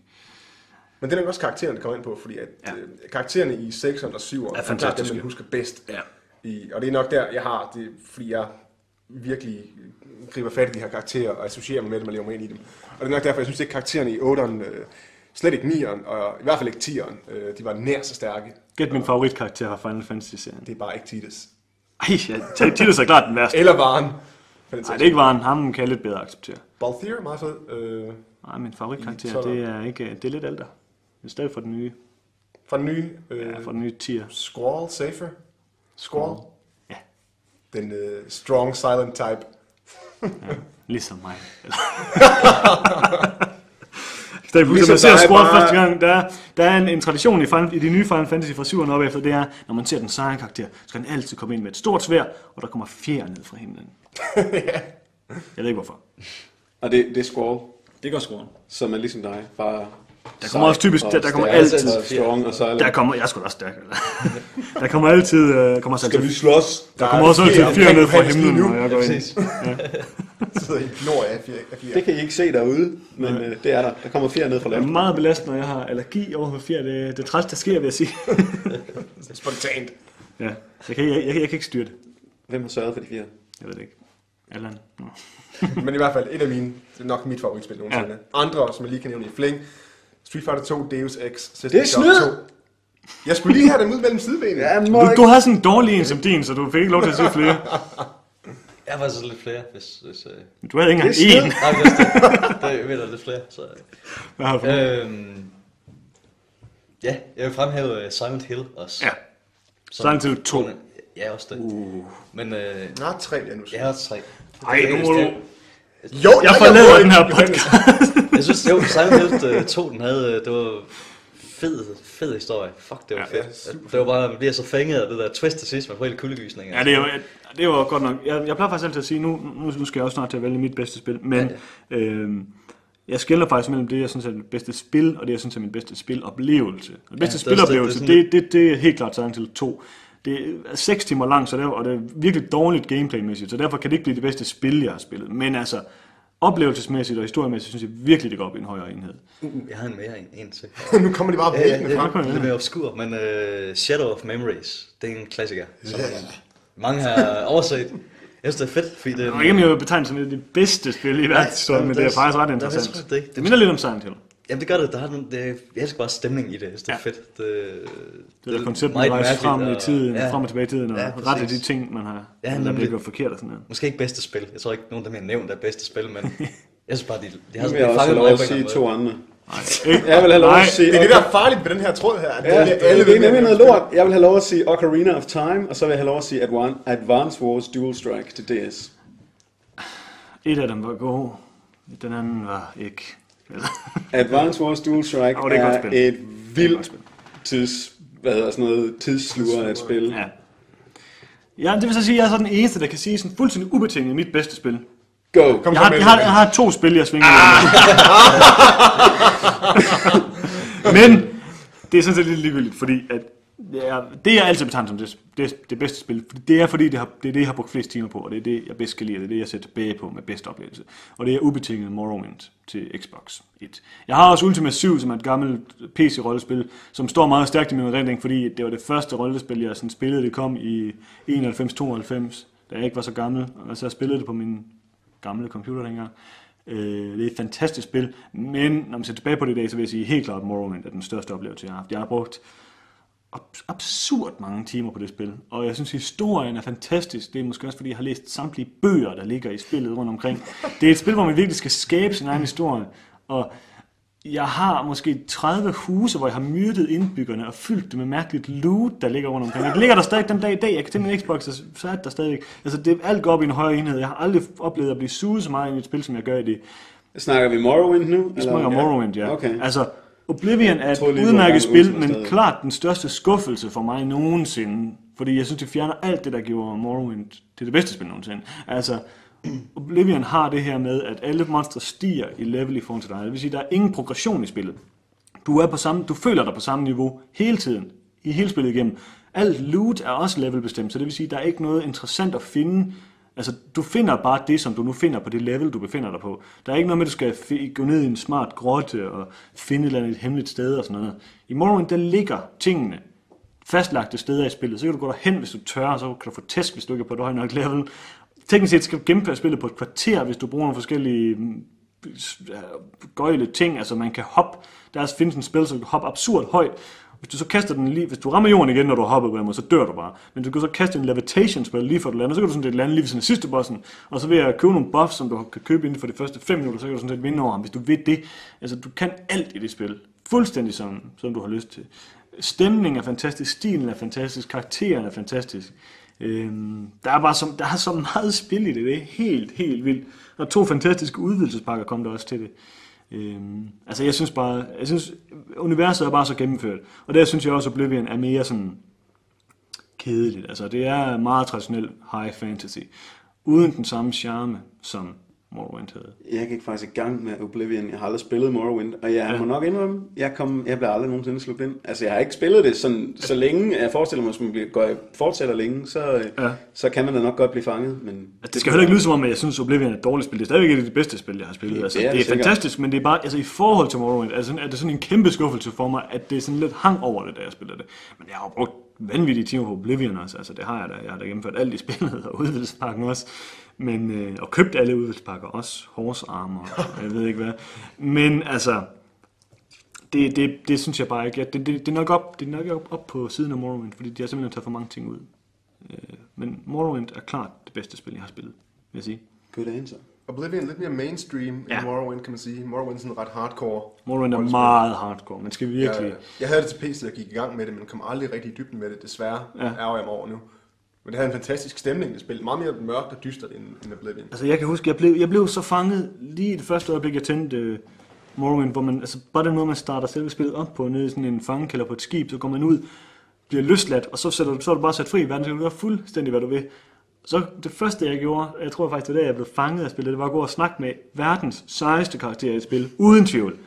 Men det er nok også karaktererne, der kommer ind på, fordi at, Ja. øh, karaktererne i 6'eren og 7'eren Er er, klart dem, man husker bedst. Ja. I, og det er nok der, jeg har det, fordi jeg virkelig griber fat i de her karakterer og associerer mig med dem og lever mig ind i dem. Og det er nok derfor, jeg synes ikke, karaktererne i 8'eren, øh, slet ikke 9'eren, og i hvert fald ikke 10'eren, øh, de var nær så stærke. Gæt min favoritkarakter fra Final Fantasy-serien. Det er bare ikke Tidus. Ej, ja, Tidus er klart den værste. Eller Varen. Nej, det er ikke Varen. Ham kan jeg lidt bedre acceptere. Balthier, meget fed. Øh, Nej, min favoritkarakter, I 12'eren. det er ikke, det er lidt ældre. I stedet for den nye, fra den nye øh, ja, for den nye tier. Squall, Safer. Squall. Ja. Den øh, strong silent type. Ligesom mig. <laughs> Stadig Ligesom ligesom man ser Squall bare- første gang, der, er- der er en, en tradition i, Final, i de nye Final Fantasy fra 7'erne op efter, det er, når man ser den seje karakter, så skal han altid komme ind med et stort svær, og der kommer fjer ned fra himlen. <laughs> Jeg ved ikke hvorfor. Og det, det er Squall, Det gør Squall. som er ligesom dig, bare Der kommer også typisk- der- der kommer altid- og strong og silent. Der kommer, jeg er sgu da også stærk. der kommer altid, øh, kommer Skal vi altid, slås? der kommer også altid fjer ned fra himlen, nu. når jeg går ind. <laughs> sidder i knor af fjer. Det kan I ikke se derude, men øh, det er der. Der kommer fjer ned fra Det er meget belastende, når jeg har allergi over for fjer. Det, det er træls, der sker, vil jeg sige. <laughs> Spontant. ja, jeg kan, jeg, jeg, jeg kan ikke styre det. Hvem har sørget for de fjer? Jeg ved det ikke. Allan. Men i hvert fald et af mine, det er nok mit favoritspil nogensinde. Ja. Andre, som jeg lige kan nævne i flæng. Street Fighter 2, Deus Ex, System Det er snyd! 2. Jeg skulle lige have dem ud mellem sidebenene. <laughs> Ja. må Du, du har sådan en dårlig en som din, så du fik ikke lov til at sige flere. <laughs> Jeg har faktisk lidt flere, hvis... hvis øh... Du havde ikke engang Det er én. Nej, men det, det, det er lidt flere, så... Hvad har du? Øhm, ja, jeg vil fremhæve uh, Silent Hill også. Ja. Som- Silent Hill 2. Ja, også det. Uh. Men øh, Nå, tre jeg nu. jeg har tre. Ej, nu må du... Jo, Jeg forlader den her podcast. <laughs> Jeg synes, jo, Hill øh, 2, den havde, øh, det var fed, fed historie. Fuck, det var Ja, ja, fedt. det var bare, man bliver så fænget af det der twist til sidst, man får helt kuldegysninger. Ja, det jo, det var godt nok. Jeg, jeg plejer faktisk altid at sige, nu, nu, nu skal jeg også snart til at vælge mit bedste spil, men ja, ja. Øhm, jeg skiller faktisk mellem det, jeg synes er det bedste spil, og det, jeg synes er min bedste spiloplevelse. Og det bedste også- spiloplevelse, det er det, det, det, er helt klart Silent Hill 2. Det er 6 timer langt, så det og det er virkelig dårligt gameplaymæssigt, så derfor kan det ikke blive det bedste spil, jeg har spillet. Men altså, oplevelsesmæssigt og historiemæssigt, synes jeg virkelig, det går op i en højere enhed. Uh, jeg havde en mere en, en til. <laughs> nu kommer de bare Ja, ja, væltende det, frem. det, er mere obskur, men uh, Shadow of Memories, det er en klassiker, som mange har overset. Jeg synes, det er fedt, fordi det Jeg er... jeg vil betegne som det bedste spil i verdenshistorien, men det er faktisk ret interessant. det- det- det- Det minder lidt om Silent Hill. Jamen det gør det, der har den, det, jeg elsker bare stemningen i det, det er Ja. fedt. Det, Det der koncept med meget at rejse mærkeligt, frem i og- tiden, ja. frem og tilbage i tiden, og Ja, rette de ting, man har Ja, man gjort forkert og sådan noget. Måske ikke bedste spil, jeg tror ikke nogen af dem, jeg nævnt, er bedste spil, men <laughs> jeg synes bare, de, de har de jeg også lov at sige to andre. Ikke? <laughs> Jeg vil have lov Nej, at sige... Det er det, der er farligt ved den her tråd her. at Ja, det, alle det er nemlig noget lort. Jeg vil have lov at sige Ocarina of Time, og så vil jeg have lov at sige Advan- Advance Wars Dual Strike til DS. Et af dem var god, den anden var ikke. Advance Wars Dual Strike Åh, det er er spil. et vildt tids, hvad hedder sådan noget, tidssluger af et spil. Ja. Ja, det vil så sige, at jeg er så den eneste, der kan sige sådan fuldstændig ubetinget mit bedste spil. Go! Kom Jeg har, jeg har, jeg har to spil, jeg svinger ah. <laughs> Men det er sådan set lidt ligegyldigt, fordi at det er, det er altid betegnet som det, det, det bedste spil. Det er fordi, det, har, det er det, jeg har brugt flest timer på, og det er det, jeg bedst kan lide, og det er det, jeg ser tilbage på med bedste oplevelse. Og det er ubetinget Morrowind til Xbox 1. Jeg har også Ultima 7, som er et gammelt PC-rollespil, som står meget stærkt i min erindring, fordi det var det første rollespil, jeg sådan spillede. Det kom i 91-92, da jeg ikke var så gammel, og så jeg spillede det på min gamle computer dengang. Øh, det er et fantastisk spil, men når man ser tilbage på det i dag, så vil jeg sige helt klart, at Morrowind er den største oplevelse, jeg har haft. Jeg har brugt absurd mange timer på det spil, og jeg synes, historien er fantastisk. Det er måske også, fordi jeg har læst samtlige bøger, der ligger i spillet rundt omkring. Det er et spil, hvor man virkelig skal skabe sin egen historie, og jeg har måske 30 huse, hvor jeg har myrdet indbyggerne og fyldt det med mærkeligt loot, der ligger rundt omkring. Det ligger der stadig den dag i dag. Jeg kan til min Xbox, og så er det der stadig. Altså, det, alt går op i en højere enhed. Jeg har aldrig oplevet at blive suget så meget i et spil, som jeg gør i det. Snakker vi Morrowind nu? Det smager Morrowind, ja. Okay. Altså, Oblivion er et udmærket spil, men stadig. klart den største skuffelse for mig nogensinde. Fordi jeg synes, det fjerner alt det, der giver Morrowind til det bedste spil nogensinde. Altså, Oblivion har det her med, at alle monstre stiger i level i forhold til dig. Det vil sige, der er ingen progression i spillet. Du, er på samme, du føler dig på samme niveau hele tiden, i hele spillet igennem. Alt loot er også levelbestemt, så det vil sige, der er ikke noget interessant at finde. Altså, du finder bare det, som du nu finder på det level, du befinder dig på. Der er ikke noget med, at du skal gå ned i en smart grotte og finde et eller andet hemmeligt sted og sådan noget. I Morrowind, der ligger tingene fastlagte steder i spillet. Så kan du gå derhen, hvis du tør, og så kan du få tæsk, hvis du ikke er på et højt nok level. Teknisk set skal du gennemføre spillet på et kvarter, hvis du bruger nogle forskellige mm, gøjle ting. Altså man kan hoppe. Der findes en spil, så du kan hoppe absurd højt. Hvis du så kaster den lige, hvis du rammer jorden igen, når du har hoppet på den måde, så dør du bare. Men du kan så kaste en levitation spell lige for det lande, så kan du sådan set lande lige ved sådan sidste bossen. Og så ved at købe nogle buffs, som du kan købe inden for de første 5 minutter, så kan du sådan set vinde over ham, hvis du ved det. Altså du kan alt i det spil. Fuldstændig som, som du har lyst til. Stemningen er fantastisk, stilen er fantastisk, karakteren er fantastisk. Øhm, der, er bare så, der er så meget spil i det, det er helt, helt vildt. Og to fantastiske udvidelsespakker kom der også til det. Øhm, altså jeg synes bare, jeg synes, universet er bare så gennemført. Og der synes jeg også, at Oblivion er mere sådan kedeligt. Altså det er meget traditionel high fantasy. Uden den samme charme, som Morrowind havde. Jeg gik faktisk i gang med Oblivion. Jeg har aldrig spillet Morrowind, og jeg ja. må nok indrømme, jeg, kom, jeg blev aldrig nogensinde slugt ind. Altså, jeg har ikke spillet det sådan, så længe. Jeg forestiller mig, at man går, fortsætter længe, så, Ja. så kan man da nok godt blive fanget. Men Altså, det skal heller ikke lyde som om, at jeg synes, Oblivion er et dårligt spil. Det er stadigvæk et af de bedste spil, jeg har spillet. Det Altså, er det er, det sikkert. fantastisk, men det er bare, altså i forhold til Morrowind, altså, er det sådan en kæmpe skuffelse for mig, at det er sådan lidt hang over det, da jeg spillede det. Men jeg har brugt vanvittige timer på Oblivion også. Altså, det har jeg da. Jeg har da gennemført alt i spillet, og udvidelsespakken også. Men, øh, og købt alle udvidelsespakker, også horse armor, og jeg ved ikke hvad. Men altså, det, det, det synes jeg bare ikke. Ja, det, det, det, er nok op, det er nok op, op på siden af Morrowind, fordi de har simpelthen taget for mange ting ud. Øh, men Morrowind er klart det bedste spil, jeg har spillet, vil jeg sige. good answer. Oblivion er lidt mere mainstream Ja. end Morrowind, kan man sige. Morrowind er sådan ret hardcore. Morrowind er meget hardcore. Man skal virkelig... Ja, jeg havde det til PC, og gik i gang med det, men kom aldrig rigtig i dybden med det, desværre. Ja. Ja. Ærger jeg mig over nu. Men det havde en fantastisk stemning, det spil. Meget mere mørkt og dystert end, end Oblivion. Altså, jeg kan huske, jeg blev, jeg blev så fanget lige i det første øjeblik, jeg tændte uh, Morrowind, hvor man, altså bare den måde, man starter selve spillet op på, nede i sådan en fangekælder på et skib, så går man ud, bliver løsladt, og så, sætter du, så er du bare sat fri i verden, så kan du gøre fuldstændig, hvad du vil. Så det første, jeg gjorde, jeg tror faktisk, det var da, jeg blev fanget af spillet, det var at gå og snakke med verdens sejeste karakter i et spil, uden tvivl.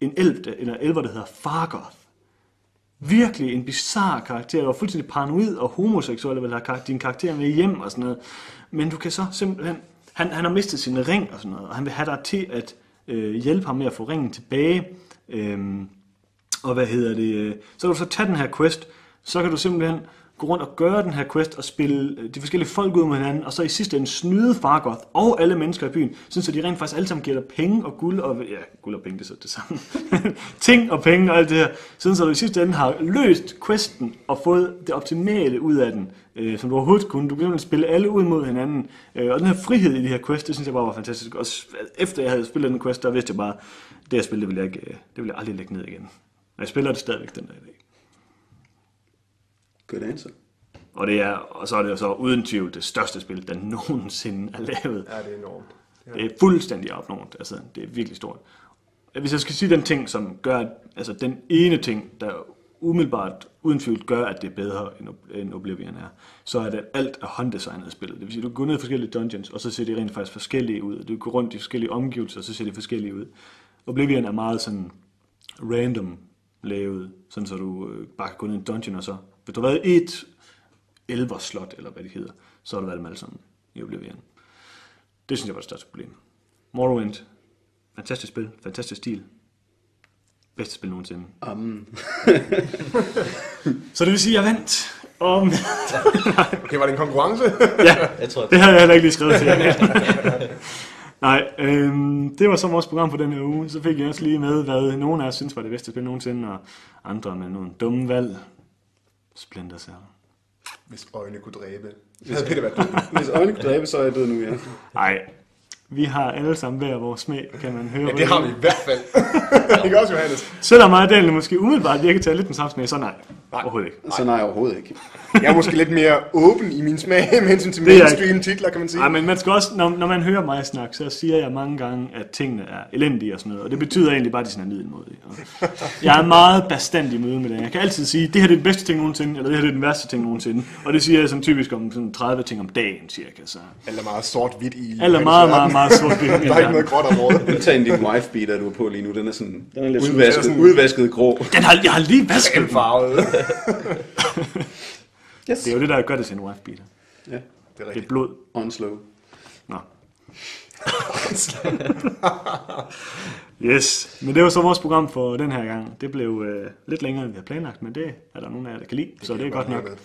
En elv, eller elver, der hedder Fargoth. Virkelig en bizarre karakter, der var fuldstændig paranoid og homoseksuel, og ville have kar- din karakter med hjem og sådan noget. Men du kan så simpelthen, han, han har mistet sin ring og sådan noget, og han vil have dig til at øh, hjælpe ham med at få ringen tilbage. Øhm, og hvad hedder det? øh, Så kan du så tage den her quest, så kan du simpelthen gå rundt og gøre den her quest og spille øh, de forskellige folk ud mod hinanden, og så i sidste ende snyde Fargoth og alle mennesker i byen, sådan så de rent faktisk alle sammen giver dig penge og guld og, ja, guld og penge, det er så det samme. <laughs> Ting og penge og alt det her, sådan så du i sidste ende har løst questen og fået det optimale ud af den, øh, som du overhovedet kunne. Du kan simpelthen spille alle ud mod hinanden, øh, og den her frihed i de her quest, det synes jeg bare var fantastisk. Og efter jeg havde spillet den quest, der vidste jeg bare, det jeg spil, det vil jeg, ikke, øh, det vil jeg aldrig lægge ned igen. Og jeg spiller det stadigvæk den dag i dag. Good answer. Og, det er, og så er det jo så uden tvivl det største spil, der nogensinde er lavet. Ja, det er enormt. Det er fuldstændig opnået. Altså, det er virkelig stort. Hvis jeg skal sige den ting, som gør, at- altså den ene ting, der umiddelbart uden tvivl gør, at det er bedre end, Ob- end Oblivion er, så er det, at alt er hånddesignet spillet. Det vil sige, du kan gå ned i forskellige dungeons, og så ser de rent faktisk forskellige ud. Du kan gå rundt i forskellige omgivelser, og så ser de forskellige ud. Oblivion er meget sådan random lavet, sådan så du øh, bare kan gå ned i en dungeon, og så, hvis du har været i et elverslot, eller hvad det hedder, så har du været dem alle sammen i Oblivion. Det synes jeg var det største problem. Morrowind, fantastisk spil, fantastisk stil. Bedste spil nogensinde. Um, <laughs> Så det vil sige, at jeg vandt. Om... <laughs> Okay, var det en konkurrence? <laughs> ja, Jeg tror, det havde jeg heller ikke lige skrevet til jer. Nej, øhm, det var så vores program for den her uge. Så fik jeg også lige med, hvad nogen af os synes var det bedste spil nogensinde, og andre med nogle dumme valg. Splinter Cell. Hvis øjne kunne dræbe. Så havde Peter været død. <laughs> hvis øjne kunne dræbe, så er jeg død nu, ja. Nej, vi har alle sammen hver vores smag, kan man høre. Ja, det har vi i hvert fald. <laughs> ikke også, Johannes? Selvom mig og Daniel måske umiddelbart virker til at lidt den samme smag, så nej, nej. overhovedet ikke. Så nej, overhovedet ikke. Jeg er måske lidt mere åben i min smag med hensyn til mainstream titler, kan man sige. Nej, men man skal også, når, når man hører mig snakke, så siger jeg mange gange, at tingene er elendige og sådan noget. Og det betyder egentlig bare, at de sådan er middelmodige. Og Jeg er meget bestandig i møde med det. Jeg kan altid sige, det her det er den bedste ting nogensinde, eller det her det er den værste ting nogensinde. Og det siger jeg som typisk om sådan 30 ting om dagen, cirka. Så. Alt er meget sort-hvidt i Alt er meget, meget, meget sort. <laughs> Der er ikke noget gråt område. <laughs> Undtagen din wife beater, du er på lige nu, den er sådan, den er lidt Udvasket- udvasket, sådan- udvasket grå. Den har, jeg har lige vasket den. farvet. <laughs> Yes. Det er jo det, der gør det til en wife beater. Ja, Det er Det er rigtigt. blod. on slow. Nå. yes, men det var så vores program for den her gang. Det blev øh, lidt længere, end vi havde planlagt, men det er der nogen af jer, der kan lide, så det er godt nok.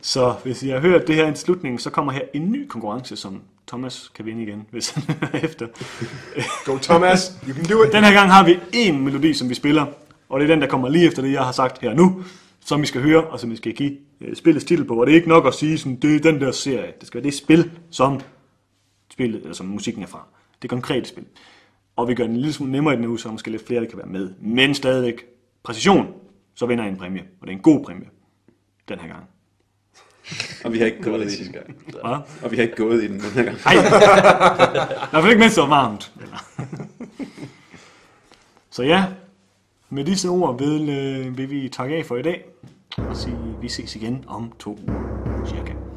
Så hvis I har hørt det her indtil slutningen, så kommer her en ny konkurrence, som Thomas kan vinde igen, hvis han hører efter. Go Thomas, you can do it. Den her gang har vi en melodi, som vi spiller, og det er den, der kommer lige efter det, jeg har sagt her nu, som vi skal høre, og som vi skal give øh, spillets titel på. Og det er ikke nok at sige, sådan, det er den der serie. Det skal være det spil, som spillet, eller som musikken er fra. Det konkrete spil. Og vi gør den en lille smule nemmere i den uge, så måske lidt flere der kan være med. Men stadigvæk præcision, så vinder I en præmie. Og det er en god præmie. Den her gang. Og vi har ikke gået i den. Hvad? Og vi har ikke gået i den den her gang. Ej! I hvert fald ikke det var varmt. Så ja, med disse ord vil, øh, vil vi takke af for i dag. Og sige, vi ses igen om to uger, cirka.